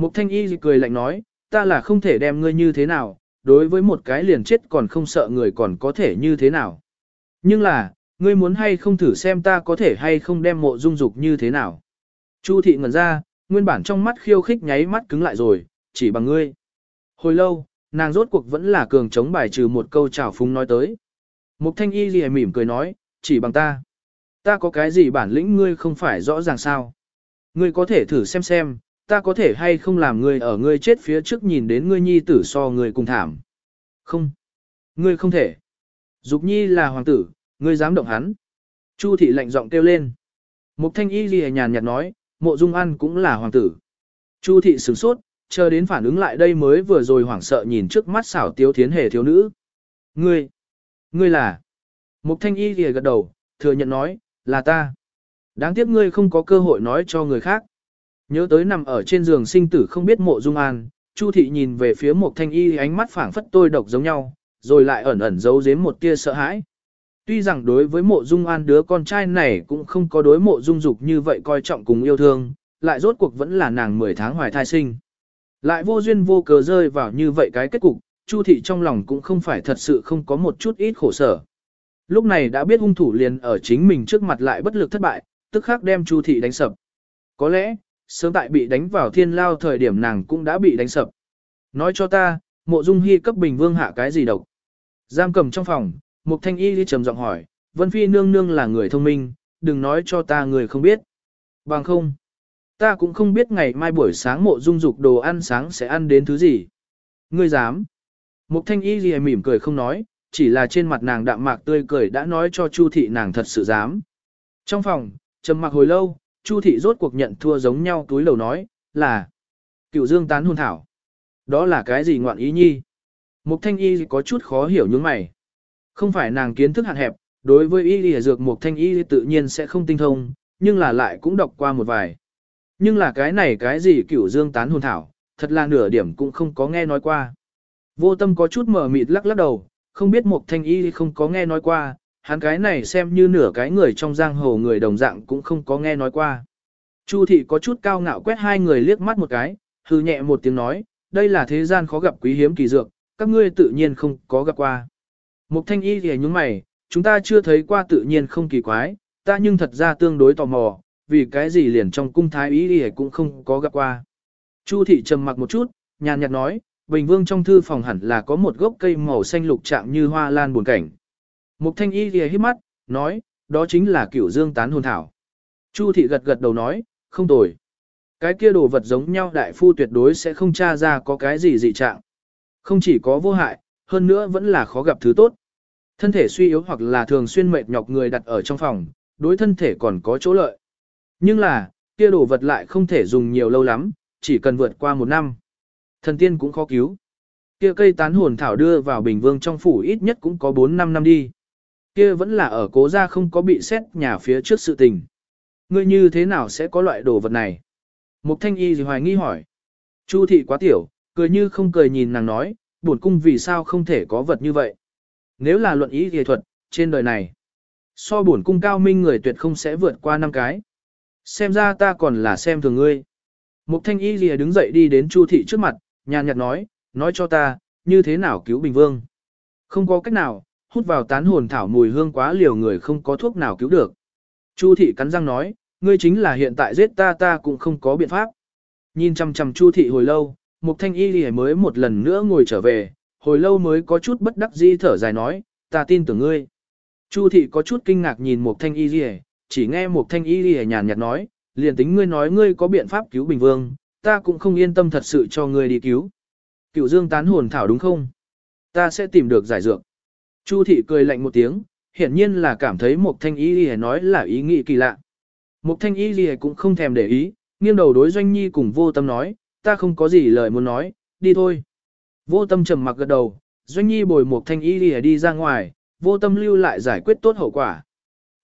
Mục thanh y cười lạnh nói, ta là không thể đem ngươi như thế nào, đối với một cái liền chết còn không sợ người còn có thể như thế nào. Nhưng là, ngươi muốn hay không thử xem ta có thể hay không đem mộ dung dục như thế nào. Chu thị ngẩn ra, nguyên bản trong mắt khiêu khích nháy mắt cứng lại rồi, chỉ bằng ngươi. Hồi lâu, nàng rốt cuộc vẫn là cường chống bài trừ một câu chào phúng nói tới. Mục thanh y gì mỉm cười nói, chỉ bằng ta. Ta có cái gì bản lĩnh ngươi không phải rõ ràng sao. Ngươi có thể thử xem xem, ta có thể hay không làm ngươi ở ngươi chết phía trước nhìn đến ngươi nhi tử so ngươi cùng thảm. Không. Ngươi không thể. Dục nhi là hoàng tử, ngươi dám động hắn. Chu thị lạnh giọng kêu lên. Mục thanh y ghi nhàn nhạt nói, mộ dung ăn cũng là hoàng tử. Chu thị sửng sốt, chờ đến phản ứng lại đây mới vừa rồi hoảng sợ nhìn trước mắt xảo tiếu thiến hề thiếu nữ. Ngươi, ngươi là. Mục thanh y ghi gật đầu, thừa nhận nói, là ta. Đáng tiếc ngươi không có cơ hội nói cho người khác. Nhớ tới nằm ở trên giường sinh tử không biết mộ dung an, Chu thị nhìn về phía một thanh y ánh mắt phảng phất tôi độc giống nhau, rồi lại ẩn ẩn giấu giếm một tia sợ hãi. Tuy rằng đối với mộ dung an đứa con trai này cũng không có đối mộ dung dục như vậy coi trọng cùng yêu thương, lại rốt cuộc vẫn là nàng 10 tháng hoài thai sinh. Lại vô duyên vô cớ rơi vào như vậy cái kết cục, Chu thị trong lòng cũng không phải thật sự không có một chút ít khổ sở. Lúc này đã biết hung thủ liền ở chính mình trước mặt lại bất lực thất bại, tức khắc đem Chu thị đánh sập. Có lẽ, sớm tại bị đánh vào thiên lao thời điểm nàng cũng đã bị đánh sập. Nói cho ta, mộ dung hy cấp bình vương hạ cái gì độc. Giam cầm trong phòng, Mục Thanh Y đi trầm giọng hỏi, Vân Phi nương nương là người thông minh, đừng nói cho ta người không biết. Bằng không, ta cũng không biết ngày mai buổi sáng mộ dung dục đồ ăn sáng sẽ ăn đến thứ gì. Ngươi dám. Mục Thanh Y gì mỉm cười không nói, chỉ là trên mặt nàng đạm mạc tươi cười đã nói cho Chu thị nàng thật sự dám. Trong phòng, trầm mặc hồi lâu, Chu thị rốt cuộc nhận thua giống nhau túi lầu nói, là cựu dương tán hôn thảo. Đó là cái gì ngoạn ý nhi? Mục thanh y có chút khó hiểu những mày. Không phải nàng kiến thức hạn hẹp, đối với y lìa dược mục thanh y tự nhiên sẽ không tinh thông, nhưng là lại cũng đọc qua một vài. Nhưng là cái này cái gì cửu dương tán hồn thảo, thật là nửa điểm cũng không có nghe nói qua. Vô tâm có chút mở mịt lắc lắc đầu, không biết mục thanh y không có nghe nói qua, hắn cái này xem như nửa cái người trong giang hồ người đồng dạng cũng không có nghe nói qua. Chu thị có chút cao ngạo quét hai người liếc mắt một cái, hư nhẹ một tiếng nói, đây là thế gian khó gặp quý hiếm kỳ dược, các ngươi tự nhiên không có gặp qua. Mục thanh y thì nhúng mày, chúng ta chưa thấy qua tự nhiên không kỳ quái, ta nhưng thật ra tương đối tò mò, vì cái gì liền trong cung thái y thì cũng không có gặp qua. Chu thị trầm mặc một chút, nhàn nhạt nói, Bình Vương trong thư phòng hẳn là có một gốc cây màu xanh lục trạng như hoa lan buồn cảnh. Mục thanh y thì hít mắt, nói, đó chính là cửu dương tán hồn thảo. Chu thị gật gật đầu nói, không tồi. Cái kia đồ vật giống nhau đại phu tuyệt đối sẽ không tra ra có cái gì dị trạng. Không chỉ có vô hại, hơn nữa vẫn là khó gặp thứ tốt. Thân thể suy yếu hoặc là thường xuyên mệt nhọc người đặt ở trong phòng, đối thân thể còn có chỗ lợi. Nhưng là, kia đồ vật lại không thể dùng nhiều lâu lắm, chỉ cần vượt qua một năm. Thần tiên cũng khó cứu. Kia cây tán hồn thảo đưa vào bình vương trong phủ ít nhất cũng có 4-5 năm đi. Kia vẫn là ở cố gia không có bị xét nhà phía trước sự tình. Ngươi như thế nào sẽ có loại đồ vật này? Mục thanh y gì hoài nghi hỏi. Chu thị quá tiểu, cười như không cười nhìn nàng nói, bổn cung vì sao không thể có vật như vậy. Nếu là luận ý kỳ thuật, trên đời này, so bổn cung cao minh người tuyệt không sẽ vượt qua năm cái. Xem ra ta còn là xem thường ngươi. Mục thanh y lìa đứng dậy đi đến Chu thị trước mặt, nhàn nhạt nói, nói cho ta, như thế nào cứu Bình Vương. Không có cách nào, hút vào tán hồn thảo mùi hương quá liều người không có thuốc nào cứu được. Chu thị cắn răng nói, ngươi chính là hiện tại giết ta ta cũng không có biện pháp. Nhìn chăm chăm Chu thị hồi lâu, Mục Thanh Y Lì mới một lần nữa ngồi trở về, hồi lâu mới có chút bất đắc dĩ thở dài nói, ta tin tưởng ngươi. Chu thị có chút kinh ngạc nhìn Mục Thanh Y Lì, chỉ nghe Mục Thanh Y Lì nhàn nhạt nói, liền tính ngươi nói ngươi có biện pháp cứu Bình Vương, ta cũng không yên tâm thật sự cho ngươi đi cứu. Cựu Dương tán hồn thảo đúng không? Ta sẽ tìm được giải dược. Chu thị cười lạnh một tiếng, hiển nhiên là cảm thấy Mục Thanh Y lìa nói là ý nghĩ kỳ lạ. Mục Thanh Y lìa cũng không thèm để ý, nghiêng đầu đối Doanh Nhi cùng vô tâm nói, ta không có gì lời muốn nói, đi thôi. Vô tâm trầm mặc gật đầu, Doanh Nhi bồi một thanh y lìa đi ra ngoài, vô tâm lưu lại giải quyết tốt hậu quả.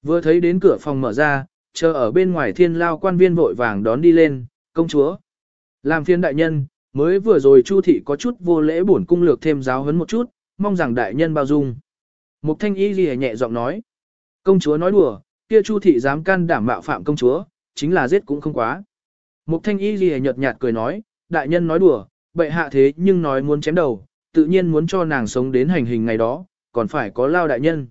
Vừa thấy đến cửa phòng mở ra, chờ ở bên ngoài thiên lao quan viên vội vàng đón đi lên, công chúa. Làm phiên đại nhân, mới vừa rồi Chu thị có chút vô lễ bổn cung lược thêm giáo huấn một chút, mong rằng đại nhân bao dung. Mục thanh y gì nhẹ giọng nói. Công chúa nói đùa, kia Chu thị dám can đảm mạo phạm công chúa, chính là giết cũng không quá. Mục thanh y gì nhợt nhạt cười nói, đại nhân nói đùa, bệ hạ thế nhưng nói muốn chém đầu, tự nhiên muốn cho nàng sống đến hành hình ngày đó, còn phải có lao đại nhân.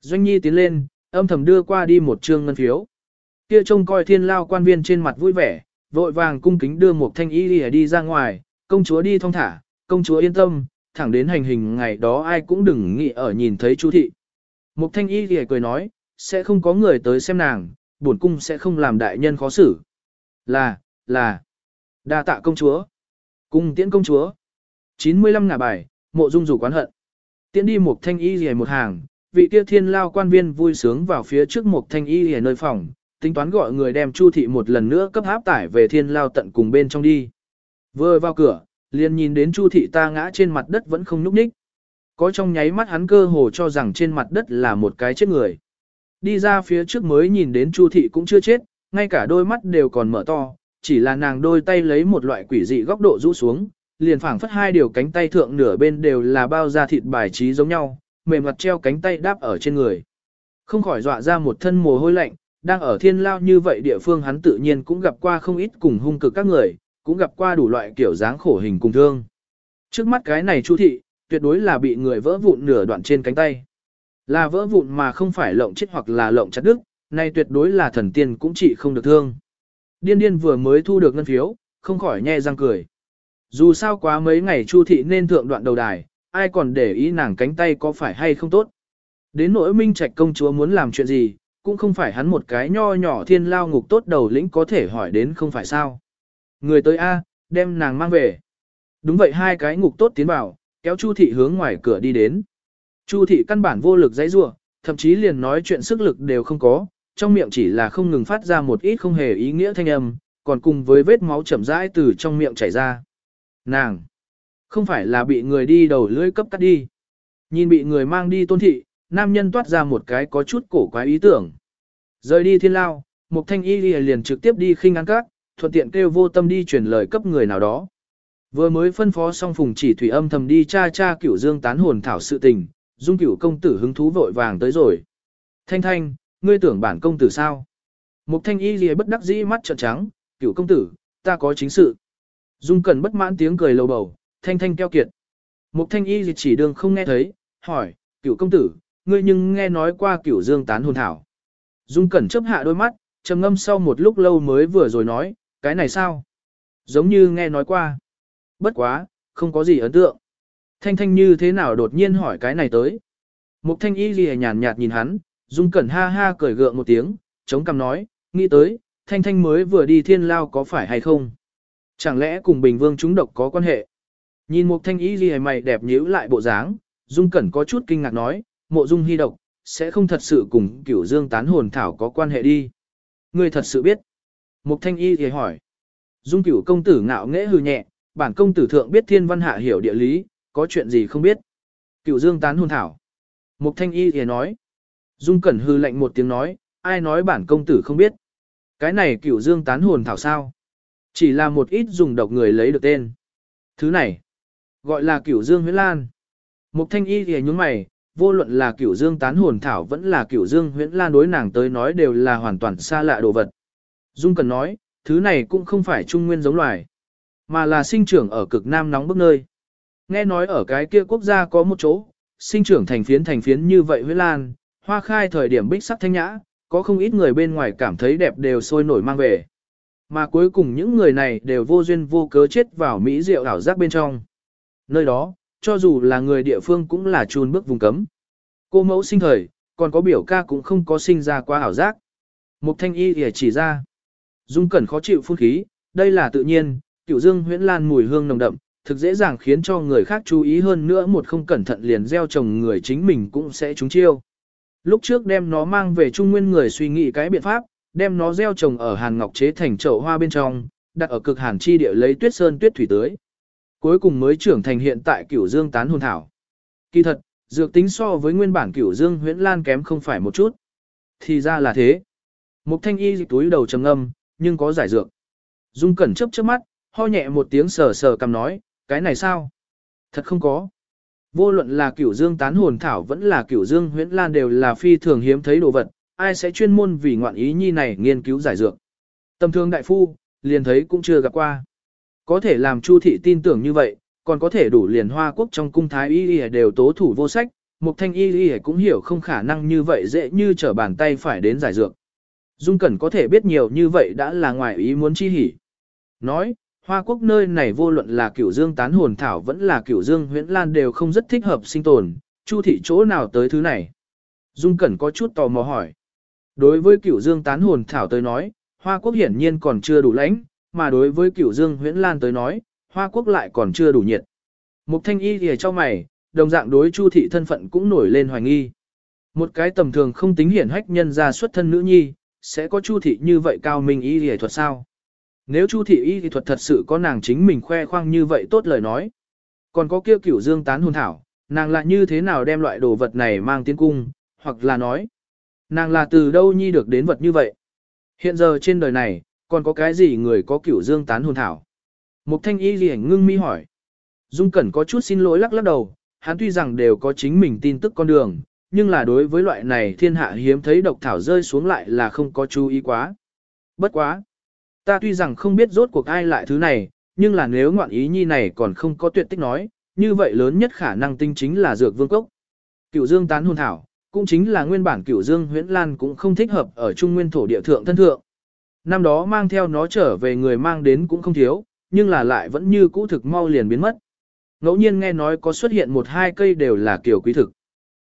Doanh nhi tiến lên, âm thầm đưa qua đi một trương ngân phiếu. Kia trông coi thiên lao quan viên trên mặt vui vẻ, vội vàng cung kính đưa một thanh y đi, đi ra ngoài, công chúa đi thong thả, công chúa yên tâm, thẳng đến hành hình ngày đó ai cũng đừng nghĩ ở nhìn thấy chú thị. Một thanh y thì cười nói, sẽ không có người tới xem nàng, bổn cung sẽ không làm đại nhân khó xử. Là, là, đa tạ công chúa. Cung tiễn công chúa. 95 ngả bài, mộ dung rủ quán hận. Tiễn đi một thanh y thì một hàng, vị kia thiên lao quan viên vui sướng vào phía trước một thanh y rìa nơi phòng, tính toán gọi người đem chu thị một lần nữa cấp áp tải về thiên lao tận cùng bên trong đi. Vừa vào cửa, liền nhìn đến chu thị ta ngã trên mặt đất vẫn không nhúc nhích. Có trong nháy mắt hắn cơ hồ cho rằng trên mặt đất là một cái chết người. Đi ra phía trước mới nhìn đến chu thị cũng chưa chết, ngay cả đôi mắt đều còn mở to, chỉ là nàng đôi tay lấy một loại quỷ dị góc độ rũ xuống, liền phảng phất hai điều cánh tay thượng nửa bên đều là bao da thịt bài trí giống nhau, mềm mặt treo cánh tay đáp ở trên người. Không khỏi dọa ra một thân mồ hôi lạnh, đang ở thiên lao như vậy địa phương hắn tự nhiên cũng gặp qua không ít cùng hung cực các người, cũng gặp qua đủ loại kiểu dáng khổ hình cùng thương. Trước mắt cái này Chu thị, tuyệt đối là bị người vỡ vụn nửa đoạn trên cánh tay. Là vỡ vụn mà không phải lộng chết hoặc là lộng chặt đứt, này tuyệt đối là thần tiên cũng chỉ không được thương. Điên điên vừa mới thu được ngân phiếu, không khỏi nhe răng cười. Dù sao quá mấy ngày Chu thị nên thượng đoạn đầu đài, ai còn để ý nàng cánh tay có phải hay không tốt. Đến nỗi minh trạch công chúa muốn làm chuyện gì, cũng không phải hắn một cái nho nhỏ thiên lao ngục tốt đầu lĩnh có thể hỏi đến không phải sao. Người tới A, đem nàng mang về. Đúng vậy hai cái ngục tốt tiến vào, kéo Chu thị hướng ngoài cửa đi đến. Chu thị căn bản vô lực dãy rủa, thậm chí liền nói chuyện sức lực đều không có, trong miệng chỉ là không ngừng phát ra một ít không hề ý nghĩa thanh âm, còn cùng với vết máu chậm rãi từ trong miệng chảy ra. Nàng, không phải là bị người đi đầu lưỡi cấp cắt đi. Nhìn bị người mang đi tôn thị, nam nhân toát ra một cái có chút cổ quái ý tưởng. Rời đi thiên lao, một thanh y liền trực tiếp đi khinh ăn các, thuận tiện kêu vô tâm đi truyền lời cấp người nào đó. Vừa mới phân phó xong phùng chỉ thủy âm thầm đi cha cha cửu dương tán hồn thảo sự tình, dung cửu công tử hứng thú vội vàng tới rồi. Thanh thanh, ngươi tưởng bản công tử sao? Mục thanh y lìa bất đắc dĩ mắt trợn trắng, cửu công tử, ta có chính sự. Dung cần bất mãn tiếng cười lầu bầu, thanh thanh keo kiệt. Mục thanh y chỉ đường không nghe thấy, hỏi, cửu công tử, ngươi nhưng nghe nói qua cửu dương tán hồn thảo. Dung cẩn chấp hạ đôi mắt, trầm ngâm sau một lúc lâu mới vừa rồi nói, cái này sao? Giống như nghe nói qua. Bất quá, không có gì ấn tượng. Thanh thanh như thế nào đột nhiên hỏi cái này tới. Mục thanh y lìa nhàn nhạt nhìn hắn, dung cẩn ha ha cười gượng một tiếng, chống cằm nói, nghĩ tới, thanh thanh mới vừa đi thiên lao có phải hay không? Chẳng lẽ cùng bình vương chúng độc có quan hệ? Nhìn mục thanh y lìa mày đẹp nhíu lại bộ dáng, dung cẩn có chút kinh ngạc nói, mộ dung hy độc, sẽ không thật sự cùng cửu dương tán hồn thảo có quan hệ đi. Ngươi thật sự biết. Mục thanh y thì hỏi. Dung cửu công tử ngạo nghễ hừ nhẹ, bản công tử thượng biết thiên văn hạ hiểu địa lý, có chuyện gì không biết. Cửu dương tán hồn thảo. Mục thanh y thì nói. Dung cẩn hư lạnh một tiếng nói, ai nói bản công tử không biết. Cái này cửu dương tán hồn thảo sao? Chỉ là một ít dùng độc người lấy được tên. Thứ này, gọi là cửu dương huyễn lan. Mục thanh y thì nhúng mày, vô luận là cửu dương tán hồn thảo vẫn là cửu dương huyễn lan đối nàng tới nói đều là hoàn toàn xa lạ đồ vật. Dung cần nói, thứ này cũng không phải trung nguyên giống loài, mà là sinh trưởng ở cực nam nóng bức nơi. Nghe nói ở cái kia quốc gia có một chỗ, sinh trưởng thành phiến thành phiến như vậy huyễn lan, hoa khai thời điểm bích sắc thanh nhã, có không ít người bên ngoài cảm thấy đẹp đều sôi nổi mang về. Mà cuối cùng những người này đều vô duyên vô cớ chết vào mỹ rượu ảo giác bên trong. Nơi đó, cho dù là người địa phương cũng là chùn bước vùng cấm. Cô mẫu sinh thời, còn có biểu ca cũng không có sinh ra qua ảo giác. Mục thanh y thì chỉ ra. Dung cẩn khó chịu phun khí, đây là tự nhiên, cửu dương huyễn lan mùi hương nồng đậm, thực dễ dàng khiến cho người khác chú ý hơn nữa một không cẩn thận liền gieo trồng người chính mình cũng sẽ trúng chiêu. Lúc trước đem nó mang về trung nguyên người suy nghĩ cái biện pháp, đem nó gieo trồng ở hàn ngọc chế thành chậu hoa bên trong, đặt ở cực hàn chi địa lấy tuyết sơn tuyết thủy tưới cuối cùng mới trưởng thành hiện tại cửu dương tán hồn thảo. Kỳ thật, dược tính so với nguyên bản cửu dương huyễn lan kém không phải một chút. Thì ra là thế. Mục thanh y túi đầu trầm âm, nhưng có giải dược. Dung cẩn chấp chớp mắt, ho nhẹ một tiếng sờ sờ cầm nói, cái này sao? Thật không có. Vô luận là cửu dương tán hồn thảo vẫn là cửu dương huyễn lan đều là phi thường hiếm thấy đồ vật, ai sẽ chuyên môn vì ngoạn ý nhi này nghiên cứu giải dược. Tầm thương đại phu, liền thấy cũng chưa gặp qua. Có thể làm Chu thị tin tưởng như vậy, còn có thể đủ liền hoa quốc trong cung thái y y đều tố thủ vô sách, Mục thanh y y cũng hiểu không khả năng như vậy dễ như trở bàn tay phải đến giải dược. Dung Cẩn có thể biết nhiều như vậy đã là ngoài ý muốn chi hỉ. Nói, hoa quốc nơi này vô luận là cửu dương tán hồn thảo vẫn là cửu dương huyễn lan đều không rất thích hợp sinh tồn, chu thị chỗ nào tới thứ này. Dung Cẩn có chút tò mò hỏi. Đối với cửu dương tán hồn thảo tới nói, hoa quốc hiển nhiên còn chưa đủ lãnh, mà đối với cửu dương huyễn lan tới nói, Hoa Quốc lại còn chưa đủ nhiệt. Mục thanh y thì cho mày, đồng dạng đối chu thị thân phận cũng nổi lên hoài nghi. Một cái tầm thường không tính hiển hách nhân ra xuất thân nữ nhi, sẽ có chu thị như vậy cao minh y y thuật sao? Nếu chu thị y y thuật thật sự có nàng chính mình khoe khoang như vậy tốt lời nói. Còn có kia cửu dương tán hồn thảo, nàng là như thế nào đem loại đồ vật này mang tiến cung, hoặc là nói, nàng là từ đâu nhi được đến vật như vậy? Hiện giờ trên đời này, còn có cái gì người có cửu dương tán hồn thảo? Mục thanh y gì ngưng mi hỏi. Dung Cẩn có chút xin lỗi lắc lắc đầu, hắn tuy rằng đều có chính mình tin tức con đường, nhưng là đối với loại này thiên hạ hiếm thấy độc thảo rơi xuống lại là không có chú ý quá. Bất quá. Ta tuy rằng không biết rốt cuộc ai lại thứ này, nhưng là nếu ngoạn ý nhi này còn không có tuyệt tích nói, như vậy lớn nhất khả năng tinh chính là dược vương cốc. Cựu dương tán hồn thảo, cũng chính là nguyên bản cửu dương huyễn lan cũng không thích hợp ở trung nguyên thổ địa thượng thân thượng. Năm đó mang theo nó trở về người mang đến cũng không thiếu, nhưng là lại vẫn như cũ thực mau liền biến mất. Ngẫu nhiên nghe nói có xuất hiện một hai cây đều là kiểu quý thực.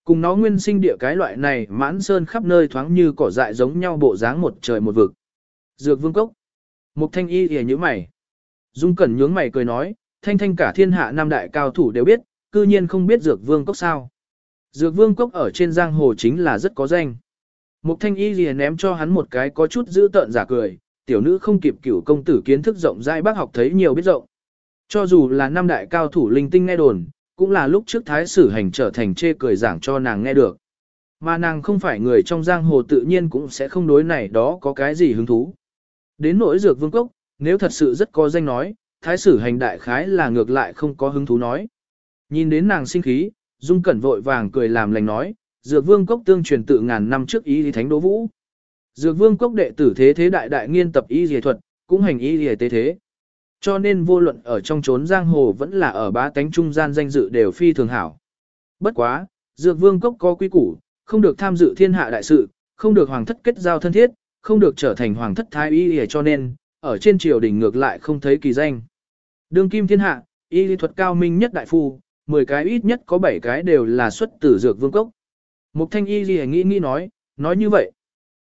Cùng nó nguyên sinh địa cái loại này mãn sơn khắp nơi thoáng như cỏ dại giống nhau bộ dáng một trời một vực. Dược vương cốc. Mục thanh y thì như mày. Dung cẩn nhướng mày cười nói, thanh thanh cả thiên hạ nam đại cao thủ đều biết, cư nhiên không biết dược vương cốc sao. Dược vương cốc ở trên giang hồ chính là rất có danh. Mục thanh y liền ném cho hắn một cái có chút giữ tợn giả cười, tiểu nữ không kịp cửu công tử kiến thức rộng rãi bác học thấy nhiều biết rộng. Cho dù là năm đại cao thủ linh tinh nghe đồn, cũng là lúc trước thái sử hành trở thành chê cười giảng cho nàng nghe được. Mà nàng không phải người trong giang hồ tự nhiên cũng sẽ không đối này đó có cái gì hứng thú. Đến nỗi dược vương cốc, nếu thật sự rất có danh nói, thái sử hành đại khái là ngược lại không có hứng thú nói. Nhìn đến nàng sinh khí, Dung Cẩn vội vàng cười làm lành nói, Dược Vương Cốc tương truyền tự ngàn năm trước ý lý thánh đỗ vũ. Dược Vương Cốc đệ tử thế thế đại đại nghiên tập y y thuật, cũng hành y y tế thế. Cho nên vô luận ở trong chốn giang hồ vẫn là ở bá tánh trung gian danh dự đều phi thường hảo. Bất quá, Dược Vương Cốc có quy củ, không được tham dự thiên hạ đại sự, không được hoàng thất kết giao thân thiết, không được trở thành hoàng thất thái y y cho nên, ở trên triều đình ngược lại không thấy kỳ danh. Đương kim thiên hạ, y lý thuật cao minh nhất đại phu, 10 cái ít nhất có 7 cái đều là xuất từ dược vương cốc. Mục thanh y gì nghĩ nghĩ nói, nói như vậy.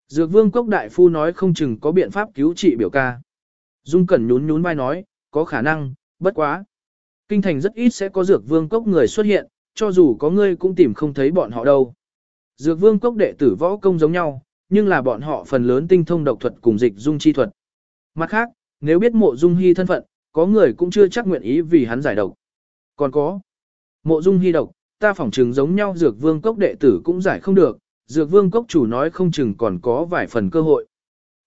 Dược vương cốc đại phu nói không chừng có biện pháp cứu trị biểu ca. Dung Cẩn nhún nhún vai nói, có khả năng, bất quá. Kinh thành rất ít sẽ có dược vương cốc người xuất hiện, cho dù có ngươi cũng tìm không thấy bọn họ đâu. Dược vương cốc đệ tử võ công giống nhau, nhưng là bọn họ phần lớn tinh thông độc thuật cùng dịch dung chi thuật. Mặt khác, nếu biết mộ dung hy thân phận, có người cũng chưa chắc nguyện ý vì hắn giải độc. Còn có, Mộ dung hy độc, ta phỏng chừng giống nhau dược vương cốc đệ tử cũng giải không được, dược vương cốc chủ nói không chừng còn có vài phần cơ hội.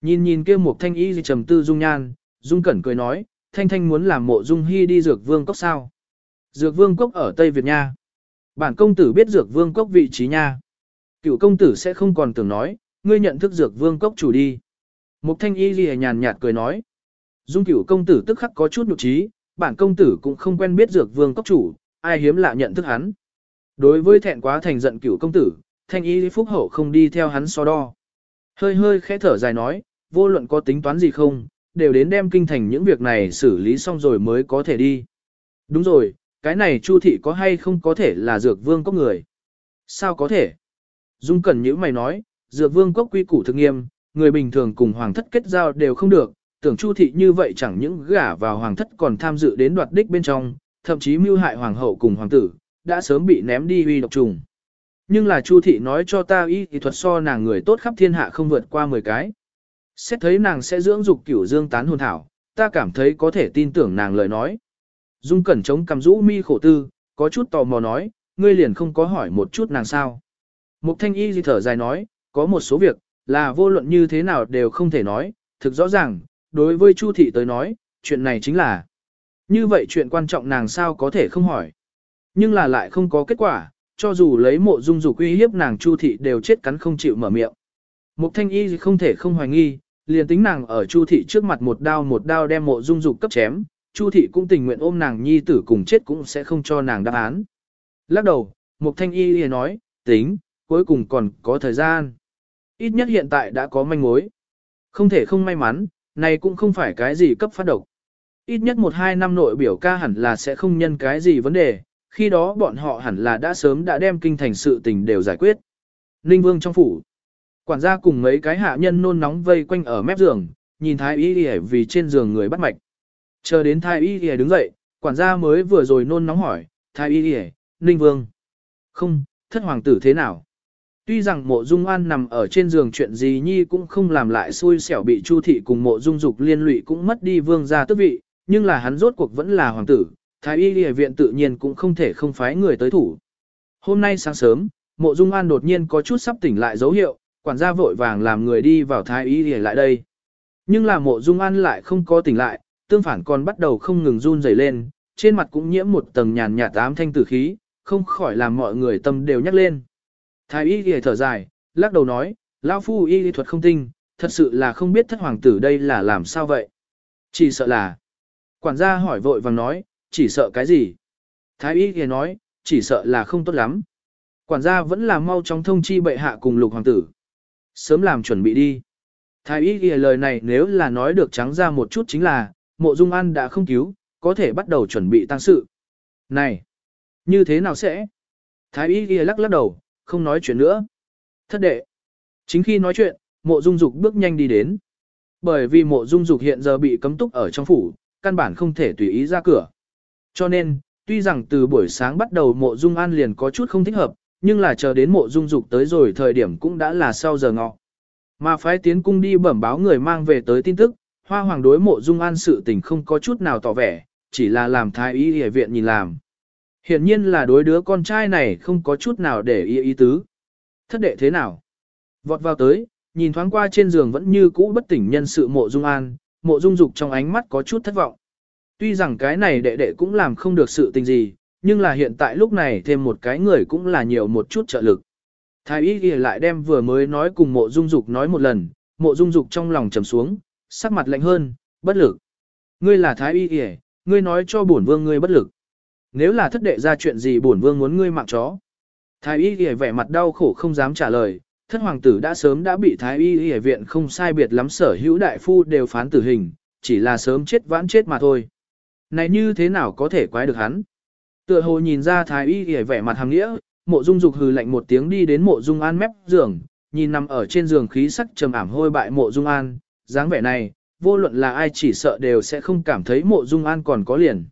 Nhìn nhìn kia một thanh y trầm tư dung nhan, dung cẩn cười nói, thanh thanh muốn làm mộ dung hy đi dược vương cốc sao. Dược vương cốc ở Tây Việt nha. Bản công tử biết dược vương cốc vị trí nha. Cựu công tử sẽ không còn tưởng nói, ngươi nhận thức dược vương cốc chủ đi. Mục thanh y ghi nhàn nhạt cười nói. Dung cửu công tử tức khắc có chút nhục trí, bản công tử cũng không quen biết dược vương cốc chủ, ai hiếm lạ nhận thức hắn. Đối với thẹn quá thành giận cửu công tử, thanh y phúc hậu không đi theo hắn so đo. Hơi hơi khẽ thở dài nói, vô luận có tính toán gì không, đều đến đem kinh thành những việc này xử lý xong rồi mới có thể đi. Đúng rồi, cái này chu thị có hay không có thể là dược vương cốc người? Sao có thể? Dung Cẩn Nhữ mày nói, dược vương cốc quy củ thực nghiêm, người bình thường cùng hoàng thất kết giao đều không được, tưởng chu thị như vậy chẳng những gả vào hoàng thất còn tham dự đến đoạt đích bên trong, thậm chí mưu hại hoàng hậu cùng hoàng tử, đã sớm bị ném đi uy độc trùng. Nhưng là Chu thị nói cho ta y thì thuật so nàng người tốt khắp thiên hạ không vượt qua 10 cái. Xét thấy nàng sẽ dưỡng dục cửu dương tán hồn thảo, ta cảm thấy có thể tin tưởng nàng lời nói. Dung cẩn chống cầm rũ mi khổ tư, có chút tò mò nói, ngươi liền không có hỏi một chút nàng sao. Mục thanh y gì thở dài nói, có một số việc, là vô luận như thế nào đều không thể nói, thực rõ ràng, đối với Chu thị tới nói, chuyện này chính là như vậy chuyện quan trọng nàng sao có thể không hỏi. Nhưng là lại không có kết quả, cho dù lấy mộ dung dục uy hiếp nàng Chu thị đều chết cắn không chịu mở miệng. Mục thanh y không thể không hoài nghi, liền tính nàng ở Chu thị trước mặt một đao một đao đem mộ dung dục cấp chém, Chu thị cũng tình nguyện ôm nàng nhi tử cùng chết cũng sẽ không cho nàng đáp án. Lắc đầu, Mục thanh y liền nói, tính, cuối cùng còn có thời gian. Ít nhất hiện tại đã có manh mối. Không thể không may mắn, này cũng không phải cái gì cấp phát độc. Ít nhất một hai năm nội biểu ca hẳn là sẽ không nhân cái gì vấn đề, khi đó bọn họ hẳn là đã sớm đã đem kinh thành sự tình đều giải quyết. Ninh Vương trong phủ. Quản gia cùng mấy cái hạ nhân nôn nóng vây quanh ở mép giường, nhìn thái y y vì trên giường người bắt mạch. Chờ đến thái y y đứng dậy, quản gia mới vừa rồi nôn nóng hỏi, thái y y, Ninh Vương. Không, thất hoàng tử thế nào? Tuy rằng mộ dung an nằm ở trên giường chuyện gì nhi cũng không làm lại xui xẻo bị chu thị cùng mộ dung dục liên lụy cũng mất đi vương gia tước vị, nhưng là hắn rốt cuộc vẫn là hoàng tử, thái y y viện tự nhiên cũng không thể không phái người tới thủ. Hôm nay sáng sớm, mộ dung an đột nhiên có chút sắp tỉnh lại dấu hiệu, quản gia vội vàng làm người đi vào thái y để lại đây. Nhưng là mộ dung an lại không có tỉnh lại, tương phản còn bắt đầu không ngừng run rẩy lên, trên mặt cũng nhiễm một tầng nhàn nhạt ám thanh tử khí, không khỏi làm mọi người tâm đều nhắc lên. Thái y để thở dài, lắc đầu nói, lão phu y lý thuật không tinh, thật sự là không biết thất hoàng tử đây là làm sao vậy. Chỉ sợ là. Quản gia hỏi vội vàng nói, chỉ sợ cái gì? Thái y thì nói, chỉ sợ là không tốt lắm. Quản gia vẫn là mau chóng thông chi bệ hạ cùng lục hoàng tử. Sớm làm chuẩn bị đi. Thái y ghi lời này nếu là nói được trắng ra một chút chính là, mộ dung an đã không cứu, có thể bắt đầu chuẩn bị tăng sự. Này, như thế nào sẽ? Thái y ghi lắc lắc đầu, không nói chuyện nữa. Thất đệ. Chính khi nói chuyện, mộ dung dục bước nhanh đi đến. Bởi vì mộ dung dục hiện giờ bị cấm túc ở trong phủ, căn bản không thể tùy ý ra cửa. Cho nên, tuy rằng từ buổi sáng bắt đầu mộ dung an liền có chút không thích hợp, nhưng là chờ đến mộ dung dục tới rồi thời điểm cũng đã là sau giờ ngọ. Mà phái tiến cung đi bẩm báo người mang về tới tin tức, hoa hoàng đối mộ dung an sự tình không có chút nào tỏ vẻ, chỉ là làm thái y hệ viện nhìn làm. Hiển nhiên là đối đứa con trai này không có chút nào để ý ý tứ. Thất đệ thế nào? Vọt vào tới, nhìn thoáng qua trên giường vẫn như cũ bất tỉnh nhân sự mộ dung an, mộ dung dục trong ánh mắt có chút thất vọng. Tuy rằng cái này đệ đệ cũng làm không được sự tình gì, nhưng là hiện tại lúc này thêm một cái người cũng là nhiều một chút trợ lực. Thái y ghi lại đem vừa mới nói cùng mộ dung dục nói một lần, mộ dung dục trong lòng trầm xuống, sắc mặt lạnh hơn, bất lực. Ngươi là thái y ghi, ngươi nói cho bổn vương ngươi bất lực. Nếu là thất đệ ra chuyện gì bổn vương muốn ngươi mạng chó. Thái y ghi vẻ mặt đau khổ không dám trả lời, thất hoàng tử đã sớm đã bị thái y y viện không sai biệt lắm sở hữu đại phu đều phán tử hình, chỉ là sớm chết vãn chết mà thôi. Này như thế nào có thể quái được hắn? Tựa hồ nhìn ra thái y y vẻ mặt hàng nghĩa, mộ dung dục hừ lạnh một tiếng đi đến mộ dung an mép giường, nhìn nằm ở trên giường khí sắc trầm ảm hôi bại mộ dung an, dáng vẻ này, vô luận là ai chỉ sợ đều sẽ không cảm thấy mộ dung an còn có liền.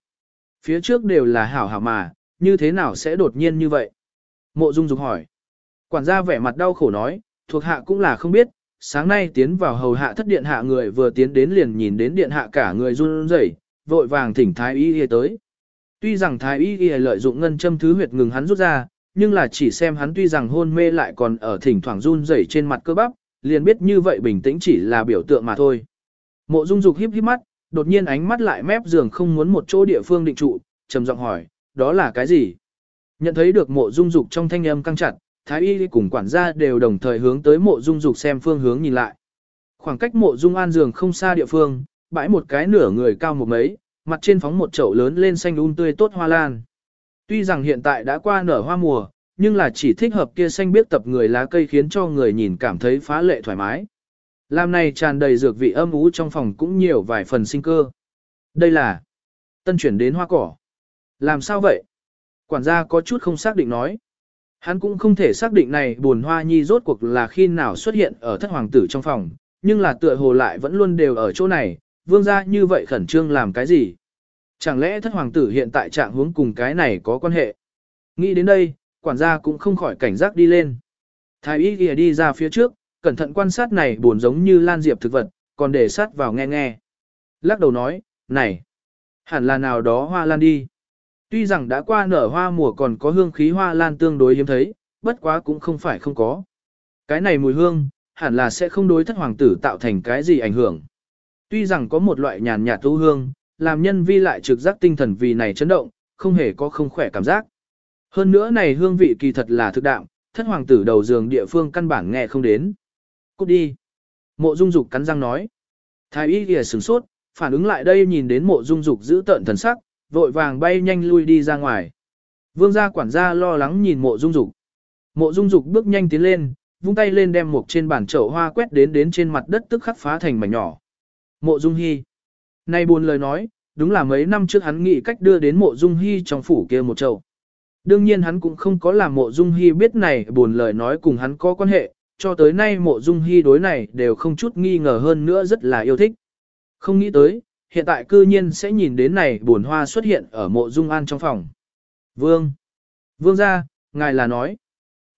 Phía trước đều là hảo hảo mà, như thế nào sẽ đột nhiên như vậy? Mộ dung dục hỏi. Quản gia vẻ mặt đau khổ nói, thuộc hạ cũng là không biết, sáng nay tiến vào hầu hạ thất điện hạ người vừa tiến đến liền nhìn đến điện hạ cả người run rẩy, vội vàng thỉnh thái y y tới. Tuy rằng thái y y lợi dụng ngân châm thứ huyệt ngừng hắn rút ra, nhưng là chỉ xem hắn tuy rằng hôn mê lại còn ở thỉnh thoảng run rẩy trên mặt cơ bắp, liền biết như vậy bình tĩnh chỉ là biểu tượng mà thôi. Mộ Dung Dục híp híp mắt, đột nhiên ánh mắt lại mép giường không muốn một chỗ địa phương định trụ, trầm giọng hỏi, đó là cái gì? Nhận thấy được Mộ Dung Dục trong thanh âm căng chặt, Thái y cùng quản gia đều đồng thời hướng tới mộ dung dục xem phương hướng nhìn lại. Khoảng cách mộ dung an giường không xa địa phương, bãi một cái nửa người cao một mấy, mặt trên phóng một chậu lớn lên xanh un um tươi tốt hoa lan. Tuy rằng hiện tại đã qua nở hoa mùa, nhưng là chỉ thích hợp kia xanh biết tập người lá cây khiến cho người nhìn cảm thấy phá lệ thoải mái. Làm này tràn đầy dược vị âm ú trong phòng cũng nhiều vài phần sinh cơ. Đây là tân chuyển đến hoa cỏ. Làm sao vậy? Quản gia có chút không xác định nói. Hắn cũng không thể xác định này buồn hoa nhi rốt cuộc là khi nào xuất hiện ở thất hoàng tử trong phòng, nhưng là tựa hồ lại vẫn luôn đều ở chỗ này, vương gia như vậy khẩn trương làm cái gì? Chẳng lẽ thất hoàng tử hiện tại trạng huống cùng cái này có quan hệ? Nghĩ đến đây, quản gia cũng không khỏi cảnh giác đi lên. Thái y kìa đi ra phía trước, cẩn thận quan sát này buồn giống như lan diệp thực vật, còn để sát vào nghe nghe. Lắc đầu nói, này, hẳn là nào đó hoa lan đi. Tuy rằng đã qua nở hoa mùa còn có hương khí hoa lan tương đối hiếm thấy, bất quá cũng không phải không có. Cái này mùi hương, hẳn là sẽ không đối thất hoàng tử tạo thành cái gì ảnh hưởng. Tuy rằng có một loại nhàn nhạt tu hương, làm nhân vi lại trực giác tinh thần vì này chấn động, không hề có không khỏe cảm giác. Hơn nữa này hương vị kỳ thật là thực đạm, thất hoàng tử đầu giường địa phương căn bản nghe không đến. Cút đi. Mộ dung dục cắn răng nói. Thái y kìa sửng sốt, phản ứng lại đây nhìn đến mộ dung dục giữ tận thần sắc, vội vàng bay nhanh lui đi ra ngoài. Vương gia quản gia lo lắng nhìn mộ dung dục. Mộ dung dục bước nhanh tiến lên, vung tay lên đem một trên bàn chậu hoa quét đến đến trên mặt đất tức khắc phá thành mảnh nhỏ. Mộ dung hy. nay buồn lời nói, đúng là mấy năm trước hắn nghĩ cách đưa đến mộ dung hy trong phủ kia một chậu. Đương nhiên hắn cũng không có làm mộ dung hy biết này buồn lời nói cùng hắn có quan hệ, cho tới nay mộ dung hy đối này đều không chút nghi ngờ hơn nữa rất là yêu thích. Không nghĩ tới, hiện tại cư nhiên sẽ nhìn đến này buồn hoa xuất hiện ở mộ dung an trong phòng. Vương! Vương gia, ngài là nói.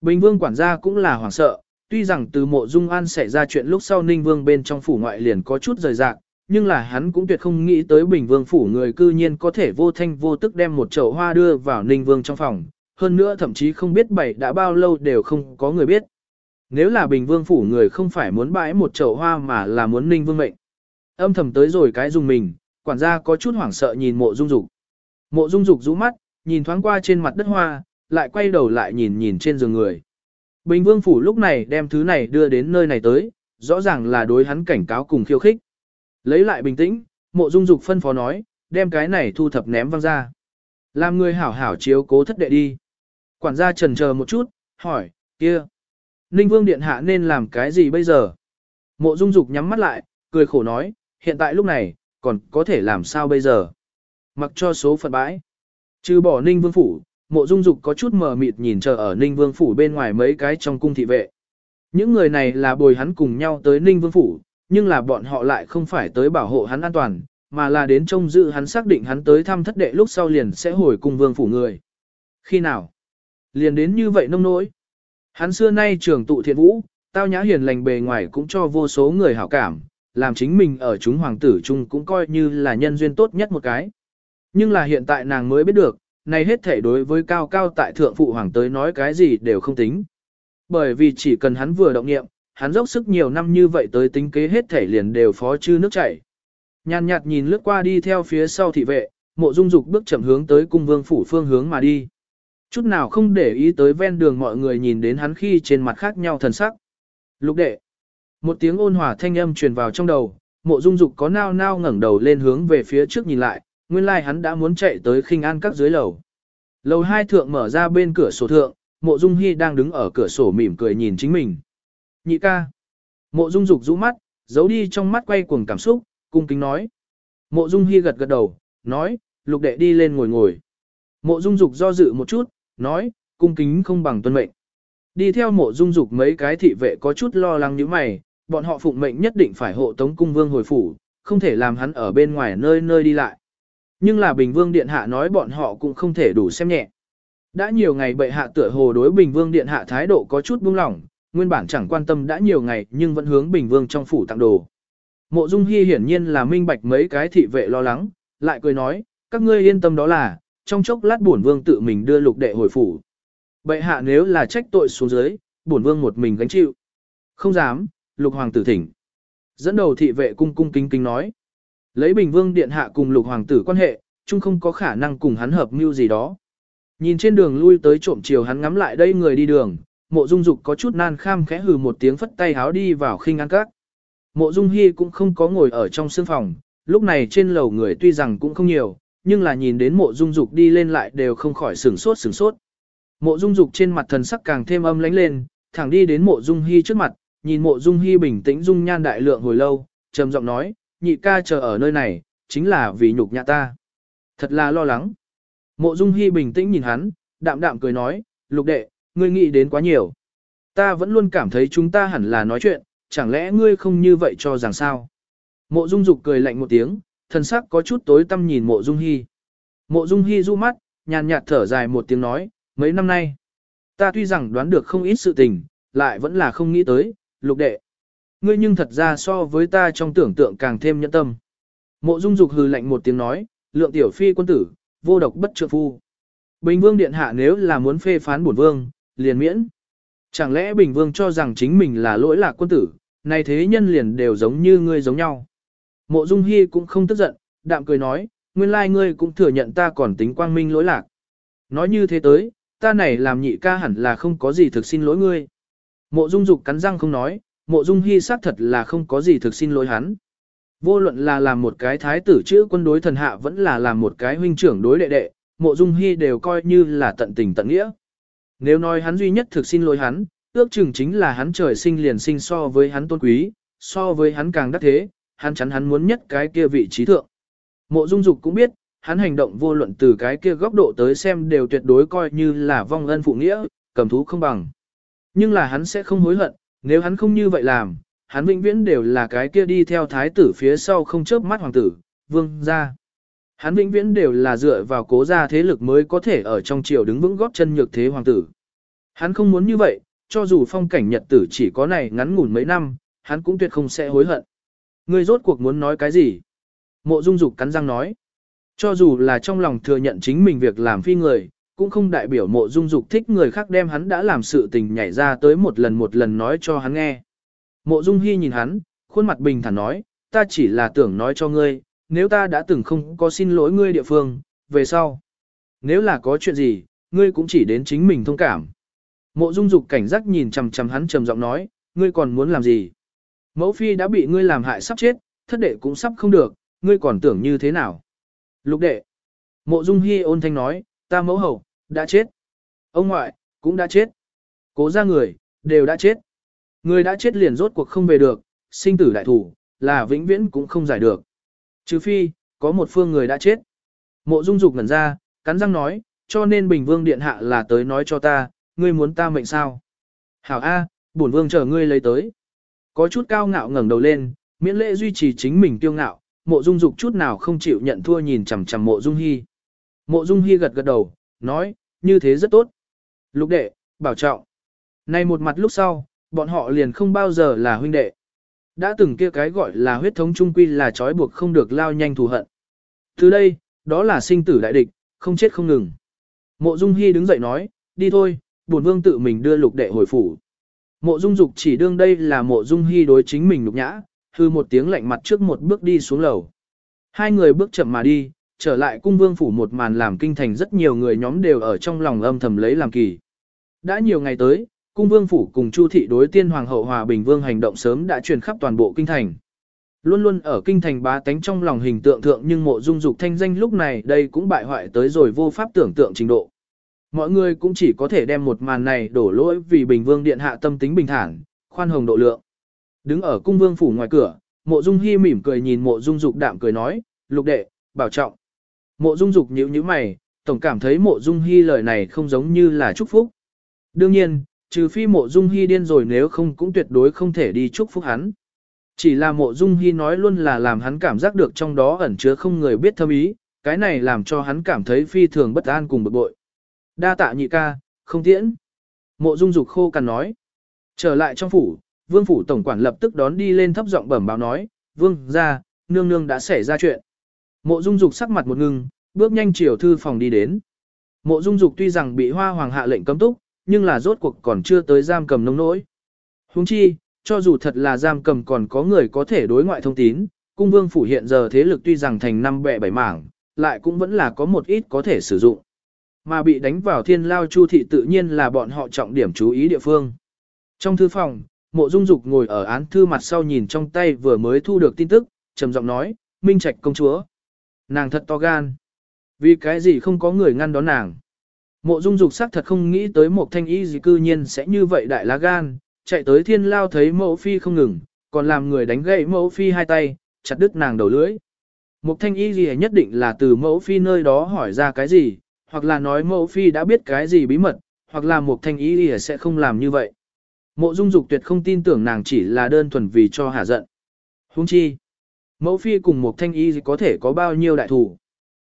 Bình vương quản gia cũng là hoảng sợ, tuy rằng từ mộ dung an xảy ra chuyện lúc sau ninh vương bên trong phủ ngoại liền có chút rời rạc, nhưng là hắn cũng tuyệt không nghĩ tới bình vương phủ người cư nhiên có thể vô thanh vô tức đem một chậu hoa đưa vào ninh vương trong phòng, hơn nữa thậm chí không biết bảy đã bao lâu đều không có người biết. Nếu là bình vương phủ người không phải muốn bãi một chậu hoa mà là muốn ninh vương mệnh. Âm thầm tới rồi cái dùng mình, quản gia có chút hoảng sợ nhìn mộ dung dục. Mộ dung dục rũ mắt, nhìn thoáng qua trên mặt đất hoa, lại quay đầu lại nhìn nhìn trên giường người. Bình Vương Phủ lúc này đem thứ này đưa đến nơi này tới, rõ ràng là đối hắn cảnh cáo cùng khiêu khích. Lấy lại bình tĩnh, mộ dung dục phân phó nói, đem cái này thu thập ném văng ra. Làm người hảo hảo chiếu cố thất đệ đi. Quản gia trần chờ một chút, hỏi, kia. Ninh Vương Điện Hạ nên làm cái gì bây giờ? Mộ dung dục nhắm mắt lại, cười khổ nói, hiện tại lúc này, còn có thể làm sao bây giờ? Mặc cho số phận bãi. Trừ bỏ Ninh Vương Phủ, mộ dung dục có chút mờ mịt nhìn chờ ở Ninh Vương Phủ bên ngoài mấy cái trong cung thị vệ. Những người này là bồi hắn cùng nhau tới Ninh Vương Phủ, nhưng là bọn họ lại không phải tới bảo hộ hắn an toàn, mà là đến trông giữ hắn xác định hắn tới thăm thất đệ lúc sau liền sẽ hồi cùng Vương Phủ người. Khi nào? Liền đến như vậy nông nỗi. Hắn xưa nay trường tụ thiện vũ, tao nhã hiền lành bề ngoài cũng cho vô số người hảo cảm, làm chính mình ở chúng hoàng tử chung cũng coi như là nhân duyên tốt nhất một cái. Nhưng là hiện tại nàng mới biết được, này hết thể đối với cao cao tại thượng phụ hoàng tới nói cái gì đều không tính. Bởi vì chỉ cần hắn vừa động nghiệm, hắn dốc sức nhiều năm như vậy tới tính kế hết thể liền đều phó chư nước chảy. Nhàn nhạt nhìn lướt qua đi theo phía sau thị vệ, mộ dung dục bước chậm hướng tới cung vương phủ phương hướng mà đi. Chút nào không để ý tới ven đường mọi người nhìn đến hắn khi trên mặt khác nhau thần sắc. Lục đệ. Một tiếng ôn hòa thanh âm truyền vào trong đầu, mộ dung dục có nao nao ngẩng đầu lên hướng về phía trước nhìn lại, nguyên lai like hắn đã muốn chạy tới khinh an các dưới lầu. Lầu hai thượng mở ra bên cửa sổ thượng, mộ dung hy đang đứng ở cửa sổ mỉm cười nhìn chính mình. Nhị ca. Mộ dung dục rũ mắt, giấu đi trong mắt quay cuồng cảm xúc, cung kính nói. Mộ dung hy gật gật đầu, nói, lục đệ đi lên ngồi ngồi. Mộ dung dục do dự một chút, nói, cung kính không bằng tuân mệnh. Đi theo mộ dung dục mấy cái thị vệ có chút lo lắng như mày, bọn họ phụng mệnh nhất định phải hộ tống cung vương hồi phủ, không thể làm hắn ở bên ngoài nơi nơi đi lại. Nhưng là Bình Vương Điện Hạ nói bọn họ cũng không thể đủ xem nhẹ. Đã nhiều ngày bệ hạ tựa hồ đối Bình Vương Điện Hạ thái độ có chút buông lỏng, nguyên bản chẳng quan tâm đã nhiều ngày nhưng vẫn hướng Bình Vương trong phủ tặng đồ. Mộ Dung Hi hiển nhiên là minh bạch mấy cái thị vệ lo lắng, lại cười nói, các ngươi yên tâm đó là, trong chốc lát bổn vương tự mình đưa lục đệ hồi phủ. Bệ hạ nếu là trách tội xuống dưới, bổn vương một mình gánh chịu. Không dám, lục hoàng tử thỉnh. Dẫn đầu thị vệ cung cung kính kính nói. Lấy bình vương điện hạ cùng lục hoàng tử quan hệ, chung không có khả năng cùng hắn hợp mưu gì đó. Nhìn trên đường lui tới trộm chiều hắn ngắm lại đây người đi đường, mộ dung dục có chút nan kham khẽ hừ một tiếng phất tay háo đi vào khinh ăn các. Mộ dung hy cũng không có ngồi ở trong sương phòng, lúc này trên lầu người tuy rằng cũng không nhiều, nhưng là nhìn đến mộ dung dục đi lên lại đều không khỏi sửng sốt sửng sốt. Mộ dung dục trên mặt thần sắc càng thêm âm lánh lên, thẳng đi đến mộ dung hy trước mặt, nhìn mộ dung hy bình tĩnh dung nhan đại lượng hồi lâu, trầm giọng nói, nhị ca chờ ở nơi này, chính là vì nhục nhã ta. Thật là lo lắng. Mộ dung hy bình tĩnh nhìn hắn, đạm đạm cười nói, lục đệ, ngươi nghĩ đến quá nhiều. Ta vẫn luôn cảm thấy chúng ta hẳn là nói chuyện, chẳng lẽ ngươi không như vậy cho rằng sao? Mộ dung dục cười lạnh một tiếng, thần sắc có chút tối tăm nhìn mộ dung hy. Mộ dung hy du mắt, nhàn nhạt thở dài một tiếng nói, mấy năm nay, ta tuy rằng đoán được không ít sự tình, lại vẫn là không nghĩ tới, lục đệ. Ngươi nhưng thật ra so với ta trong tưởng tượng càng thêm nhẫn tâm. Mộ dung dục hừ lạnh một tiếng nói, lượng tiểu phi quân tử, vô độc bất trượng phu. Bình vương điện hạ nếu là muốn phê phán bổn vương, liền miễn. Chẳng lẽ Bình vương cho rằng chính mình là lỗi lạc quân tử, nay thế nhân liền đều giống như ngươi giống nhau. Mộ dung hy cũng không tức giận, đạm cười nói, nguyên lai ngươi cũng thừa nhận ta còn tính quang minh lỗi lạc. Nói như thế tới, ta này làm nhị ca hẳn là không có gì thực xin lỗi ngươi. Mộ dung dục cắn răng không nói, mộ dung hy xác thật là không có gì thực xin lỗi hắn. Vô luận là làm một cái thái tử chữ quân đối thần hạ vẫn là làm một cái huynh trưởng đối đệ đệ, mộ dung hy đều coi như là tận tình tận nghĩa. Nếu nói hắn duy nhất thực xin lỗi hắn, ước chừng chính là hắn trời sinh liền sinh so với hắn tôn quý, so với hắn càng đắc thế, hắn chắn hắn muốn nhất cái kia vị trí thượng. Mộ dung dục cũng biết, hắn hành động vô luận từ cái kia góc độ tới xem đều tuyệt đối coi như là vong ân phụ nghĩa, cầm thú không bằng. Nhưng là hắn sẽ không hối hận, nếu hắn không như vậy làm, hắn vĩnh viễn đều là cái kia đi theo thái tử phía sau không chớp mắt hoàng tử, vương gia. Hắn vĩnh viễn đều là dựa vào cố gia thế lực mới có thể ở trong triều đứng vững góp chân nhược thế hoàng tử. Hắn không muốn như vậy, cho dù phong cảnh nhật tử chỉ có này ngắn ngủn mấy năm, hắn cũng tuyệt không sẽ hối hận. Ngươi rốt cuộc muốn nói cái gì? Mộ Dung Dục cắn răng nói. Cho dù là trong lòng thừa nhận chính mình việc làm phi người, cũng không đại biểu mộ dung dục thích người khác đem hắn đã làm sự tình nhảy ra tới một lần một lần nói cho hắn nghe. Mộ dung hy nhìn hắn, khuôn mặt bình thản nói, ta chỉ là tưởng nói cho ngươi, nếu ta đã từng không có xin lỗi ngươi địa phương, về sau. Nếu là có chuyện gì, ngươi cũng chỉ đến chính mình thông cảm. Mộ Dung Dục cảnh giác nhìn chằm chằm hắn trầm giọng nói, ngươi còn muốn làm gì? Mẫu phi đã bị ngươi làm hại sắp chết, thất đệ cũng sắp không được, ngươi còn tưởng như thế nào? Lục đệ. Mộ Dung Hi ôn thanh nói, ta mẫu hậu, đã chết. Ông ngoại, cũng đã chết. Cố ra người, đều đã chết. Người đã chết liền rốt cuộc không về được, sinh tử đại thủ, là vĩnh viễn cũng không giải được. Trừ phi, có một phương người đã chết. Mộ Dung Dục ngẩn ra, cắn răng nói, cho nên Bình Vương Điện Hạ là tới nói cho ta, ngươi muốn ta mệnh sao? Hảo A, bổn vương chờ ngươi lấy tới. Có chút cao ngạo ngẩng đầu lên, miễn lễ duy trì chính mình kiêu ngạo, mộ dung dục chút nào không chịu nhận thua nhìn chằm chằm mộ dung hy. Mộ dung hy gật gật đầu, nói, như thế rất tốt. Lục đệ, bảo trọng. Nay một mặt lúc sau, bọn họ liền không bao giờ là huynh đệ. Đã từng kia cái gọi là huyết thống trung quy là trói buộc không được lao nhanh thù hận. Từ đây, đó là sinh tử đại địch, không chết không ngừng. Mộ Dung Hi đứng dậy nói, đi thôi, bổn vương tự mình đưa lục đệ hồi phủ. Mộ Dung Dục chỉ đương đây là Mộ Dung Hi đối chính mình nhục nhã, hư một tiếng lạnh mặt trước một bước đi xuống lầu. Hai người bước chậm mà đi, trở lại cung vương phủ một màn làm kinh thành rất nhiều người nhóm đều ở trong lòng âm thầm lấy làm kỳ. Đã nhiều ngày tới, cung vương phủ cùng Chu thị đối tiên hoàng hậu hòa bình vương hành động sớm đã truyền khắp toàn bộ kinh thành. Luôn luôn ở kinh thành bá tánh trong lòng hình tượng thượng nhưng mộ dung dục thanh danh lúc này đây cũng bại hoại tới rồi vô pháp tưởng tượng trình độ. Mọi người cũng chỉ có thể đem một màn này đổ lỗi vì Bình Vương Điện hạ tâm tính bình thản, khoan hồng độ lượng. Đứng ở cung vương phủ ngoài cửa, mộ dung hy mỉm cười nhìn mộ dung dục đạm cười nói, lục đệ, bảo trọng. Mộ dung dục nhíu nhíu mày, tổng cảm thấy mộ dung hy lời này không giống như là chúc phúc. Đương nhiên, trừ phi mộ dung hy điên rồi nếu không cũng tuyệt đối không thể đi chúc phúc hắn. Chỉ là mộ dung hy nói luôn là làm hắn cảm giác được trong đó ẩn chứa không người biết thâm ý, cái này làm cho hắn cảm thấy phi thường bất an cùng bực bội. Đa tạ nhị ca, không tiễn. Mộ dung dục khô cằn nói. Trở lại trong phủ, vương phủ tổng quản lập tức đón đi lên thấp giọng bẩm báo nói, vương ra, nương nương đã xảy ra chuyện. Mộ dung dục sắc mặt một ngưng, bước nhanh chiều thư phòng đi đến. Mộ dung dục tuy rằng bị hoa hoàng hạ lệnh cấm túc, nhưng là rốt cuộc còn chưa tới giam cầm nông nỗi. Huống chi, cho dù thật là giam cầm còn có người có thể đối ngoại thông tín, cung vương phủ hiện giờ thế lực tuy rằng thành năm bệ bảy mảng, lại cũng vẫn là có một ít có thể sử dụng. Mà bị đánh vào thiên lao chu thị tự nhiên là bọn họ trọng điểm chú ý địa phương. Trong thư phòng, mộ dung dục ngồi ở án thư mặt sau nhìn trong tay vừa mới thu được tin tức, trầm giọng nói, Minh Trạch công chúa. Nàng thật to gan. Vì cái gì không có người ngăn đón nàng. Mộ dung dục sắc thật không nghĩ tới một thanh y gì cư nhiên sẽ như vậy đại lá gan, chạy tới thiên lao thấy mẫu phi không ngừng, còn làm người đánh gậy mẫu phi hai tay, chặt đứt nàng đầu lưỡi. Mục thanh y gì nhất định là từ mẫu phi nơi đó hỏi ra cái gì, hoặc là nói mẫu phi đã biết cái gì bí mật, hoặc là mục thanh y gì sẽ không làm như vậy. Mộ dung dục tuyệt không tin tưởng nàng chỉ là đơn thuần vì cho hả giận. Huống chi, mẫu phi cùng một thanh y gì có thể có bao nhiêu đại thủ.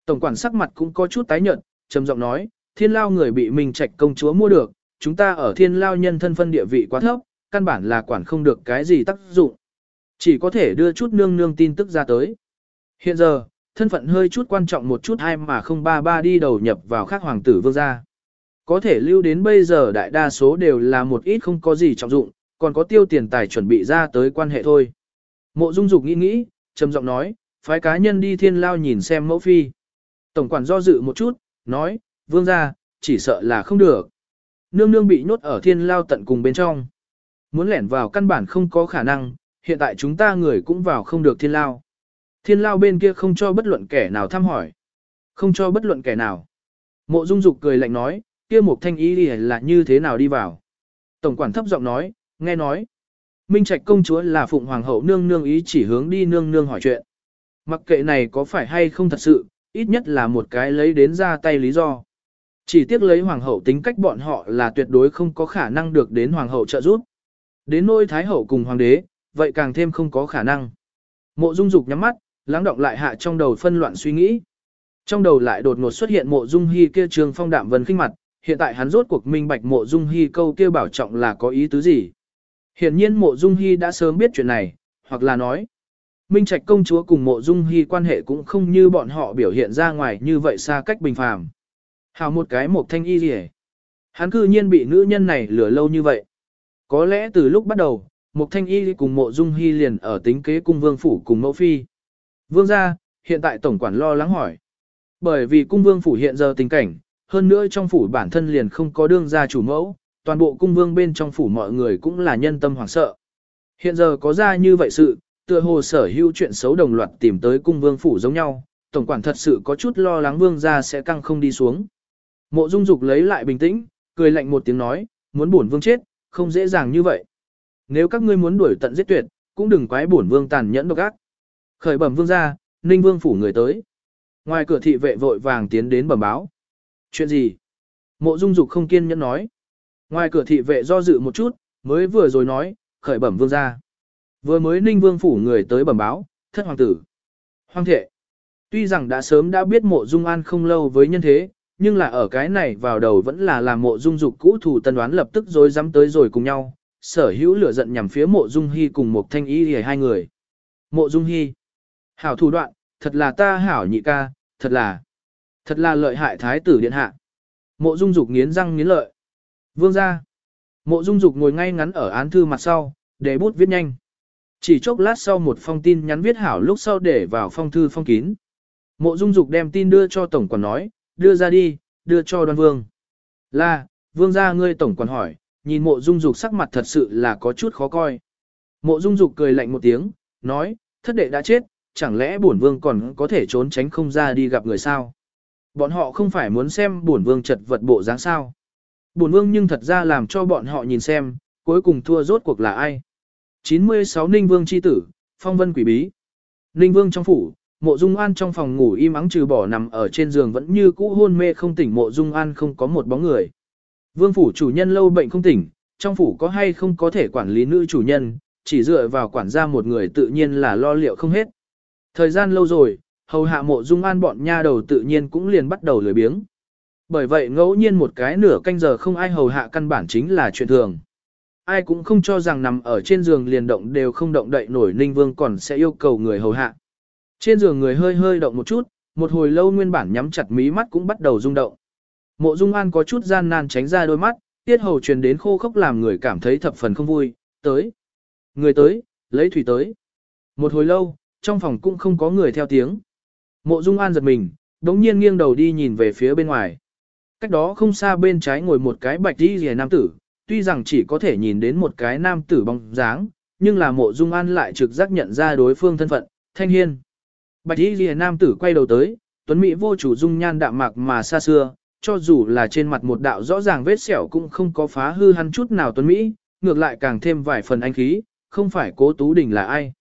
Tổng quản sắc mặt cũng có chút tái nhợt, trầm giọng nói, thiên lao người bị mình trạch công chúa mua được, chúng ta ở thiên lao nhân thân phân địa vị quá thấp, căn bản là quản không được cái gì tác dụng. Chỉ có thể đưa chút nương nương tin tức ra tới. Hiện giờ, thân phận hơi chút quan trọng một chút hay mà không ba ba đi đầu nhập vào khác hoàng tử vương gia. Có thể lưu đến bây giờ đại đa số đều là một ít không có gì trọng dụng, còn có tiêu tiền tài chuẩn bị ra tới quan hệ thôi. Mộ Dung Dục nghĩ nghĩ, trầm giọng nói, phái cá nhân đi thiên lao nhìn xem mẫu phi. Tổng quản do dự một chút, nói, vương gia, chỉ sợ là không được. Nương nương bị nhốt ở thiên lao tận cùng bên trong. Muốn lẻn vào căn bản không có khả năng, hiện tại chúng ta người cũng vào không được thiên lao. Thiên lao bên kia không cho bất luận kẻ nào thăm hỏi. Không cho bất luận kẻ nào. Mộ Dung Dục cười lạnh nói, kia một thanh ý là như thế nào đi vào. Tổng quản thấp giọng nói, nghe nói. Minh Trạch công chúa là phụng hoàng hậu nương nương ý chỉ hướng đi nương nương hỏi chuyện. Mặc kệ này có phải hay không thật sự, ít nhất là một cái lấy đến ra tay lý do. Chỉ tiếc lấy hoàng hậu tính cách bọn họ là tuyệt đối không có khả năng được đến hoàng hậu trợ giúp. Đến nôi thái hậu cùng hoàng đế, vậy càng thêm không có khả năng. Mộ Dung Dục nhắm mắt, lắng động lại hạ trong đầu phân loạn suy nghĩ. Trong đầu lại đột ngột xuất hiện Mộ Dung Hi kia trường phong đạm vân khinh mặt, hiện tại hắn rốt cuộc minh bạch Mộ Dung Hi câu kia bảo trọng là có ý tứ gì. Hiển nhiên Mộ Dung Hi đã sớm biết chuyện này, hoặc là nói, Minh Trạch công chúa cùng Mộ Dung Hi quan hệ cũng không như bọn họ biểu hiện ra ngoài như vậy xa cách bình phàm. Hào một cái một thanh y gì Hắn cư nhiên bị nữ nhân này lừa lâu như vậy. Có lẽ từ lúc bắt đầu, một thanh y cùng mộ dung hy liền ở tính kế cung vương phủ cùng mẫu phi. Vương gia, hiện tại tổng quản lo lắng hỏi. Bởi vì cung vương phủ hiện giờ tình cảnh, hơn nữa trong phủ bản thân liền không có đương gia chủ mẫu, toàn bộ cung vương bên trong phủ mọi người cũng là nhân tâm hoảng sợ. Hiện giờ có ra như vậy sự, tựa hồ sở hữu chuyện xấu đồng loạt tìm tới cung vương phủ giống nhau, tổng quản thật sự có chút lo lắng vương gia sẽ căng không đi xuống. Mộ Dung Dục lấy lại bình tĩnh, cười lạnh một tiếng nói, muốn bổn vương chết, không dễ dàng như vậy. Nếu các ngươi muốn đuổi tận giết tuyệt, cũng đừng quái bổn vương tàn nhẫn độc ác. Khởi bẩm vương gia, Ninh Vương phủ người tới. Ngoài cửa thị vệ vội vàng tiến đến bẩm báo. Chuyện gì? Mộ Dung Dục không kiên nhẫn nói. Ngoài cửa thị vệ do dự một chút, mới vừa rồi nói, khởi bẩm vương gia. Vừa mới Ninh Vương phủ người tới bẩm báo, thất hoàng tử. Hoàng thệ. Tuy rằng đã sớm đã biết mộ dung an không lâu với nhân thế, nhưng là ở cái này vào đầu vẫn là làm mộ dung dục cũ thủ tân đoán lập tức rồi dám tới rồi cùng nhau, sở hữu lửa giận nhằm phía mộ dung hy cùng một thanh ý hề hai người. Mộ dung hy. Hảo thủ đoạn, thật là ta hảo nhị ca, thật là, thật là lợi hại thái tử điện hạ. Mộ dung dục nghiến răng nghiến lợi. Vương ra. Mộ dung dục ngồi ngay ngắn ở án thư mặt sau, để bút viết nhanh. Chỉ chốc lát sau một phong tin nhắn viết hảo lúc sau để vào phong thư phong kín. Mộ Dung Dục đem tin đưa cho tổng quản nói, đưa ra đi, đưa cho đoan vương. Là, vương gia ngươi tổng quản hỏi, nhìn mộ Dung Dục sắc mặt thật sự là có chút khó coi. Mộ Dung Dục cười lạnh một tiếng, nói, thất đệ đã chết, chẳng lẽ bổn vương còn có thể trốn tránh không ra đi gặp người sao? Bọn họ không phải muốn xem bổn vương chật vật bộ dáng sao? Bổn vương nhưng thật ra làm cho bọn họ nhìn xem, cuối cùng thua rốt cuộc là ai? 96 Ninh Vương chi tử, phong vân quỷ bí. Ninh Vương trong phủ, mộ dung an trong phòng ngủ im ắng trừ bỏ nằm ở trên giường vẫn như cũ hôn mê không tỉnh mộ dung an không có một bóng người. Vương phủ chủ nhân lâu bệnh không tỉnh, trong phủ có hay không có thể quản lý nữ chủ nhân, chỉ dựa vào quản gia một người tự nhiên là lo liệu không hết. Thời gian lâu rồi, hầu hạ mộ dung an bọn nha đầu tự nhiên cũng liền bắt đầu lười biếng. Bởi vậy ngẫu nhiên một cái nửa canh giờ không ai hầu hạ căn bản chính là chuyện thường ai cũng không cho rằng nằm ở trên giường liền động đều không động đậy nổi Ninh Vương còn sẽ yêu cầu người hầu hạ. Trên giường người hơi hơi động một chút, một hồi lâu nguyên bản nhắm chặt mí mắt cũng bắt đầu rung động. Mộ Dung An có chút gian nan tránh ra đôi mắt, tiết hầu truyền đến khô khốc làm người cảm thấy thập phần không vui, tới. Người tới, lấy thủy tới. Một hồi lâu, trong phòng cũng không có người theo tiếng. Mộ Dung An giật mình, đống nhiên nghiêng đầu đi nhìn về phía bên ngoài. Cách đó không xa bên trái ngồi một cái bạch đi rìa nam tử, tuy rằng chỉ có thể nhìn đến một cái nam tử bóng dáng, nhưng là mộ dung an lại trực giác nhận ra đối phương thân phận, thanh hiên. Bạch y ghi nam tử quay đầu tới, tuấn mỹ vô chủ dung nhan đạm mạc mà xa xưa, cho dù là trên mặt một đạo rõ ràng vết sẹo cũng không có phá hư hắn chút nào tuấn mỹ, ngược lại càng thêm vài phần anh khí, không phải cố tú đình là ai.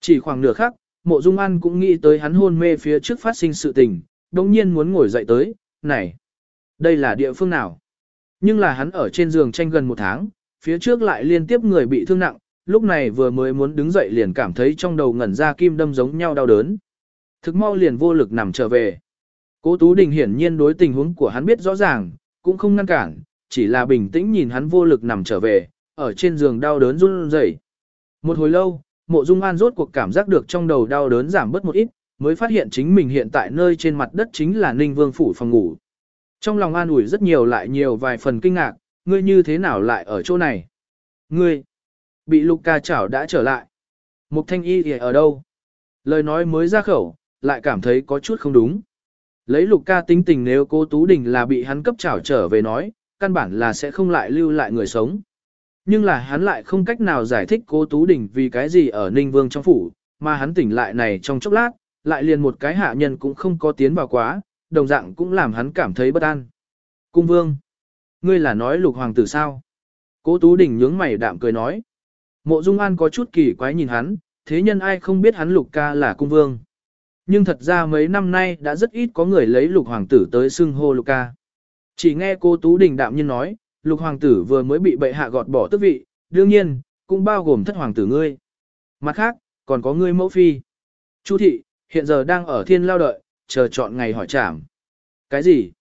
Chỉ khoảng nửa khắc, mộ dung an cũng nghĩ tới hắn hôn mê phía trước phát sinh sự tình, đồng nhiên muốn ngồi dậy tới, này, đây là địa phương nào? Nhưng là hắn ở trên giường tranh gần một tháng, phía trước lại liên tiếp người bị thương nặng, lúc này vừa mới muốn đứng dậy liền cảm thấy trong đầu ngẩn ra kim đâm giống nhau đau đớn. Thực mau liền vô lực nằm trở về. Cố Tú Đình hiển nhiên đối tình huống của hắn biết rõ ràng, cũng không ngăn cản, chỉ là bình tĩnh nhìn hắn vô lực nằm trở về, ở trên giường đau đớn run rẩy. Một hồi lâu, Mộ Dung An rốt cuộc cảm giác được trong đầu đau đớn giảm bớt một ít, mới phát hiện chính mình hiện tại nơi trên mặt đất chính là Ninh Vương phủ phòng ngủ. Trong lòng an ủi rất nhiều lại nhiều vài phần kinh ngạc, ngươi như thế nào lại ở chỗ này? Ngươi, bị lục ca chảo đã trở lại. Mục thanh y thì ở đâu? Lời nói mới ra khẩu, lại cảm thấy có chút không đúng. Lấy lục ca tính tình nếu cô Tú Đình là bị hắn cấp chảo trở về nói, căn bản là sẽ không lại lưu lại người sống. Nhưng là hắn lại không cách nào giải thích cô Tú Đình vì cái gì ở Ninh Vương trong phủ, mà hắn tỉnh lại này trong chốc lát, lại liền một cái hạ nhân cũng không có tiến vào quá, đồng dạng cũng làm hắn cảm thấy bất an. Cung vương, ngươi là nói lục hoàng tử sao? Cố Tú Đình nhướng mày đạm cười nói. Mộ Dung An có chút kỳ quái nhìn hắn, thế nhân ai không biết hắn lục ca là cung vương. Nhưng thật ra mấy năm nay đã rất ít có người lấy lục hoàng tử tới xưng hô lục ca. Chỉ nghe cô Tú Đình đạm nhiên nói, lục hoàng tử vừa mới bị bệ hạ gọt bỏ tước vị, đương nhiên, cũng bao gồm thất hoàng tử ngươi. Mặt khác, còn có ngươi mẫu phi. Chu thị, hiện giờ đang ở thiên lao đợi, chờ chọn ngày hỏi trảm. Cái gì?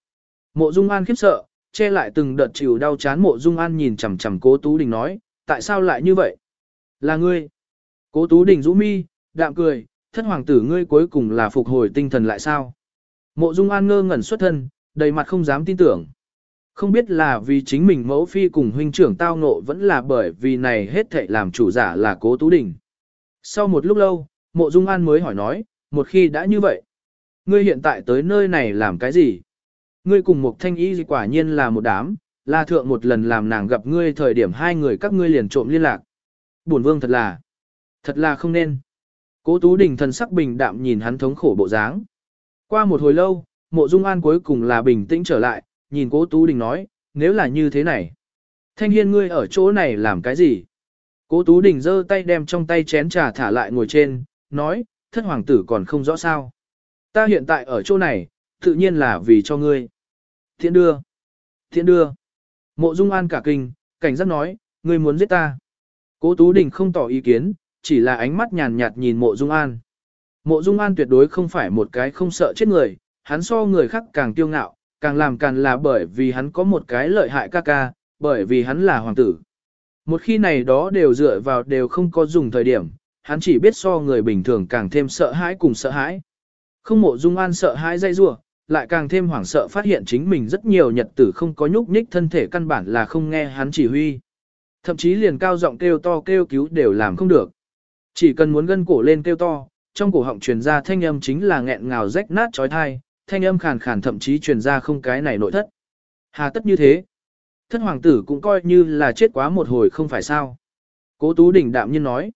Mộ Dung An khiếp sợ, che lại từng đợt chịu đau chán Mộ Dung An nhìn chằm chằm Cố Tú Đình nói, tại sao lại như vậy? Là ngươi. Cố Tú Đình rũ mi, đạm cười, thất hoàng tử ngươi cuối cùng là phục hồi tinh thần lại sao? Mộ Dung An ngơ ngẩn xuất thân, đầy mặt không dám tin tưởng. Không biết là vì chính mình mẫu phi cùng huynh trưởng tao ngộ vẫn là bởi vì này hết thệ làm chủ giả là Cố Tú Đình. Sau một lúc lâu, Mộ Dung An mới hỏi nói, một khi đã như vậy, ngươi hiện tại tới nơi này làm cái gì? Ngươi cùng một thanh y quả nhiên là một đám, là thượng một lần làm nàng gặp ngươi thời điểm hai người các ngươi liền trộm liên lạc. Buồn vương thật là, thật là không nên. Cố Tú Đình thần sắc bình đạm nhìn hắn thống khổ bộ dáng. Qua một hồi lâu, mộ dung an cuối cùng là bình tĩnh trở lại, nhìn cố Tú Đình nói, nếu là như thế này. Thanh hiên ngươi ở chỗ này làm cái gì? Cố Tú Đình giơ tay đem trong tay chén trà thả lại ngồi trên, nói, thất hoàng tử còn không rõ sao. Ta hiện tại ở chỗ này, tự nhiên là vì cho ngươi. Thiện đưa. Thiện đưa. Mộ Dung An cả kinh, cảnh giác nói, ngươi muốn giết ta. Cố Tú Đình không tỏ ý kiến, chỉ là ánh mắt nhàn nhạt nhìn Mộ Dung An. Mộ Dung An tuyệt đối không phải một cái không sợ chết người, hắn so người khác càng tiêu ngạo, càng làm càng là bởi vì hắn có một cái lợi hại ca ca, bởi vì hắn là hoàng tử. Một khi này đó đều dựa vào đều không có dùng thời điểm, hắn chỉ biết so người bình thường càng thêm sợ hãi cùng sợ hãi. Không mộ dung an sợ hãi dây rủa lại càng thêm hoảng sợ phát hiện chính mình rất nhiều nhật tử không có nhúc nhích thân thể căn bản là không nghe hắn chỉ huy. Thậm chí liền cao giọng kêu to kêu cứu đều làm không được. Chỉ cần muốn gân cổ lên kêu to, trong cổ họng truyền ra thanh âm chính là nghẹn ngào rách nát trói thai, thanh âm khàn khàn thậm chí truyền ra không cái này nội thất. Hà tất như thế? Thất hoàng tử cũng coi như là chết quá một hồi không phải sao. Cố Tú Đình đạm nhiên nói.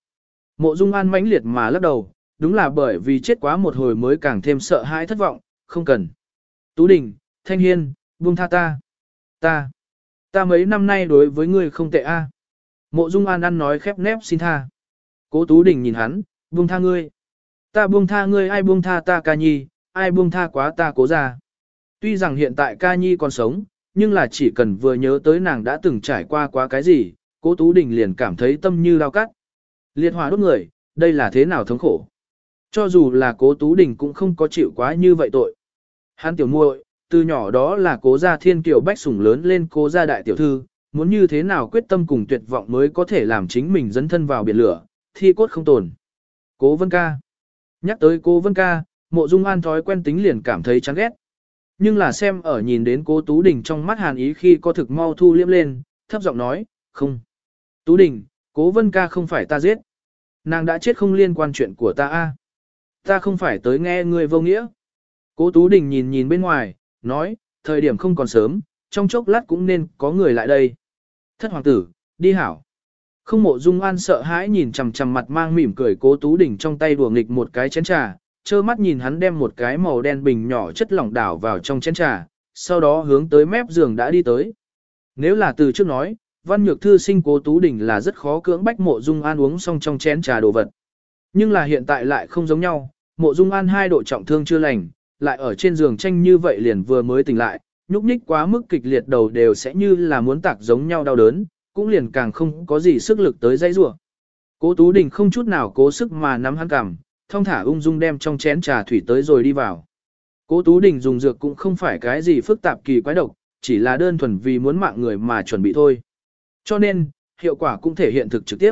Mộ Dung An mãnh liệt mà lắc đầu, đúng là bởi vì chết quá một hồi mới càng thêm sợ hãi thất vọng, không cần. Tú Đình, Thanh Hiên, buông tha ta. Ta, ta mấy năm nay đối với ngươi không tệ a. Mộ Dung An ăn nói khép nép xin tha. Cố Tú Đình nhìn hắn, buông tha ngươi. Ta buông tha ngươi ai buông tha ta ca nhi, ai buông tha quá ta cố ra. Tuy rằng hiện tại ca nhi còn sống, nhưng là chỉ cần vừa nhớ tới nàng đã từng trải qua quá cái gì, cố Tú Đình liền cảm thấy tâm như lao cắt. Liệt hỏa đốt người, đây là thế nào thống khổ. Cho dù là cố Tú Đình cũng không có chịu quá như vậy tội. Hắn tiểu muội, từ nhỏ đó là cố gia thiên kiều bách sủng lớn lên cố gia đại tiểu thư, muốn như thế nào quyết tâm cùng tuyệt vọng mới có thể làm chính mình dấn thân vào biển lửa, thi cốt không tồn. Cố Vân Ca. Nhắc tới cố Vân Ca, mộ dung an thói quen tính liền cảm thấy chán ghét. Nhưng là xem ở nhìn đến cố Tú Đình trong mắt hàn ý khi có thực mau thu liếm lên, thấp giọng nói, không. Tú Đình, cố Vân Ca không phải ta giết. Nàng đã chết không liên quan chuyện của ta a. Ta không phải tới nghe người vô nghĩa. Cố Tú Đình nhìn nhìn bên ngoài, nói, thời điểm không còn sớm, trong chốc lát cũng nên có người lại đây. Thất hoàng tử, đi hảo. Không mộ dung an sợ hãi nhìn chằm chằm mặt mang mỉm cười cố Tú Đình trong tay đùa nghịch một cái chén trà, trơ mắt nhìn hắn đem một cái màu đen bình nhỏ chất lỏng đảo vào trong chén trà, sau đó hướng tới mép giường đã đi tới. Nếu là từ trước nói, văn nhược thư sinh cố Tú Đình là rất khó cưỡng bách mộ dung an uống xong trong chén trà đồ vật. Nhưng là hiện tại lại không giống nhau, mộ dung an hai độ trọng thương chưa lành, lại ở trên giường tranh như vậy liền vừa mới tỉnh lại, nhúc nhích quá mức kịch liệt đầu đều sẽ như là muốn tạc giống nhau đau đớn, cũng liền càng không có gì sức lực tới dây rủa. Cố Tú Đình không chút nào cố sức mà nắm hắn cằm, thong thả ung dung đem trong chén trà thủy tới rồi đi vào. Cố Tú Đình dùng dược cũng không phải cái gì phức tạp kỳ quái độc, chỉ là đơn thuần vì muốn mạng người mà chuẩn bị thôi. Cho nên, hiệu quả cũng thể hiện thực trực tiếp.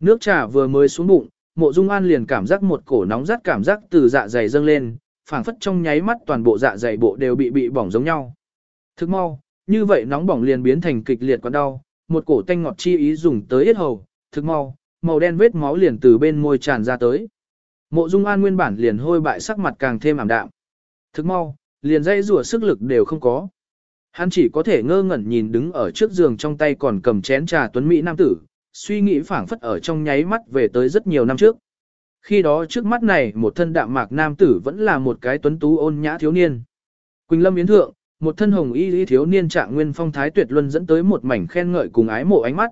Nước trà vừa mới xuống bụng, mộ dung an liền cảm giác một cổ nóng rát cảm giác từ dạ dày dâng lên, phảng phất trong nháy mắt toàn bộ dạ dày bộ đều bị bị bỏng giống nhau. Thức mau, như vậy nóng bỏng liền biến thành kịch liệt quặn đau, một cổ tanh ngọt chi ý dùng tới hết hầu, thức mau, màu đen vết máu liền từ bên môi tràn ra tới. Mộ Dung An nguyên bản liền hôi bại sắc mặt càng thêm ảm đạm. Thức mau, liền dây rùa sức lực đều không có. Hắn chỉ có thể ngơ ngẩn nhìn đứng ở trước giường trong tay còn cầm chén trà tuấn Mỹ nam tử, suy nghĩ phảng phất ở trong nháy mắt về tới rất nhiều năm trước. Khi đó trước mắt này một thân đạm mạc nam tử vẫn là một cái tuấn tú ôn nhã thiếu niên. Quỳnh Lâm Yến Thượng, một thân hồng y lý thiếu niên trạng nguyên phong thái tuyệt luân dẫn tới một mảnh khen ngợi cùng ái mộ ánh mắt.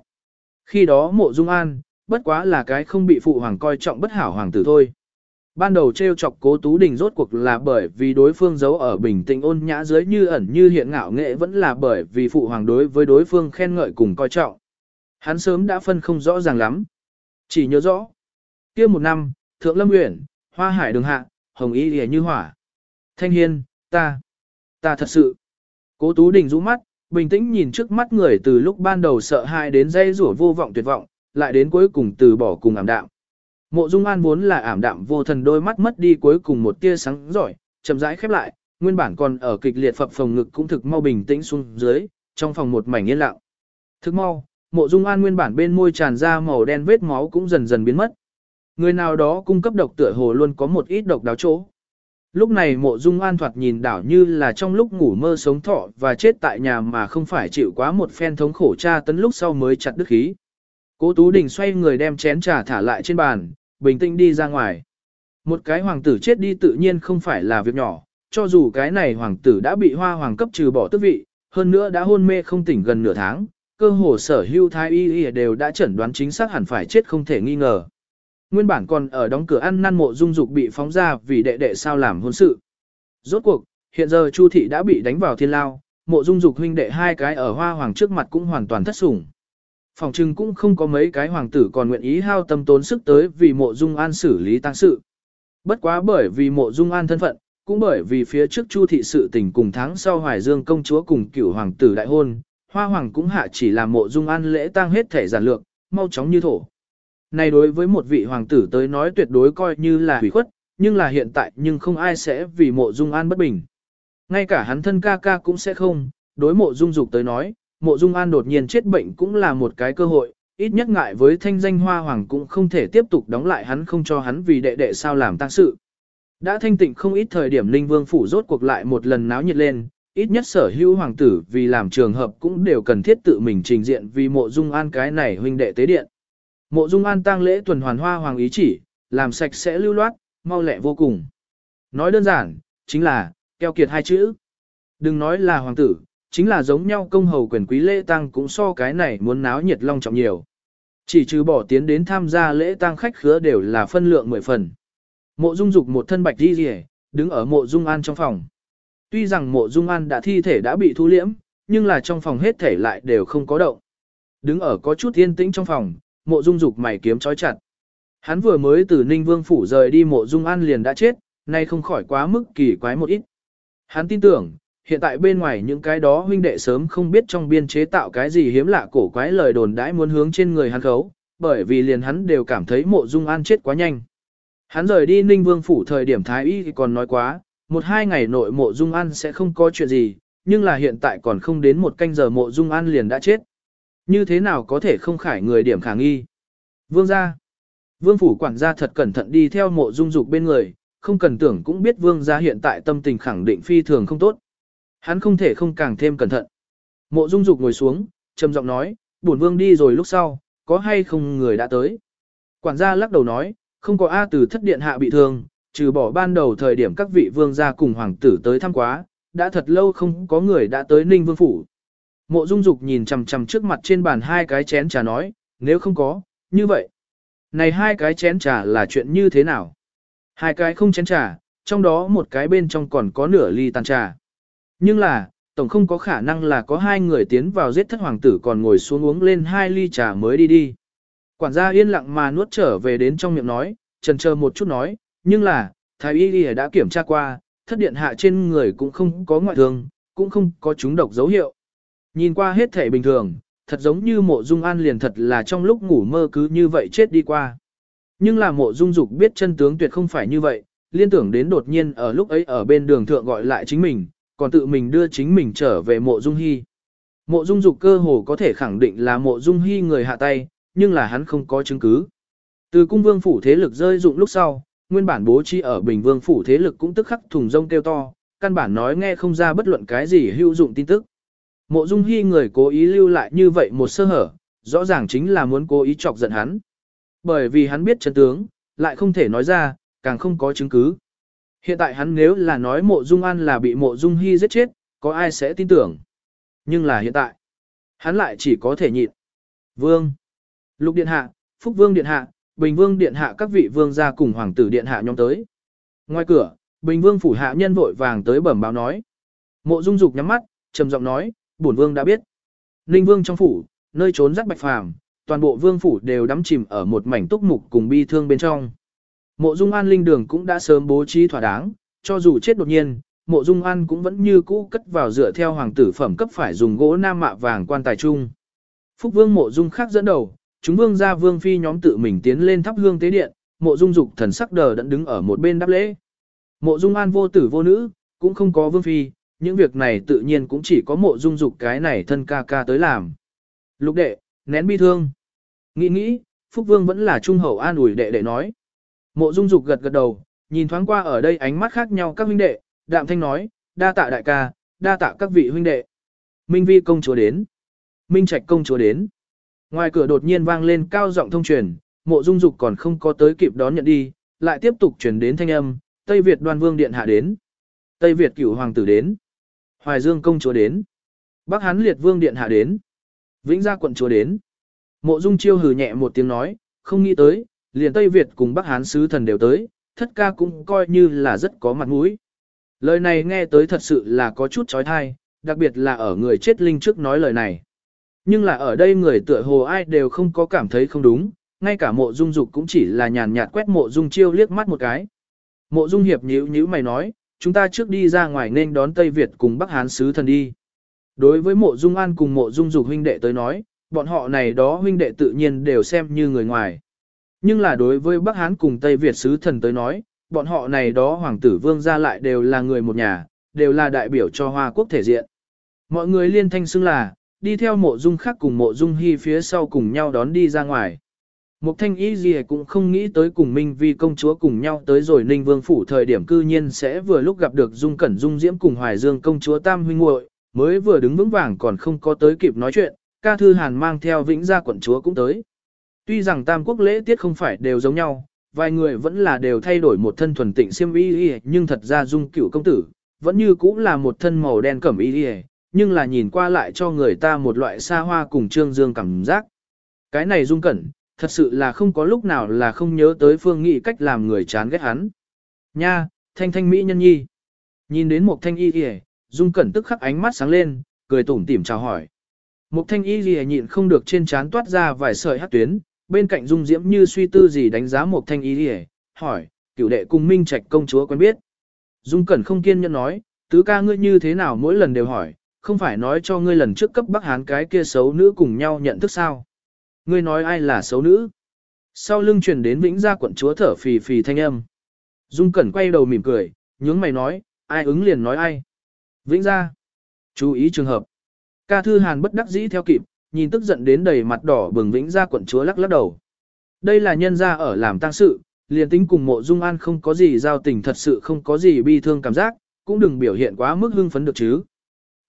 Khi đó mộ dung an, bất quá là cái không bị phụ hoàng coi trọng bất hảo hoàng tử thôi. Ban đầu treo chọc cố Tú Đình rốt cuộc là bởi vì đối phương giấu ở bình tĩnh ôn nhã dưới như ẩn như hiện ngạo nghệ vẫn là bởi vì phụ hoàng đối với đối phương khen ngợi cùng coi trọng. Hắn sớm đã phân không rõ ràng lắm. Chỉ nhớ rõ. kia một năm, Thượng Lâm Uyển, Hoa Hải Đường Hạ, Hồng Y Lìa Như Hỏa. Thanh Hiên, ta, ta thật sự. Cố Tú Đình rũ mắt, bình tĩnh nhìn trước mắt người từ lúc ban đầu sợ hãi đến dây rủa vô vọng tuyệt vọng, lại đến cuối cùng từ bỏ cùng ảm đạm. Mộ Dung An vốn là ảm đạm vô thần đôi mắt mất đi cuối cùng một tia sáng giỏi, chậm rãi khép lại, nguyên bản còn ở kịch liệt phập phồng ngực cũng thực mau bình tĩnh xuống dưới, trong phòng một mảnh yên lặng. Thực mau, Mộ Dung An nguyên bản bên môi tràn ra màu đen vết máu cũng dần dần biến mất. Người nào đó cung cấp độc tựa hồ luôn có một ít độc đáo chỗ. Lúc này mộ dung an thoạt nhìn đảo như là trong lúc ngủ mơ sống thọ và chết tại nhà mà không phải chịu quá một phen thống khổ tra tấn lúc sau mới chặt đứt khí. Cố Tú Đình xoay người đem chén trà thả lại trên bàn, bình tĩnh đi ra ngoài. Một cái hoàng tử chết đi tự nhiên không phải là việc nhỏ, cho dù cái này hoàng tử đã bị hoa hoàng cấp trừ bỏ tước vị, hơn nữa đã hôn mê không tỉnh gần nửa tháng, cơ hồ sở hưu thái y y đều đã chẩn đoán chính xác hẳn phải chết không thể nghi ngờ. Nguyên bản còn ở đóng cửa ăn năn mộ dung dục bị phóng ra vì đệ đệ sao làm hôn sự. Rốt cuộc, hiện giờ Chu thị đã bị đánh vào thiên lao, mộ dung dục huynh đệ hai cái ở hoa hoàng trước mặt cũng hoàn toàn thất sủng. Phòng trưng cũng không có mấy cái hoàng tử còn nguyện ý hao tâm tốn sức tới vì mộ dung an xử lý tăng sự. Bất quá bởi vì mộ dung an thân phận, cũng bởi vì phía trước chu thị sự tình cùng tháng sau hoài dương công chúa cùng cửu hoàng tử đại hôn, hoa hoàng cũng hạ chỉ làm mộ dung an lễ tang hết thể giản lược, mau chóng như thổ. Này đối với một vị hoàng tử tới nói tuyệt đối coi như là hủy khuất, nhưng là hiện tại nhưng không ai sẽ vì mộ dung an bất bình. Ngay cả hắn thân ca ca cũng sẽ không, đối mộ dung dục tới nói, mộ dung an đột nhiên chết bệnh cũng là một cái cơ hội, ít nhất ngại với thanh danh hoa hoàng cũng không thể tiếp tục đóng lại hắn không cho hắn vì đệ đệ sao làm tăng sự. Đã thanh tịnh không ít thời điểm Linh Vương phủ rốt cuộc lại một lần náo nhiệt lên, ít nhất sở hữu hoàng tử vì làm trường hợp cũng đều cần thiết tự mình trình diện vì mộ dung an cái này huynh đệ tế điện. Mộ dung an tang lễ tuần hoàn hoa hoàng ý chỉ, làm sạch sẽ lưu loát, mau lẹ vô cùng. Nói đơn giản, chính là, keo kiệt hai chữ. Đừng nói là hoàng tử, chính là giống nhau công hầu quyền quý lễ tang cũng so cái này muốn náo nhiệt long trọng nhiều. Chỉ trừ bỏ tiến đến tham gia lễ tang khách khứa đều là phân lượng mười phần. Mộ Dung Dục một thân bạch đi rỉ, đứng ở mộ Dung An trong phòng. Tuy rằng mộ Dung An đã thi thể đã bị thu liễm, nhưng là trong phòng hết thể lại đều không có động. Đứng ở có chút yên tĩnh trong phòng, mộ Dung Dục mày kiếm chói chặt. Hắn vừa mới từ Ninh Vương phủ rời đi mộ Dung An liền đã chết, nay không khỏi quá mức kỳ quái một ít. Hắn tin tưởng, hiện tại bên ngoài những cái đó huynh đệ sớm không biết trong biên chế tạo cái gì hiếm lạ cổ quái lời đồn đãi muốn hướng trên người hắn khấu, bởi vì liền hắn đều cảm thấy mộ dung an chết quá nhanh. Hắn rời đi Ninh Vương phủ thời điểm Thái Y thì còn nói quá, một hai ngày nội mộ dung an sẽ không có chuyện gì, nhưng là hiện tại còn không đến một canh giờ mộ dung an liền đã chết. Như thế nào có thể không khải người điểm khả nghi? Vương gia. Vương phủ quản gia thật cẩn thận đi theo mộ dung dục bên người, không cần tưởng cũng biết vương gia hiện tại tâm tình khẳng định phi thường không tốt. Hắn không thể không càng thêm cẩn thận. Mộ Dung Dục ngồi xuống, trầm giọng nói, bổn vương đi rồi lúc sau, có hay không người đã tới. Quản gia lắc đầu nói, không có A từ thất điện hạ bị thương, trừ bỏ ban đầu thời điểm các vị vương gia cùng hoàng tử tới thăm quá, đã thật lâu không có người đã tới Ninh Vương Phủ. Mộ Dung Dục nhìn chằm chằm trước mặt trên bàn hai cái chén trà nói, nếu không có, như vậy. Này hai cái chén trà là chuyện như thế nào? Hai cái không chén trà, trong đó một cái bên trong còn có nửa ly tàn trà. Nhưng là, tổng không có khả năng là có hai người tiến vào giết thất hoàng tử còn ngồi xuống uống lên hai ly trà mới đi đi. Quản gia yên lặng mà nuốt trở về đến trong miệng nói, trần chờ một chút nói, nhưng là, thái y y đã kiểm tra qua, thất điện hạ trên người cũng không có ngoại thương, cũng không có chúng độc dấu hiệu. Nhìn qua hết thể bình thường, thật giống như mộ dung an liền thật là trong lúc ngủ mơ cứ như vậy chết đi qua. Nhưng là mộ dung dục biết chân tướng tuyệt không phải như vậy, liên tưởng đến đột nhiên ở lúc ấy ở bên đường thượng gọi lại chính mình, còn tự mình đưa chính mình trở về mộ dung hy. Mộ dung dục cơ hồ có thể khẳng định là mộ dung hy người hạ tay, nhưng là hắn không có chứng cứ. Từ cung vương phủ thế lực rơi dụng lúc sau, nguyên bản bố trí ở bình vương phủ thế lực cũng tức khắc thùng rông kêu to, căn bản nói nghe không ra bất luận cái gì hữu dụng tin tức. Mộ dung hi người cố ý lưu lại như vậy một sơ hở, rõ ràng chính là muốn cố ý chọc giận hắn. Bởi vì hắn biết chân tướng, lại không thể nói ra, càng không có chứng cứ. Hiện tại hắn nếu là nói mộ dung an là bị mộ dung hi giết chết, có ai sẽ tin tưởng. Nhưng là hiện tại, hắn lại chỉ có thể nhịn. Vương, Lục Điện Hạ, Phúc Vương Điện Hạ, Bình Vương Điện Hạ các vị vương gia cùng Hoàng tử Điện Hạ nhóm tới. Ngoài cửa, Bình Vương phủ hạ nhân vội vàng tới bẩm báo nói. Mộ dung dục nhắm mắt, trầm giọng nói, bổn vương đã biết. Ninh Vương trong phủ, nơi trốn rắc bạch phàm, toàn bộ vương phủ đều đắm chìm ở một mảnh túc mục cùng bi thương bên trong. Mộ Dung An linh đường cũng đã sớm bố trí thỏa đáng, cho dù chết đột nhiên, Mộ Dung An cũng vẫn như cũ cất vào dựa theo hoàng tử phẩm cấp phải dùng gỗ nam mạ vàng quan tài chung. Phúc Vương Mộ Dung khác dẫn đầu, chúng vương gia vương phi nhóm tự mình tiến lên thắp hương tế điện, Mộ Dung dục thần sắc đờ đẫn đứng ở một bên đáp lễ. Mộ Dung An vô tử vô nữ, cũng không có vương phi, những việc này tự nhiên cũng chỉ có Mộ Dung dục cái này thân ca ca tới làm. Lục đệ, nén bi thương. Nghĩ nghĩ, Phúc Vương vẫn là trung hậu an ủi đệ đệ nói. Mộ Dung Dục gật gật đầu, Nhìn thoáng qua ở đây ánh mắt khác nhau các huynh đệ, đạm thanh nói, đa tạ đại ca, đa tạ các vị huynh đệ. Minh vi công chúa đến. Minh trạch công chúa đến. Ngoài cửa đột nhiên vang lên cao giọng thông truyền, mộ dung dục còn không có tới kịp đón nhận đi, lại tiếp tục truyền đến thanh âm, Tây Việt đoan vương điện hạ đến. Tây Việt cửu hoàng tử đến. Hoài Dương công chúa đến. Bắc Hán liệt vương điện hạ đến. Vĩnh gia quận chúa đến. Mộ dung chiêu hừ nhẹ một tiếng nói, không nghĩ tới, liền Tây Việt cùng Bắc Hán sứ thần đều tới, thất ca cũng coi như là rất có mặt mũi. Lời này nghe tới thật sự là có chút trói thai, đặc biệt là ở người chết linh trước nói lời này. Nhưng là ở đây người tựa hồ ai đều không có cảm thấy không đúng, ngay cả mộ dung dục cũng chỉ là nhàn nhạt quét mộ dung chiêu liếc mắt một cái. Mộ dung hiệp nhíu nhíu mày nói, chúng ta trước đi ra ngoài nên đón Tây Việt cùng Bắc Hán sứ thần đi. Đối với mộ dung an cùng mộ dung dục huynh đệ tới nói, bọn họ này đó huynh đệ tự nhiên đều xem như người ngoài. Nhưng là đối với Bắc Hán cùng Tây Việt sứ thần tới nói, bọn họ này đó hoàng tử vương gia lại đều là người một nhà, đều là đại biểu cho Hoa quốc thể diện. Mọi người liên thanh xưng là, đi theo mộ dung khác cùng mộ dung hy phía sau cùng nhau đón đi ra ngoài. Mục thanh y gì cũng không nghĩ tới cùng Minh Vi công chúa cùng nhau tới rồi Ninh Vương phủ thời điểm cư nhiên sẽ vừa lúc gặp được Dung Cẩn Dung Diễm cùng Hoài Dương công chúa Tam huynh muội, mới vừa đứng vững vàng còn không có tới kịp nói chuyện, ca thư Hàn mang theo Vĩnh Gia quận chúa cũng tới. Tuy rằng tam quốc lễ tiết không phải đều giống nhau, vài người vẫn là đều thay đổi một thân thuần tịnh xiêm y nhưng thật ra Dung cửu công tử, vẫn như cũng là một thân màu đen cẩm y nhưng là nhìn qua lại cho người ta một loại xa hoa cùng trương dương cảm giác. Cái này Dung Cẩn, thật sự là không có lúc nào là không nhớ tới phương nghị cách làm người chán ghét hắn. Nha, thanh thanh mỹ nhân nhi. Nhìn đến một thanh y kìa, dung cẩn tức khắc ánh mắt sáng lên, cười tủm tỉm chào hỏi. Một thanh y kìa nhịn không được trên chán toát ra vài sợi hát tuyến, bên cạnh dung diễm như suy tư gì đánh giá một thanh y kìa, hỏi, cửu đệ cùng minh trạch công chúa quen biết. Dung cẩn không kiên nhẫn nói, tứ ca ngươi như thế nào mỗi lần đều hỏi, không phải nói cho ngươi lần trước cấp Bắc Hán cái kia xấu nữ cùng nhau nhận thức sao. Ngươi nói ai là xấu nữ? Sau lưng truyền đến vĩnh gia quận chúa thở phì phì thanh âm. Dung Cẩn quay đầu mỉm cười, nhướng mày nói, ai ứng liền nói ai. Vĩnh gia. Chú ý trường hợp. Ca Thư Hàn bất đắc dĩ theo kịp, nhìn tức giận đến đầy mặt đỏ bừng vĩnh gia quận chúa lắc lắc đầu. Đây là nhân gia ở làm tang sự, liền tính cùng mộ dung an không có gì giao tình thật sự không có gì bi thương cảm giác, cũng đừng biểu hiện quá mức hưng phấn được chứ.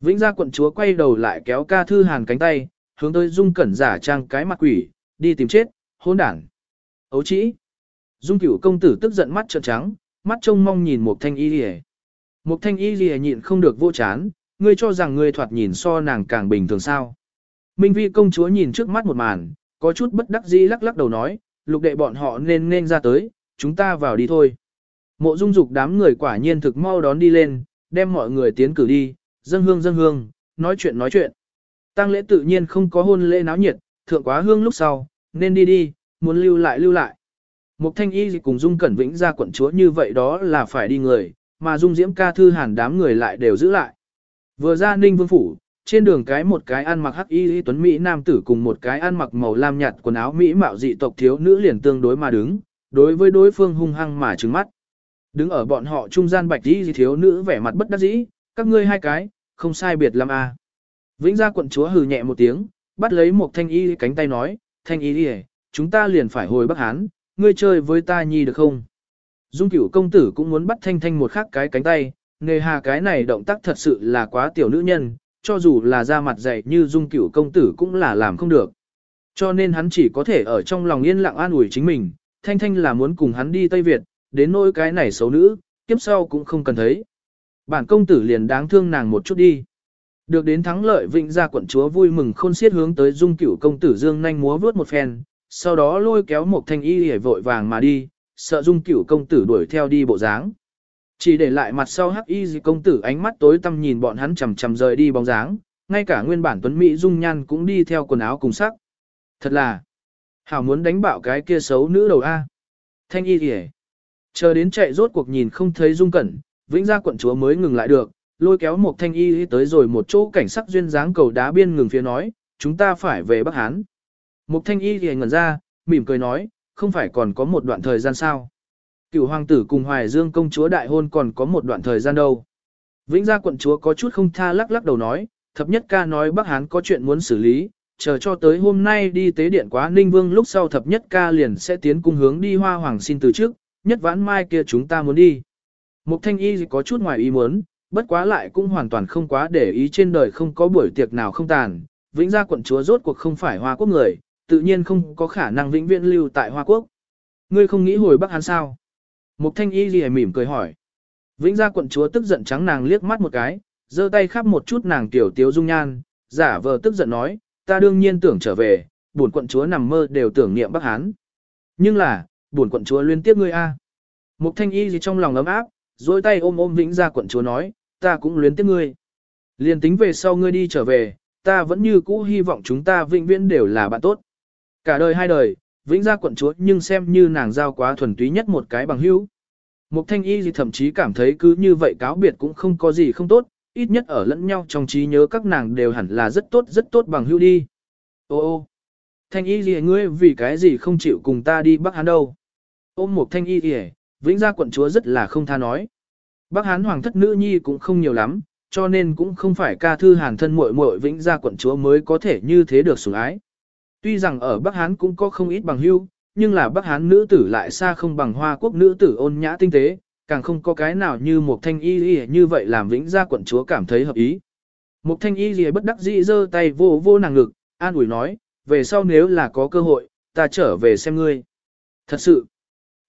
Vĩnh gia quận chúa quay đầu lại kéo ca thư hàn cánh tay, hướng tới Dung Cẩn giả trang cái mặt quỷ, đi tìm chết, hôn đảng. Ấu chỉ. Dung cửu công tử tức giận mắt trợn trắng, mắt trông mong nhìn một thanh y lìa. Một thanh y lìa nhịn không được vô chán, ngươi cho rằng ngươi thoạt nhìn so nàng càng bình thường sao. Minh vi công chúa nhìn trước mắt một màn, có chút bất đắc dĩ lắc lắc đầu nói, lục đệ bọn họ nên nên ra tới, chúng ta vào đi thôi. Mộ dung dục đám người quả nhiên thực mau đón đi lên, đem mọi người tiến cử đi, dân hương dân hương, nói chuyện nói chuyện. Tăng lễ tự nhiên không có hôn lễ náo nhiệt, thượng quá hương lúc sau, nên đi đi, muốn lưu lại lưu lại. Mục thanh y cùng Dung Cẩn Vĩnh ra quận chúa như vậy đó là phải đi người, mà Dung Diễm ca thư hàn đám người lại đều giữ lại. Vừa ra ninh vương phủ, trên đường cái một cái ăn mặc hắc y tuấn Mỹ nam tử cùng một cái ăn mặc màu lam nhạt quần áo Mỹ mạo dị tộc thiếu nữ liền tương đối mà đứng, đối với đối phương hung hăng mà trừng mắt. Đứng ở bọn họ trung gian bạch y thiếu nữ vẻ mặt bất đắc dĩ, các ngươi hai cái, không sai biệt lắm à. Vĩnh gia quận chúa hừ nhẹ một tiếng, bắt lấy một thanh y cánh tay nói, thanh y đi chúng ta liền phải hồi Bắc Hán, ngươi chơi với ta nhi được không? Dung cửu công tử cũng muốn bắt thanh thanh một khắc cái cánh tay, nghề hà cái này động tác thật sự là quá tiểu nữ nhân, cho dù là da mặt dày như dung cửu công tử cũng là làm không được. Cho nên hắn chỉ có thể ở trong lòng yên lặng an ủi chính mình, thanh thanh là muốn cùng hắn đi Tây Việt, đến nỗi cái này xấu nữ, kiếp sau cũng không cần thấy. Bản công tử liền đáng thương nàng một chút đi. Được đến thắng lợi vịnh ra quận chúa vui mừng khôn xiết hướng tới dung cửu công tử dương nhanh múa vướt một phen, sau đó lôi kéo một thanh y hề vội vàng mà đi, sợ dung cửu công tử đuổi theo đi bộ dáng. Chỉ để lại mặt sau hắc y công tử ánh mắt tối tăm nhìn bọn hắn chầm chầm rời đi bóng dáng, ngay cả nguyên bản tuấn mỹ dung nhan cũng đi theo quần áo cùng sắc. Thật là, hảo muốn đánh bạo cái kia xấu nữ đầu A. Thanh y hề. Chờ đến chạy rốt cuộc nhìn không thấy dung cẩn, vĩnh gia quận chúa mới ngừng lại được, lôi kéo một thanh y tới rồi một chỗ cảnh sắc duyên dáng cầu đá biên ngừng phía nói, chúng ta phải về Bắc Hán. Một thanh y thì ngẩn ra, mỉm cười nói, không phải còn có một đoạn thời gian sao. Cựu hoàng tử cùng Hoài Dương công chúa đại hôn còn có một đoạn thời gian đâu. Vĩnh gia quận chúa có chút không tha lắc lắc đầu nói, thập nhất ca nói Bắc Hán có chuyện muốn xử lý, chờ cho tới hôm nay đi tế điện quá Ninh Vương lúc sau thập nhất ca liền sẽ tiến cung hướng đi hoa hoàng xin từ trước, nhất vãn mai kia chúng ta muốn đi. Mục thanh y có chút ngoài ý muốn, bất quá lại cũng hoàn toàn không quá để ý trên đời không có buổi tiệc nào không tàn. Vĩnh gia quận chúa rốt cuộc không phải Hoa Quốc người, tự nhiên không có khả năng vĩnh viễn lưu tại Hoa Quốc. Ngươi không nghĩ hồi Bắc Hán sao? Mục thanh y gì mỉm cười hỏi. Vĩnh gia quận chúa tức giận trắng nàng liếc mắt một cái, giơ tay khắp một chút nàng tiểu tiếu dung nhan, giả vờ tức giận nói, ta đương nhiên tưởng trở về, buồn quận chúa nằm mơ đều tưởng niệm Bắc Hán. Nhưng là, buồn quận chúa liên tiếp ngươi a. Mục thanh y gì trong lòng ấm áp, dối tay ôm ôm vĩnh gia quận chúa nói, ta cũng luyến tiếc ngươi. Liên tính về sau ngươi đi trở về, ta vẫn như cũ hy vọng chúng ta vĩnh viễn đều là bạn tốt. Cả đời hai đời, vĩnh gia quận chúa nhưng xem như nàng giao quá thuần túy nhất một cái bằng hữu. Mục thanh y gì thậm chí cảm thấy cứ như vậy cáo biệt cũng không có gì không tốt, ít nhất ở lẫn nhau trong trí nhớ các nàng đều hẳn là rất tốt rất tốt bằng hữu đi. Ô ô, thanh y gì ngươi vì cái gì không chịu cùng ta đi Bắc Hán đâu. Ôm một thanh y gì, vĩnh gia quận chúa rất là không tha nói. Bắc Hán hoàng thất nữ nhi cũng không nhiều lắm, cho nên cũng không phải ca thư hàn thân muội muội vĩnh gia quận chúa mới có thể như thế được sủng ái. Tuy rằng ở Bắc Hán cũng có không ít bằng hữu, nhưng là Bắc Hán nữ tử lại xa không bằng Hoa quốc nữ tử ôn nhã tinh tế, càng không có cái nào như một thanh y y như vậy làm vĩnh gia quận chúa cảm thấy hợp ý. Một thanh y y bất đắc dĩ giơ tay vô vô nàng ngực, an ủi nói, về sau nếu là có cơ hội, ta trở về xem ngươi. Thật sự,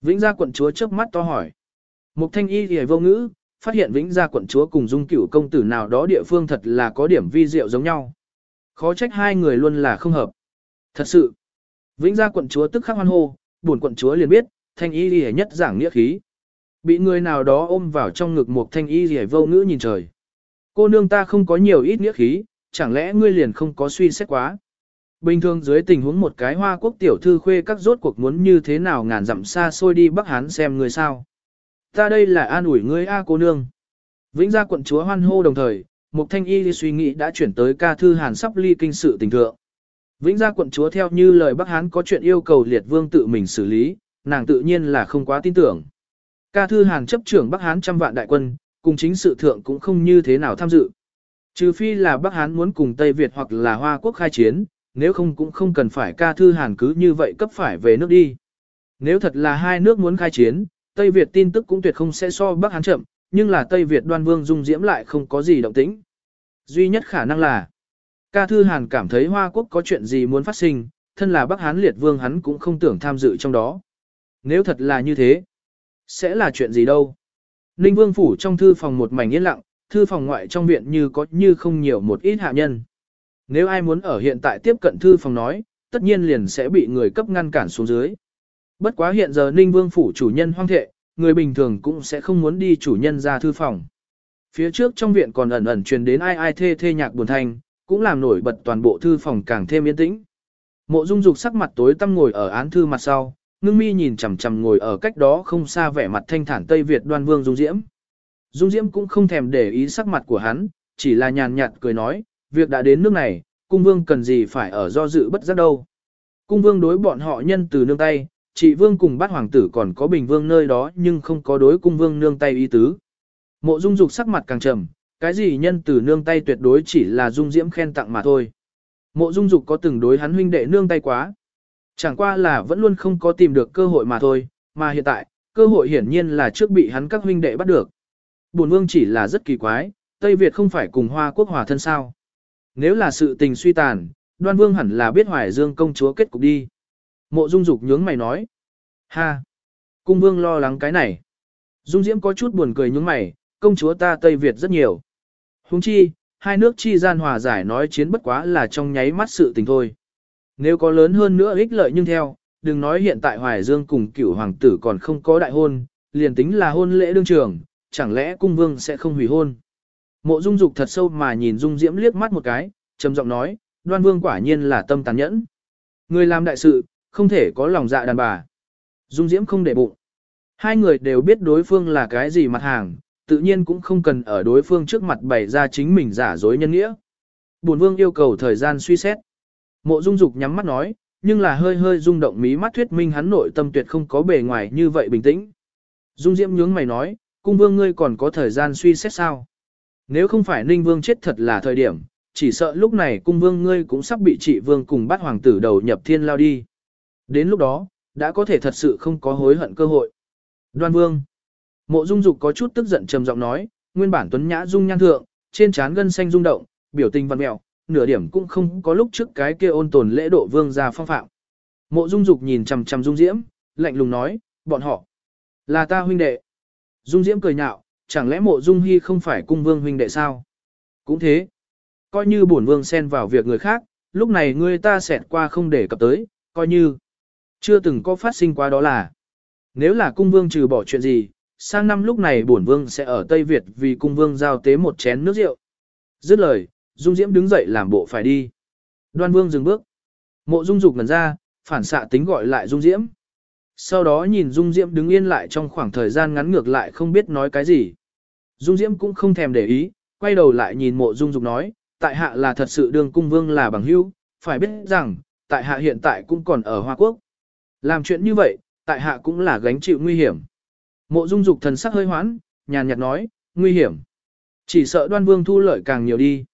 vĩnh gia quận chúa trước mắt to hỏi. Một thanh y thì vô ngữ, phát hiện vĩnh gia quận chúa cùng dung cửu công tử nào đó địa phương thật là có điểm vi diệu giống nhau. Khó trách hai người luôn là không hợp. Thật sự, vĩnh gia quận chúa tức khắc hoan hô, buồn quận chúa liền biết, thanh y thì nhất giảng nghĩa khí. Bị người nào đó ôm vào trong ngực một thanh y thì vô ngữ nhìn trời. Cô nương ta không có nhiều ít nghĩa khí, chẳng lẽ ngươi liền không có suy xét quá. Bình thường dưới tình huống một cái hoa quốc tiểu thư khuê các rốt cuộc muốn như thế nào ngàn dặm xa xôi đi Bắc Hán xem người sao. Ta đây là an ủi ngươi a cô nương. Vĩnh gia quận chúa hoan hô đồng thời, mục thanh y suy nghĩ đã chuyển tới ca thư hàn sắp ly kinh sự tình thượng. Vĩnh gia quận chúa theo như lời Bắc Hán có chuyện yêu cầu liệt vương tự mình xử lý, nàng tự nhiên là không quá tin tưởng. Ca Thư Hàn chấp trưởng Bắc Hán trăm vạn đại quân, cùng chính sự thượng cũng không như thế nào tham dự. Trừ phi là Bắc Hán muốn cùng Tây Việt hoặc là Hoa Quốc khai chiến, nếu không cũng không cần phải Ca Thư Hàn cứ như vậy cấp phải về nước đi. Nếu thật là hai nước muốn khai chiến, Tây Việt tin tức cũng tuyệt không sẽ so Bắc Hán chậm, nhưng là Tây Việt đoan vương dung diễm lại không có gì động tĩnh. Duy nhất khả năng là, Ca Thư Hàn cảm thấy Hoa Quốc có chuyện gì muốn phát sinh, thân là Bắc Hán liệt vương hắn cũng không tưởng tham dự trong đó. Nếu thật là như thế, sẽ là chuyện gì đâu. Ninh Vương Phủ trong thư phòng một mảnh yên lặng, thư phòng ngoại trong viện như có như không nhiều một ít hạ nhân. Nếu ai muốn ở hiện tại tiếp cận thư phòng nói, tất nhiên liền sẽ bị người cấp ngăn cản xuống dưới. Bất quá hiện giờ Ninh Vương Phủ chủ nhân hoang thệ, người bình thường cũng sẽ không muốn đi chủ nhân ra thư phòng. Phía trước trong viện còn ẩn ẩn truyền đến ai ai thê thê nhạc buồn thanh, cũng làm nổi bật toàn bộ thư phòng càng thêm yên tĩnh. Mộ Dung Dục sắc mặt tối tăm ngồi ở án thư mặt sau, ngưng mi nhìn chằm chằm ngồi ở cách đó không xa vẻ mặt thanh thản Tây Việt đoan vương Dung Diễm. Dung Diễm cũng không thèm để ý sắc mặt của hắn, chỉ là nhàn nhạt cười nói, việc đã đến nước này, cung vương cần gì phải ở do dự bất giác đâu. Cung vương đối bọn họ nhân từ nương tay, chị vương cùng bát hoàng tử còn có bình vương nơi đó nhưng không có đối cung vương nương tay ý tứ. Mộ dung dục sắc mặt càng trầm, cái gì nhân từ nương tay tuyệt đối chỉ là dung diễm khen tặng mà thôi. Mộ dung dục có từng đối hắn huynh đệ nương tay quá. Chẳng qua là vẫn luôn không có tìm được cơ hội mà thôi, mà hiện tại, cơ hội hiển nhiên là trước bị hắn các huynh đệ bắt được. Bổn vương chỉ là rất kỳ quái, Tây Việt không phải cùng Hoa quốc hòa thân sao. Nếu là sự tình suy tàn, đoan vương hẳn là biết hoài dương công chúa kết cục đi. Mộ dung dục nhướng mày nói. Ha! Cung vương lo lắng cái này. Dung diễm có chút buồn cười nhướng mày, công chúa ta Tây Việt rất nhiều. Huống chi, hai nước chi gian hòa giải nói chiến bất quá là trong nháy mắt sự tình thôi. Nếu có lớn hơn nữa ích lợi nhưng theo, đừng nói hiện tại Hoài Dương cùng cửu hoàng tử còn không có đại hôn, liền tính là hôn lễ đương trường, chẳng lẽ cung vương sẽ không hủy hôn. Mộ Dung Dục thật sâu mà nhìn Dung Diễm liếc mắt một cái, trầm giọng nói, đoan vương quả nhiên là tâm tàn nhẫn. Người làm đại sự, không thể có lòng dạ đàn bà. Dung Diễm không để bụng. Hai người đều biết đối phương là cái gì mặt hàng, tự nhiên cũng không cần ở đối phương trước mặt bày ra chính mình giả dối nhân nghĩa. Bổn vương yêu cầu thời gian suy xét. Mộ Dung Dục nhắm mắt nói, nhưng là hơi hơi rung động mí mắt thuyết minh hắn nội tâm tuyệt không có bề ngoài như vậy bình tĩnh. Dung Diễm nhướng mày nói, cung vương ngươi còn có thời gian suy xét sao? Nếu không phải Ninh Vương chết thật là thời điểm, chỉ sợ lúc này cung vương ngươi cũng sắp bị trị vương cùng bắt hoàng tử đầu nhập thiên lao đi. Đến lúc đó, đã có thể thật sự không có hối hận cơ hội. Đoan Vương. Mộ Dung Dục có chút tức giận trầm giọng nói, nguyên bản tuấn nhã dung nhan thượng, trên trán gân xanh rung động, biểu tình văn mèo, nửa điểm cũng không có lúc trước cái kia ôn tồn lễ độ vương gia phong phạm. Mộ Dung Dục nhìn chằm chằm Dung Diễm, lạnh lùng nói, bọn họ là ta huynh đệ. Dung Diễm cười nhạo, chẳng lẽ Mộ Dung Hi không phải cung vương huynh đệ sao? Cũng thế. Coi như bổn vương xen vào việc người khác, lúc này ngươi ta xẹt qua không để cập tới, coi như chưa từng có phát sinh qua đó là. Nếu là cung vương trừ bỏ chuyện gì, sang năm lúc này bổn vương sẽ ở Tây Việt vì cung vương giao tế một chén nước rượu. Dứt lời, Dung Diễm đứng dậy làm bộ phải đi. Đoan vương dừng bước. Mộ Dung Dục ngẩn ra, phản xạ tính gọi lại Dung Diễm. Sau đó nhìn Dung Diễm đứng yên lại trong khoảng thời gian ngắn ngược lại không biết nói cái gì. Dung Diễm cũng không thèm để ý, quay đầu lại nhìn mộ Dung Dục nói, tại hạ là thật sự đường cung vương là bằng hữu, phải biết rằng, tại hạ hiện tại cũng còn ở Hoa Quốc. Làm chuyện như vậy, tại hạ cũng là gánh chịu nguy hiểm. Mộ Dung Dục thần sắc hơi hoãn, nhàn nhạt nói, nguy hiểm. Chỉ sợ đoan vương thu lợi càng nhiều đi.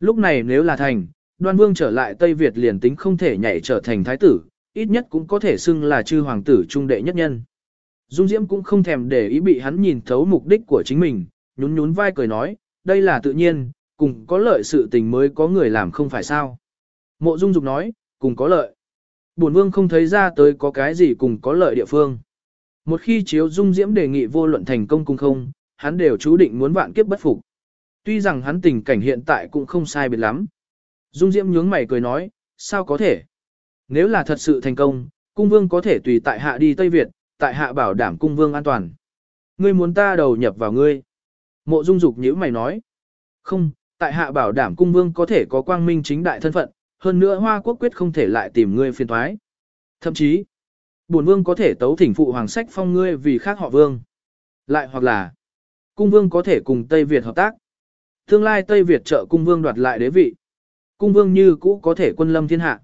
Lúc này nếu là thành, đoan vương trở lại Tây Việt liền tính không thể nhảy trở thành thái tử, ít nhất cũng có thể xưng là chư hoàng tử trung đệ nhất nhân. Dung Diễm cũng không thèm để ý bị hắn nhìn thấu mục đích của chính mình, nhún nhún vai cười nói, đây là tự nhiên, cùng có lợi sự tình mới có người làm không phải sao. Mộ Dung Dục nói, cùng có lợi. Bổn vương không thấy ra tới có cái gì cùng có lợi địa phương. Một khi chiếu Dung Diễm đề nghị vô luận thành công cùng không, hắn đều chú định muốn vạn kiếp bất phục. Tuy rằng hắn tình cảnh hiện tại cũng không sai biệt lắm. Dung Diễm nhướng mày cười nói, sao có thể? Nếu là thật sự thành công, cung vương có thể tùy tại hạ đi Tây Việt, tại hạ bảo đảm cung vương an toàn. Ngươi muốn ta đầu nhập vào ngươi. Mộ Dung Dục nhíu mày nói. Không, tại hạ bảo đảm cung vương có thể có quang minh chính đại thân phận, hơn nữa Hoa Quốc quyết không thể lại tìm ngươi phiền toái. Thậm chí, bổn vương có thể tấu thỉnh phụ hoàng sách phong ngươi vì khác họ vương. Lại hoặc là, cung vương có thể cùng Tây Việt hợp tác. Tương lai Tây Việt trợ cung vương đoạt lại đế vị. Cung vương như cũ có thể quân lâm thiên hạ.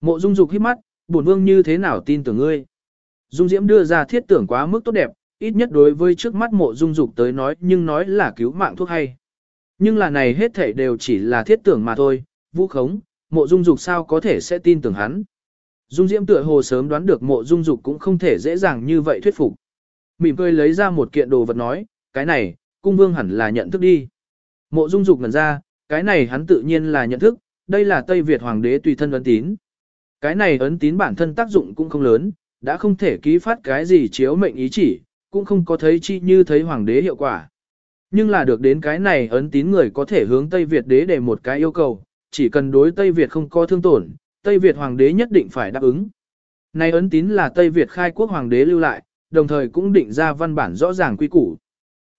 Mộ Dung Dục hít mắt, bổn vương như thế nào tin tưởng ngươi? Dung Diễm đưa ra thiết tưởng quá mức tốt đẹp, ít nhất đối với trước mắt Mộ Dung Dục tới nói, nhưng nói là cứu mạng thuốc hay. Nhưng là này hết thảy đều chỉ là thiết tưởng mà thôi, vũ khống, Mộ Dung Dục sao có thể sẽ tin tưởng hắn? Dung Diễm tựa hồ sớm đoán được Mộ Dung Dục cũng không thể dễ dàng như vậy thuyết phục. Mỉm cười lấy ra một kiện đồ vật nói, cái này, cung vương hẳn là nhận thức đi. Mộ Dung Dục ngẩn ra, cái này hắn tự nhiên là nhận thức, đây là Tây Việt hoàng đế tùy thân ấn tín. Cái này ấn tín bản thân tác dụng cũng không lớn, đã không thể ký phát cái gì chiếu mệnh ý chỉ, cũng không có thấy chi như thấy hoàng đế hiệu quả. Nhưng là được đến cái này ấn tín người có thể hướng Tây Việt đế để một cái yêu cầu, chỉ cần đối Tây Việt không có thương tổn, Tây Việt hoàng đế nhất định phải đáp ứng. Nay ấn tín là Tây Việt khai quốc hoàng đế lưu lại, đồng thời cũng định ra văn bản rõ ràng quy củ.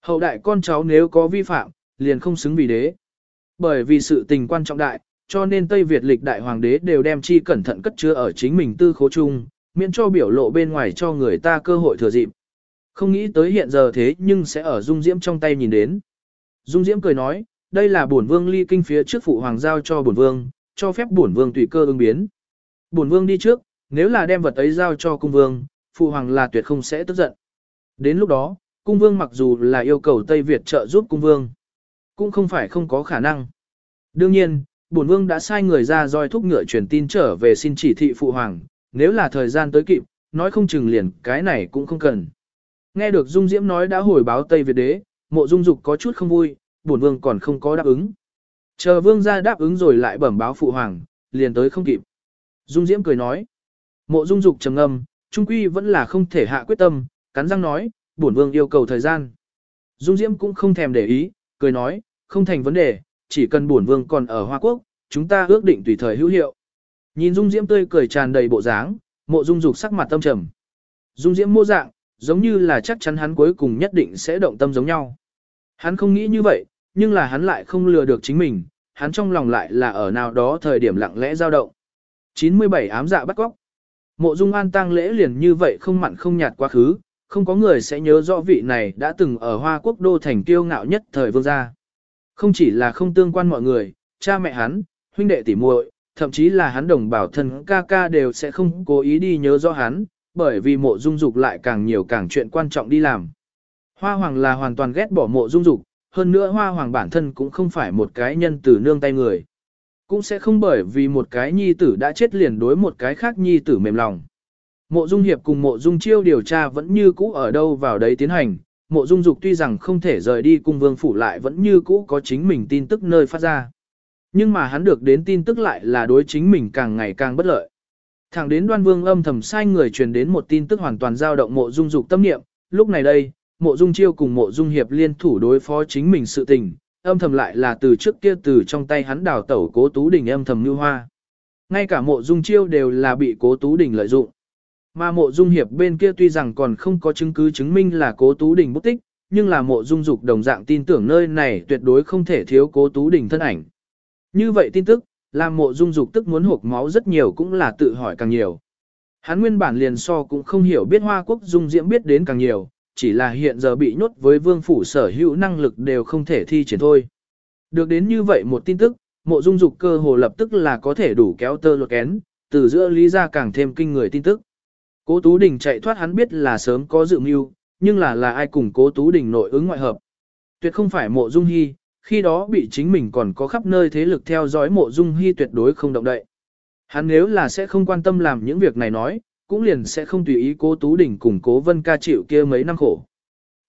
Hậu đại con cháu nếu có vi phạm, liền không xứng vì đế. Bởi vì sự tình quan trọng đại, cho nên Tây Việt lịch đại hoàng đế đều đem chi cẩn thận cất chứa ở chính mình tư khố chung, miễn cho biểu lộ bên ngoài cho người ta cơ hội thừa dịp. Không nghĩ tới hiện giờ thế nhưng sẽ ở Dung Diễm trong tay nhìn đến. Dung Diễm cười nói, đây là bổn vương ly kinh phía trước phụ hoàng giao cho bổn vương, cho phép bổn vương tùy cơ ứng biến. Bổn vương đi trước, nếu là đem vật ấy giao cho cung vương, phụ hoàng là tuyệt không sẽ tức giận. Đến lúc đó, cung vương mặc dù là yêu cầu Tây Việt trợ giúp cung vương, cũng không phải không có khả năng. Đương nhiên, bổn vương đã sai người ra roi thúc ngựa truyền tin trở về xin chỉ thị phụ hoàng, nếu là thời gian tới kịp, nói không chừng liền cái này cũng không cần. Nghe được Dung Diễm nói đã hồi báo Tây Việt đế, mộ Dung Dục có chút không vui, bổn vương còn không có đáp ứng. Chờ vương ra đáp ứng rồi lại bẩm báo phụ hoàng, liền tới không kịp. Dung Diễm cười nói, mộ Dung Dục trầm ngâm, trung quy vẫn là không thể hạ quyết tâm, cắn răng nói, bổn vương yêu cầu thời gian. Dung Diễm cũng không thèm để ý, cười nói, không thành vấn đề, chỉ cần bổn vương còn ở Hoa Quốc, chúng ta ước định tùy thời hữu hiệu. Nhìn Dung Diễm tươi cười tràn đầy bộ dáng, mộ Dung Dục sắc mặt tâm trầm. Dung Diễm mô dạng, giống như là chắc chắn hắn cuối cùng nhất định sẽ động tâm giống nhau. Hắn không nghĩ như vậy, nhưng là hắn lại không lừa được chính mình, hắn trong lòng lại là ở nào đó thời điểm lặng lẽ dao động. 97 ám dạ bắt góc. Mộ Dung An tang lễ liền như vậy không mặn không nhạt quá khứ, không có người sẽ nhớ rõ vị này đã từng ở Hoa Quốc đô thành tiêu ngạo nhất thời vương gia. Không chỉ là không tương quan mọi người, cha mẹ hắn, huynh đệ tỷ muội, thậm chí là hắn đồng bảo thân ca ca đều sẽ không cố ý đi nhớ rõ hắn, bởi vì mộ dung dục lại càng nhiều càng chuyện quan trọng đi làm. Hoa hoàng là hoàn toàn ghét bỏ mộ dung dục, hơn nữa hoa hoàng bản thân cũng không phải một cái nhân tử nương tay người. Cũng sẽ không bởi vì một cái nhi tử đã chết liền đối một cái khác nhi tử mềm lòng. Mộ Dung Hiệp cùng Mộ Dung Chiêu điều tra vẫn như cũ ở đâu vào đấy tiến hành, Mộ Dung Dục tuy rằng không thể rời đi cung vương phủ lại vẫn như cũ có chính mình tin tức nơi phát ra. Nhưng mà hắn được đến tin tức lại là đối chính mình càng ngày càng bất lợi. Thẳng đến đoan vương âm thầm sai người truyền đến một tin tức hoàn toàn dao động mộ dung dục tâm niệm, lúc này đây, mộ dung chiêu cùng mộ dung hiệp liên thủ đối phó chính mình sự tình, âm thầm lại là từ trước kia từ trong tay hắn đào tẩu cố tú đỉnh âm thầm như hoa. Ngay cả mộ dung chiêu đều là bị cố tú đỉnh lợi dụng. Mà mộ dung hiệp bên kia tuy rằng còn không có chứng cứ chứng minh là cố tú đỉnh bất tích, nhưng là mộ dung dục đồng dạng tin tưởng nơi này tuyệt đối không thể thiếu cố tú đỉnh thân ảnh. Như vậy tin tức, làm mộ dung dục tức muốn hộp máu rất nhiều cũng là tự hỏi càng nhiều. Hắn nguyên bản liền so cũng không hiểu biết Hoa Quốc dung diễm biết đến càng nhiều, chỉ là hiện giờ bị nhốt với vương phủ sở hữu năng lực đều không thể thi triển thôi. Được đến như vậy một tin tức, mộ dung dục cơ hồ lập tức là có thể đủ kéo tơ lột kén, từ giữa lý ra càng thêm kinh người tin tức. Cố Tú Đình chạy thoát hắn biết là sớm có dự mưu, nhưng là là ai cùng Cố Tú Đình nội ứng ngoại hợp. Tuyệt không phải mộ dung hy, khi đó bị chính mình còn có khắp nơi thế lực theo dõi mộ dung hy tuyệt đối không động đậy. Hắn nếu là sẽ không quan tâm làm những việc này nói, cũng liền sẽ không tùy ý cố Tú Đình cùng cố Vân ca chịu kia mấy năm khổ.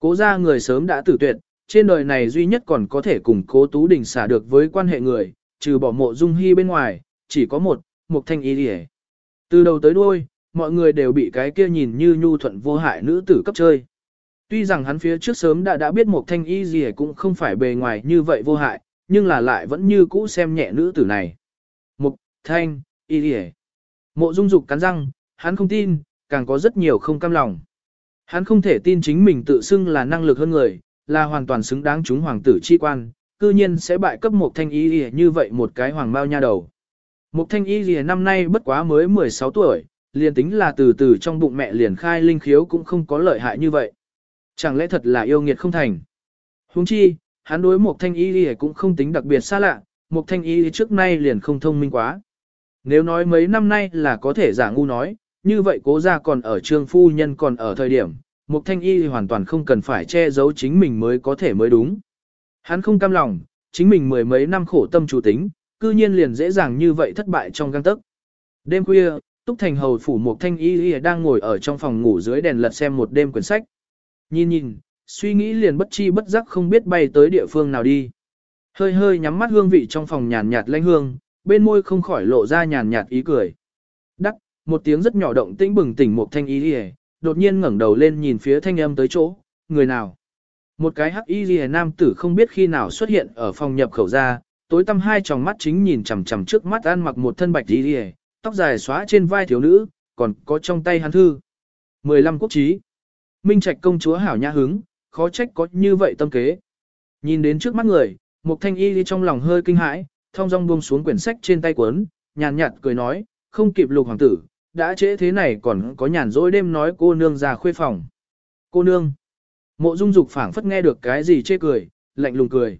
Cố ra người sớm đã tử tuyệt, trên đời này duy nhất còn có thể cùng cố Tú Đình xả được với quan hệ người, trừ bỏ mộ dung hy bên ngoài, chỉ có một, một thanh y đi Từ đầu tới đuôi, mọi người đều bị cái kia nhìn như nhu thuận vô hại nữ tử cấp chơi. Tuy rằng hắn phía trước sớm đã đã biết một thanh y gì cũng không phải bề ngoài như vậy vô hại, nhưng là lại vẫn như cũ xem nhẹ nữ tử này. Mục, thanh, y gì Mộ dung dục cắn răng, hắn không tin, càng có rất nhiều không cam lòng. Hắn không thể tin chính mình tự xưng là năng lực hơn người, là hoàn toàn xứng đáng chúng hoàng tử chi quan, cư nhiên sẽ bại cấp một thanh y gì như vậy một cái hoàng bao nha đầu. Một thanh y gì năm nay bất quá mới 16 tuổi, liền tính là từ từ trong bụng mẹ liền khai linh khiếu cũng không có lợi hại như vậy. Chẳng lẽ thật là yêu nghiệt không thành? Huống chi, hắn đối một thanh y y cũng không tính đặc biệt xa lạ, một thanh y trước nay liền không thông minh quá. Nếu nói mấy năm nay là có thể giả ngu nói, như vậy cố ra còn ở trương phu nhân còn ở thời điểm, một thanh y hoàn toàn không cần phải che giấu chính mình mới có thể mới đúng. Hắn không cam lòng, chính mình mười mấy năm khổ tâm chủ tính, cư nhiên liền dễ dàng như vậy thất bại trong găng tức. Đêm khuya, Túc Thành Hầu phủ một thanh y đang ngồi ở trong phòng ngủ dưới đèn lật xem một đêm quyển sách. Nhìn nhìn, suy nghĩ liền bất chi bất giác không biết bay tới địa phương nào đi. Hơi hơi nhắm mắt hương vị trong phòng nhàn nhạt lanh hương, bên môi không khỏi lộ ra nhàn nhạt ý cười. Đắc, một tiếng rất nhỏ động tĩnh bừng tỉnh một thanh y lìa, đột nhiên ngẩng đầu lên nhìn phía thanh âm tới chỗ, người nào. Một cái hắc y lìa nam tử không biết khi nào xuất hiện ở phòng nhập khẩu ra, tối tăm hai tròng mắt chính nhìn chằm chằm trước mắt ăn mặc một thân bạch y lìa, tóc dài xóa trên vai thiếu nữ, còn có trong tay hắn thư. 15 quốc trí. Minh Trạch công chúa hảo nhã hứng, khó trách có như vậy tâm kế. Nhìn đến trước mắt người, Mục Thanh Y trong lòng hơi kinh hãi, thong dong buông xuống quyển sách trên tay cuốn, nhàn nhạt cười nói, không kịp lục hoàng tử, đã trễ thế này còn có nhàn rỗi đêm nói cô nương ra khuê phòng. Cô nương. Mộ Dung Dục phảng phất nghe được cái gì chê cười, lạnh lùng cười.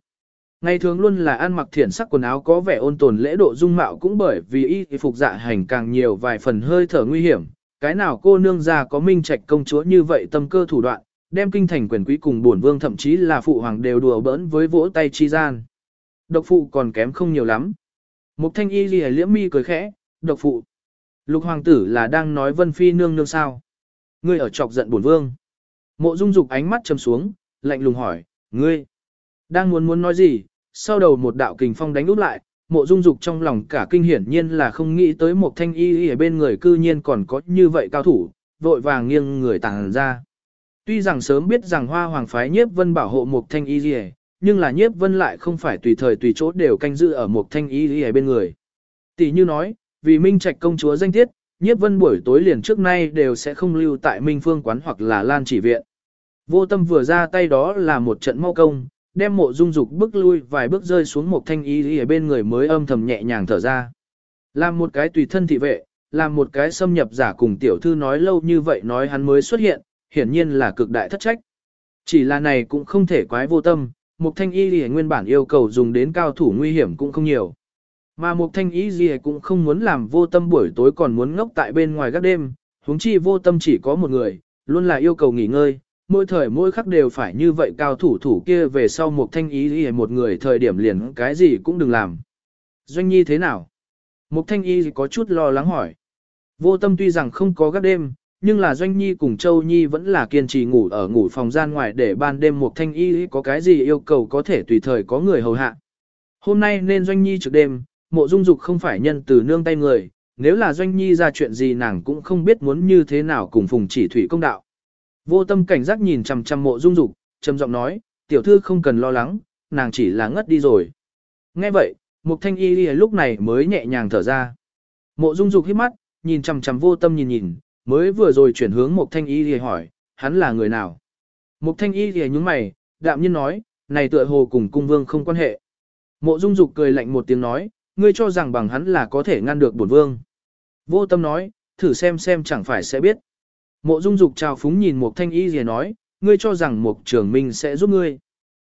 Ngày thường luôn là ăn mặc thiển sắc quần áo có vẻ ôn tồn lễ độ dung mạo cũng bởi vì y phục dạ hành càng nhiều vài phần hơi thở nguy hiểm, cái nào cô nương già có minh trạch công chúa như vậy tâm cơ thủ đoạn, đem kinh thành quyền quý cùng bổn vương thậm chí là phụ hoàng đều đùa bỡn với vỗ tay chi gian. Độc phụ còn kém không nhiều lắm. Mục thanh y lìa liễm mi cười khẽ, độc phụ. Lục hoàng tử là đang nói vân phi nương nương sao. Ngươi ở chọc giận bổn vương. Mộ dung dục ánh mắt chầm xuống, lạnh lùng hỏi, ngươi. Đang muốn muốn nói gì, sau đầu một đạo kình phong đánh úp lại, mộ dung dục trong lòng cả kinh hiển nhiên là không nghĩ tới một thanh y ở bên người cư nhiên còn có như vậy cao thủ, vội vàng nghiêng người tàng ra. Tuy rằng sớm biết rằng hoa hoàng phái nhiếp vân bảo hộ một thanh y gì nhưng là nhiếp vân lại không phải tùy thời tùy chỗ đều canh giữ ở một thanh y gì bên người. Tỷ như nói, vì minh trạch công chúa danh tiết, nhiếp vân buổi tối liền trước nay đều sẽ không lưu tại minh phương quán hoặc là lan chỉ viện. Vô tâm vừa ra tay đó là một trận mau công, đem mộ dung dục bước lui vài bước rơi xuống một thanh y ở bên người mới âm thầm nhẹ nhàng thở ra. Làm một cái tùy thân thị vệ, làm một cái xâm nhập giả cùng tiểu thư nói lâu như vậy nói hắn mới xuất hiện, hiển nhiên là cực đại thất trách. Chỉ là này cũng không thể quái vô tâm, một thanh y lìa nguyên bản yêu cầu dùng đến cao thủ nguy hiểm cũng không nhiều. Mà một thanh ý gì cũng không muốn làm vô tâm buổi tối còn muốn ngốc tại bên ngoài các đêm, huống chi vô tâm chỉ có một người, luôn là yêu cầu nghỉ ngơi, mỗi thời mỗi khắc đều phải như vậy cao thủ thủ kia về sau một thanh ý gì một người thời điểm liền cái gì cũng đừng làm. Doanh nhi thế nào? Một thanh y có chút lo lắng hỏi. Vô tâm tuy rằng không có gác đêm, nhưng là Doanh Nhi cùng Châu Nhi vẫn là kiên trì ngủ ở ngủ phòng gian ngoài để ban đêm một thanh y có cái gì yêu cầu có thể tùy thời có người hầu hạ. Hôm nay nên Doanh Nhi trực đêm, mộ dung dục không phải nhân từ nương tay người, nếu là Doanh Nhi ra chuyện gì nàng cũng không biết muốn như thế nào cùng phùng chỉ thủy công đạo. Vô tâm cảnh giác nhìn chằm chằm mộ dung dục, trầm giọng nói, tiểu thư không cần lo lắng, nàng chỉ là ngất đi rồi. Nghe vậy, Mục Thanh Y lúc này mới nhẹ nhàng thở ra. Mộ Dung Dục hít mắt, nhìn chằm chằm vô tâm nhìn nhìn, mới vừa rồi chuyển hướng Mục Thanh Y hỏi, hắn là người nào? Mục Thanh Y nhướng mày, đạm nhiên nói, này tựa hồ cùng cung vương không quan hệ. Mộ Dung Dục cười lạnh một tiếng nói, ngươi cho rằng bằng hắn là có thể ngăn được bổn vương. Vô tâm nói, thử xem xem chẳng phải sẽ biết. Mộ Dung Dục chào phúng nhìn một Thanh Y gì nói, ngươi cho rằng một Trường Minh sẽ giúp ngươi.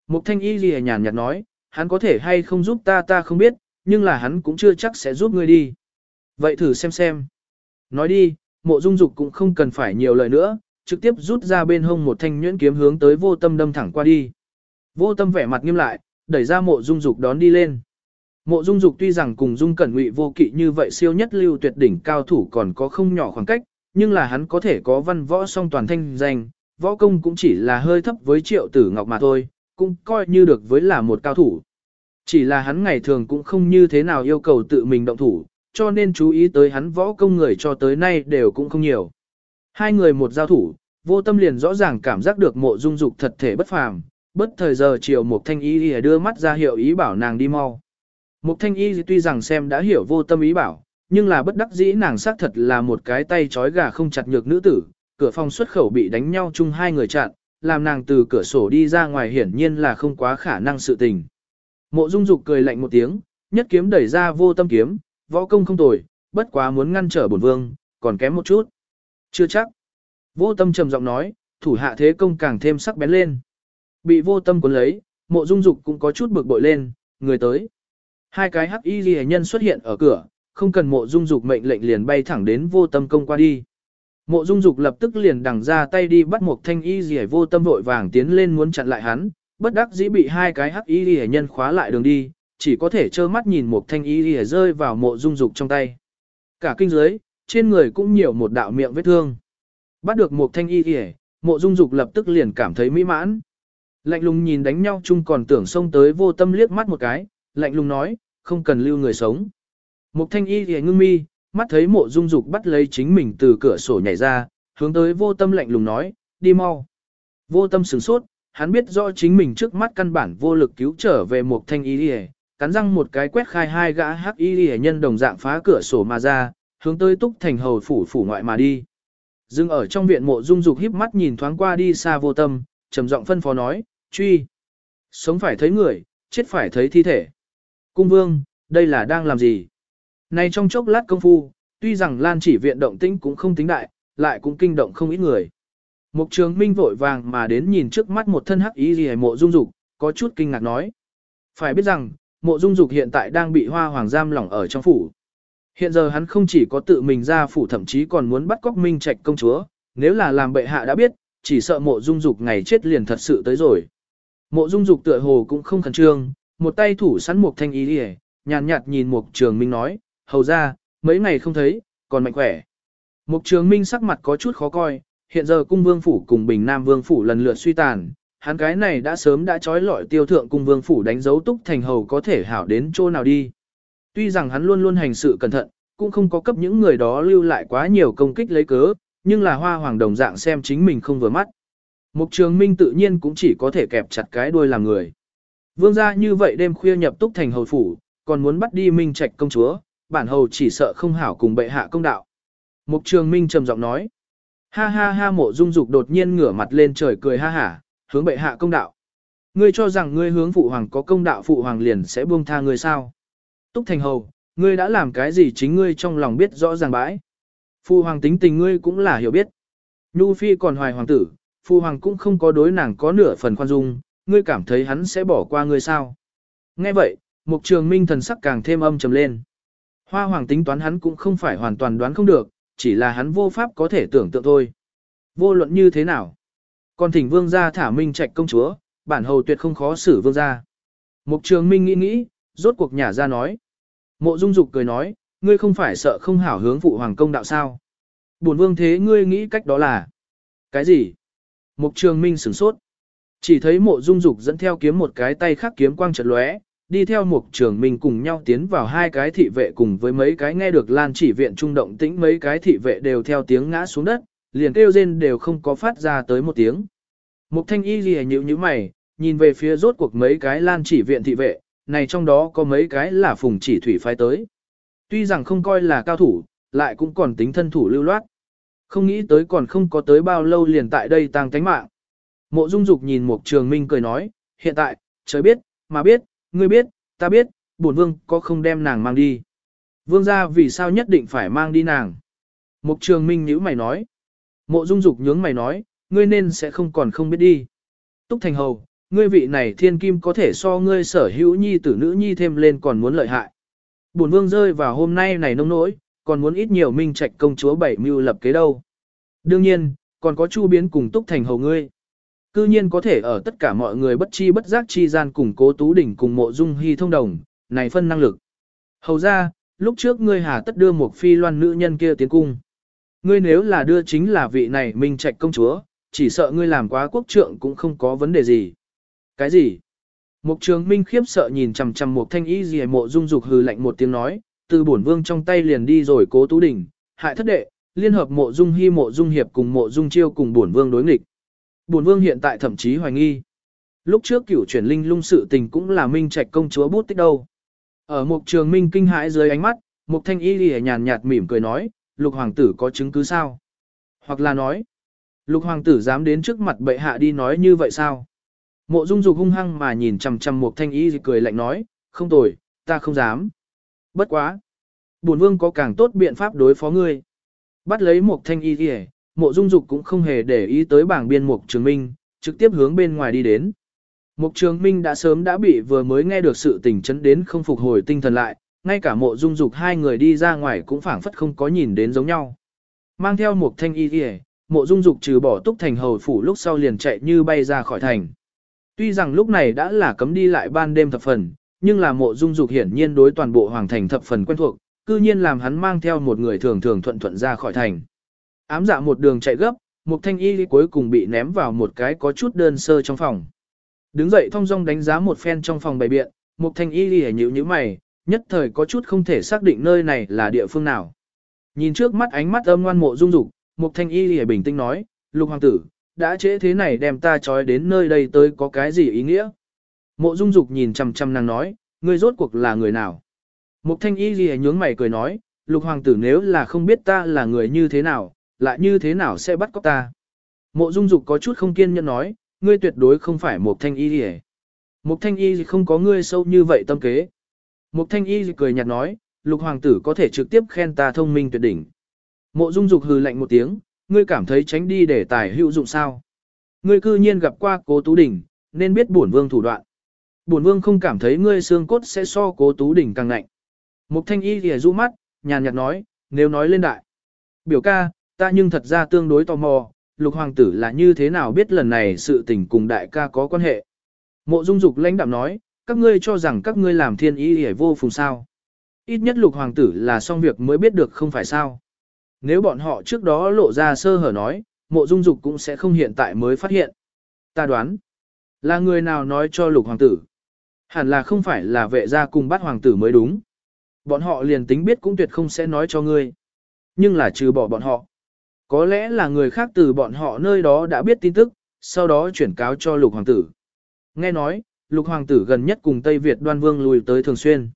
Một Thanh Y gì nhàn nhạt nói, hắn có thể hay không giúp ta ta không biết, nhưng là hắn cũng chưa chắc sẽ giúp ngươi đi. Vậy thử xem xem. Nói đi, Mộ Dung Dục cũng không cần phải nhiều lời nữa, trực tiếp rút ra bên hông một thanh nhuyễn kiếm hướng tới Vô Tâm đâm thẳng qua đi. Vô Tâm vẻ mặt nghiêm lại, đẩy ra Mộ Dung Dục đón đi lên. Mộ Dung Dục tuy rằng cùng Dung Cẩn Ngụy vô kỵ như vậy siêu nhất lưu tuyệt đỉnh cao thủ còn có không nhỏ khoảng cách, nhưng là hắn có thể có văn võ song toàn thanh danh, võ công cũng chỉ là hơi thấp với triệu tử ngọc mà thôi, cũng coi như được với là một cao thủ. Chỉ là hắn ngày thường cũng không như thế nào yêu cầu tự mình động thủ, cho nên chú ý tới hắn võ công người cho tới nay đều cũng không nhiều. Hai người một giao thủ, vô tâm liền rõ ràng cảm giác được mộ dung dục thật thể bất phàm, bất thời giờ chiều một thanh y đưa mắt ra hiệu ý bảo nàng đi mau. Một thanh y tuy rằng xem đã hiểu vô tâm ý bảo, nhưng là bất đắc dĩ nàng xác thật là một cái tay trói gà không chặt nhược nữ tử, cửa phòng xuất khẩu bị đánh nhau chung hai người chặn, làm nàng từ cửa sổ đi ra ngoài hiển nhiên là không quá khả năng sự tình. Mộ Dung Dục cười lạnh một tiếng, nhất kiếm đẩy ra vô tâm kiếm, võ công không tồi, bất quá muốn ngăn trở bổn vương, còn kém một chút. Chưa chắc. Vô tâm trầm giọng nói, thủ hạ thế công càng thêm sắc bén lên. Bị vô tâm cuốn lấy, mộ dung dục cũng có chút bực bội lên, người tới. Hai cái hắc y ghi nhân xuất hiện ở cửa, không cần mộ dung dục mệnh lệnh liền bay thẳng đến vô tâm công qua đi. Mộ dung dục lập tức liền đằng ra tay đi bắt một thanh y ghi vô tâm vội vàng tiến lên muốn chặn lại hắn, bất đắc dĩ bị hai cái hắc y ghi nhân khóa lại đường đi, chỉ có thể trơ mắt nhìn một thanh y ghi rơi vào mộ dung dục trong tay. Cả kinh giới, trên người cũng nhiều một đạo miệng vết thương. Bắt được một thanh y ghi mộ dung dục lập tức liền cảm thấy mỹ mãn. Lạnh lùng nhìn đánh nhau chung còn tưởng xông tới vô tâm liếc mắt một cái, lạnh lùng nói, không cần lưu người sống. Mục thanh y thì ngưng mi, mắt thấy mộ dung dục bắt lấy chính mình từ cửa sổ nhảy ra, hướng tới vô tâm lạnh lùng nói, đi mau. Vô tâm sửng sốt, hắn biết rõ chính mình trước mắt căn bản vô lực cứu trở về mục thanh y thì cắn răng một cái quét khai hai gã hắc y thì nhân đồng dạng phá cửa sổ mà ra, hướng tới túc thành hầu phủ phủ ngoại mà đi. Dưng ở trong viện mộ dung dục híp mắt nhìn thoáng qua đi xa vô tâm, trầm giọng phân phó nói, truy. Sống phải thấy người, chết phải thấy thi thể. Cung vương, đây là đang làm gì? Này trong chốc lát công phu, tuy rằng Lan chỉ viện động tĩnh cũng không tính đại, lại cũng kinh động không ít người. Mục trường minh vội vàng mà đến nhìn trước mắt một thân hắc ý gì mộ dung dục, có chút kinh ngạc nói. Phải biết rằng, mộ dung dục hiện tại đang bị hoa hoàng giam lỏng ở trong phủ. Hiện giờ hắn không chỉ có tự mình ra phủ thậm chí còn muốn bắt cóc minh trạch công chúa, nếu là làm bệ hạ đã biết, chỉ sợ mộ dung dục ngày chết liền thật sự tới rồi. Mộ dung dục tựa hồ cũng không khẩn trương, một tay thủ sẵn một thanh ý đi nhàn nhạt nhìn mục trường minh nói, hầu ra, mấy ngày không thấy, còn mạnh khỏe. Mục trường minh sắc mặt có chút khó coi, hiện giờ cung vương phủ cùng bình nam vương phủ lần lượt suy tàn, hắn cái này đã sớm đã trói lọi tiêu thượng cung vương phủ đánh dấu túc thành hầu có thể hảo đến chỗ nào đi. Tuy rằng hắn luôn luôn hành sự cẩn thận, cũng không có cấp những người đó lưu lại quá nhiều công kích lấy cớ, nhưng là hoa hoàng đồng dạng xem chính mình không vừa mắt. Mục trường minh tự nhiên cũng chỉ có thể kẹp chặt cái đuôi làm người. Vương gia như vậy đêm khuya nhập túc thành hầu phủ, còn muốn bắt đi minh trạch công chúa, bản hầu chỉ sợ không hảo cùng bệ hạ công đạo. Mục trường minh trầm giọng nói. Ha ha ha mộ dung dục đột nhiên ngửa mặt lên trời cười ha hả, hướng bệ hạ công đạo. Ngươi cho rằng ngươi hướng phụ hoàng có công đạo phụ hoàng liền sẽ buông tha ngươi sao? Túc thành hầu, ngươi đã làm cái gì chính ngươi trong lòng biết rõ ràng bãi. Phụ hoàng tính tình ngươi cũng là hiểu biết. Nhu phi còn hoài hoàng tử, phụ hoàng cũng không có đối nàng có nửa phần khoan dung, ngươi cảm thấy hắn sẽ bỏ qua ngươi sao? Nghe vậy, mục trường minh thần sắc càng thêm âm trầm lên. Hoa hoàng tính toán hắn cũng không phải hoàn toàn đoán không được, chỉ là hắn vô pháp có thể tưởng tượng thôi. Vô luận như thế nào? Còn thỉnh vương gia thả minh trạch công chúa, bản hầu tuyệt không khó xử vương gia. Mục trường minh nghĩ nghĩ, rốt cuộc nhà ra nói. Mộ dung dục cười nói, ngươi không phải sợ không hảo hướng phụ hoàng công đạo sao? Buồn vương thế ngươi nghĩ cách đó là. Cái gì? Mục trường minh sửng sốt. Chỉ thấy mộ dung dục dẫn theo kiếm một cái tay khác kiếm quang trật lóe, đi theo mục trường mình cùng nhau tiến vào hai cái thị vệ cùng với mấy cái nghe được lan chỉ viện trung động tĩnh mấy cái thị vệ đều theo tiếng ngã xuống đất, liền kêu rên đều không có phát ra tới một tiếng. Mục thanh y gì nhíu nhíu mày, nhìn về phía rốt cuộc mấy cái lan chỉ viện thị vệ, này trong đó có mấy cái là phùng chỉ thủy phái tới. Tuy rằng không coi là cao thủ, lại cũng còn tính thân thủ lưu loát. Không nghĩ tới còn không có tới bao lâu liền tại đây tăng tánh mạng. Mộ Dung Dục nhìn Mục Trường Minh cười nói, hiện tại, trời biết, mà biết, ngươi biết, ta biết, bổn vương có không đem nàng mang đi. Vương gia vì sao nhất định phải mang đi nàng? Mục Trường Minh nhíu mày nói. Mộ Dung Dục nhướng mày nói, ngươi nên sẽ không còn không biết đi. Túc Thành Hầu, ngươi vị này thiên kim có thể so ngươi sở hữu nhi tử nữ nhi thêm lên còn muốn lợi hại. Bổn vương rơi vào hôm nay này nông nỗi, còn muốn ít nhiều minh trạch công chúa bảy mưu lập kế đâu. Đương nhiên, còn có chu biến cùng Túc Thành Hầu ngươi. Cư nhiên có thể ở tất cả mọi người bất chi bất giác chi gian cùng cố tú đỉnh cùng mộ dung hy thông đồng, này phân năng lực. Hầu ra, lúc trước ngươi hà tất đưa một phi loan nữ nhân kia tiến cung. Ngươi nếu là đưa chính là vị này minh trạch công chúa, chỉ sợ ngươi làm quá quốc trượng cũng không có vấn đề gì. Cái gì? Mục trường minh khiếp sợ nhìn chằm chằm một thanh y gì mộ dung dục hừ lạnh một tiếng nói, từ bổn vương trong tay liền đi rồi cố tú đỉnh, hại thất đệ, liên hợp mộ dung hy mộ dung hiệp cùng mộ dung chiêu cùng bổn vương đối nghịch. Bổn vương hiện tại thậm chí hoài nghi. Lúc trước cửu chuyển linh lung sự tình cũng là minh trạch công chúa bút tích đâu. Ở mục trường minh kinh hãi dưới ánh mắt, mục thanh y lìa nhàn nhạt mỉm cười nói, lục hoàng tử có chứng cứ sao? Hoặc là nói, lục hoàng tử dám đến trước mặt bệ hạ đi nói như vậy sao? Mộ dung dục hung hăng mà nhìn chằm chằm mục thanh y cười lạnh nói, không tồi, ta không dám. Bất quá. Bổn vương có càng tốt biện pháp đối phó ngươi. Bắt lấy mục thanh y kìa, mộ dung dục cũng không hề để ý tới bảng biên mục trường minh, trực tiếp hướng bên ngoài đi đến. Mục trường minh đã sớm đã bị vừa mới nghe được sự tình chấn đến không phục hồi tinh thần lại, ngay cả mộ dung dục hai người đi ra ngoài cũng phảng phất không có nhìn đến giống nhau. Mang theo mục thanh y kìa, mộ dung dục trừ bỏ túc thành hầu phủ lúc sau liền chạy như bay ra khỏi thành. Tuy rằng lúc này đã là cấm đi lại ban đêm thập phần, nhưng là mộ dung dục hiển nhiên đối toàn bộ hoàng thành thập phần quen thuộc, cư nhiên làm hắn mang theo một người thường thường thuận thuận ra khỏi thành. Ám dạ một đường chạy gấp, một thanh y cuối cùng bị ném vào một cái có chút đơn sơ trong phòng. Đứng dậy thong dong đánh giá một phen trong phòng bày biện, một thanh y lìa nhíu nhíu mày, nhất thời có chút không thể xác định nơi này là địa phương nào. Nhìn trước mắt ánh mắt âm ngoan mộ dung dục, một thanh y lìa bình tĩnh nói, lục hoàng tử, đã trễ thế này đem ta trói đến nơi đây tới có cái gì ý nghĩa? Mộ Dung Dục nhìn chằm chằm nàng nói, ngươi rốt cuộc là người nào? Mục Thanh Y Lìa nhướng mày cười nói, Lục Hoàng tử nếu là không biết ta là người như thế nào, lại như thế nào sẽ bắt cóc ta? Mộ Dung Dục có chút không kiên nhẫn nói, ngươi tuyệt đối không phải một Thanh Y Lìa. Một Thanh Y gì không có ngươi sâu như vậy tâm kế. Một Thanh Y cười nhạt nói, Lục Hoàng tử có thể trực tiếp khen ta thông minh tuyệt đỉnh. Mộ Dung Dục hừ lạnh một tiếng, ngươi cảm thấy tránh đi để tài hữu dụng sao? Ngươi cư nhiên gặp qua Cố Tú Đình, nên biết bổn vương thủ đoạn bổn vương không cảm thấy ngươi xương cốt sẽ so cố tú đỉnh càng lạnh. Mục thanh y thì rũ mắt, nhàn nhạt nói, nếu nói lên đại. Biểu ca, ta nhưng thật ra tương đối tò mò, lục hoàng tử là như thế nào biết lần này sự tình cùng đại ca có quan hệ. Mộ dung dục lãnh đạm nói, các ngươi cho rằng các ngươi làm thiên ý hề vô phùng sao. Ít nhất lục hoàng tử là xong việc mới biết được không phải sao. Nếu bọn họ trước đó lộ ra sơ hở nói, mộ dung dục cũng sẽ không hiện tại mới phát hiện. Ta đoán, là người nào nói cho lục hoàng tử. Hẳn là không phải là vệ gia cùng bắt hoàng tử mới đúng. Bọn họ liền tính biết cũng tuyệt không sẽ nói cho ngươi. Nhưng là trừ bỏ bọn họ. Có lẽ là người khác từ bọn họ nơi đó đã biết tin tức, sau đó chuyển cáo cho lục hoàng tử. Nghe nói, lục hoàng tử gần nhất cùng Tây Việt đoan vương lùi tới thường xuyên.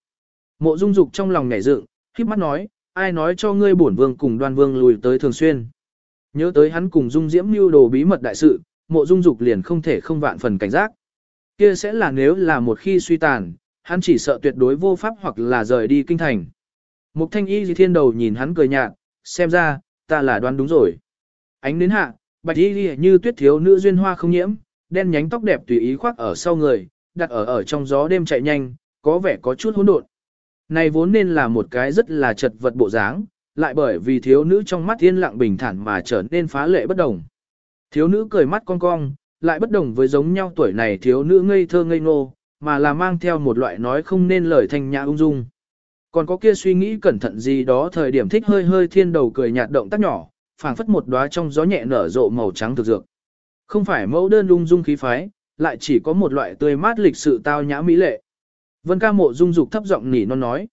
Mộ dung dục trong lòng nhảy dựng, khiếp mắt nói, ai nói cho ngươi bổn vương cùng đoan vương lùi tới thường xuyên. Nhớ tới hắn cùng dung diễm mưu đồ bí mật đại sự, mộ dung dục liền không thể không vạn phần cảnh giác. Kia sẽ là nếu là một khi suy tàn, hắn chỉ sợ tuyệt đối vô pháp hoặc là rời đi kinh thành. Mục thanh y di thiên đầu nhìn hắn cười nhạt, xem ra, ta là đoán đúng rồi. Ánh đến hạ, bạch y như tuyết thiếu nữ duyên hoa không nhiễm, đen nhánh tóc đẹp tùy ý khoác ở sau người, đặt ở ở trong gió đêm chạy nhanh, có vẻ có chút hỗn độn. Này vốn nên là một cái rất là chật vật bộ dáng, lại bởi vì thiếu nữ trong mắt yên lặng bình thản mà trở nên phá lệ bất đồng. Thiếu nữ cười mắt cong cong, lại bất đồng với giống nhau tuổi này thiếu nữ ngây thơ ngây ngô, mà là mang theo một loại nói không nên lời thanh nhã ung dung. Còn có kia suy nghĩ cẩn thận gì đó thời điểm thích hơi hơi thiên đầu cười nhạt động tác nhỏ, phảng phất một đóa trong gió nhẹ nở rộ màu trắng thực dược. Không phải mẫu đơn lung dung khí phái, lại chỉ có một loại tươi mát lịch sự tao nhã mỹ lệ. Vân ca mộ dung dục thấp giọng nỉ non nói.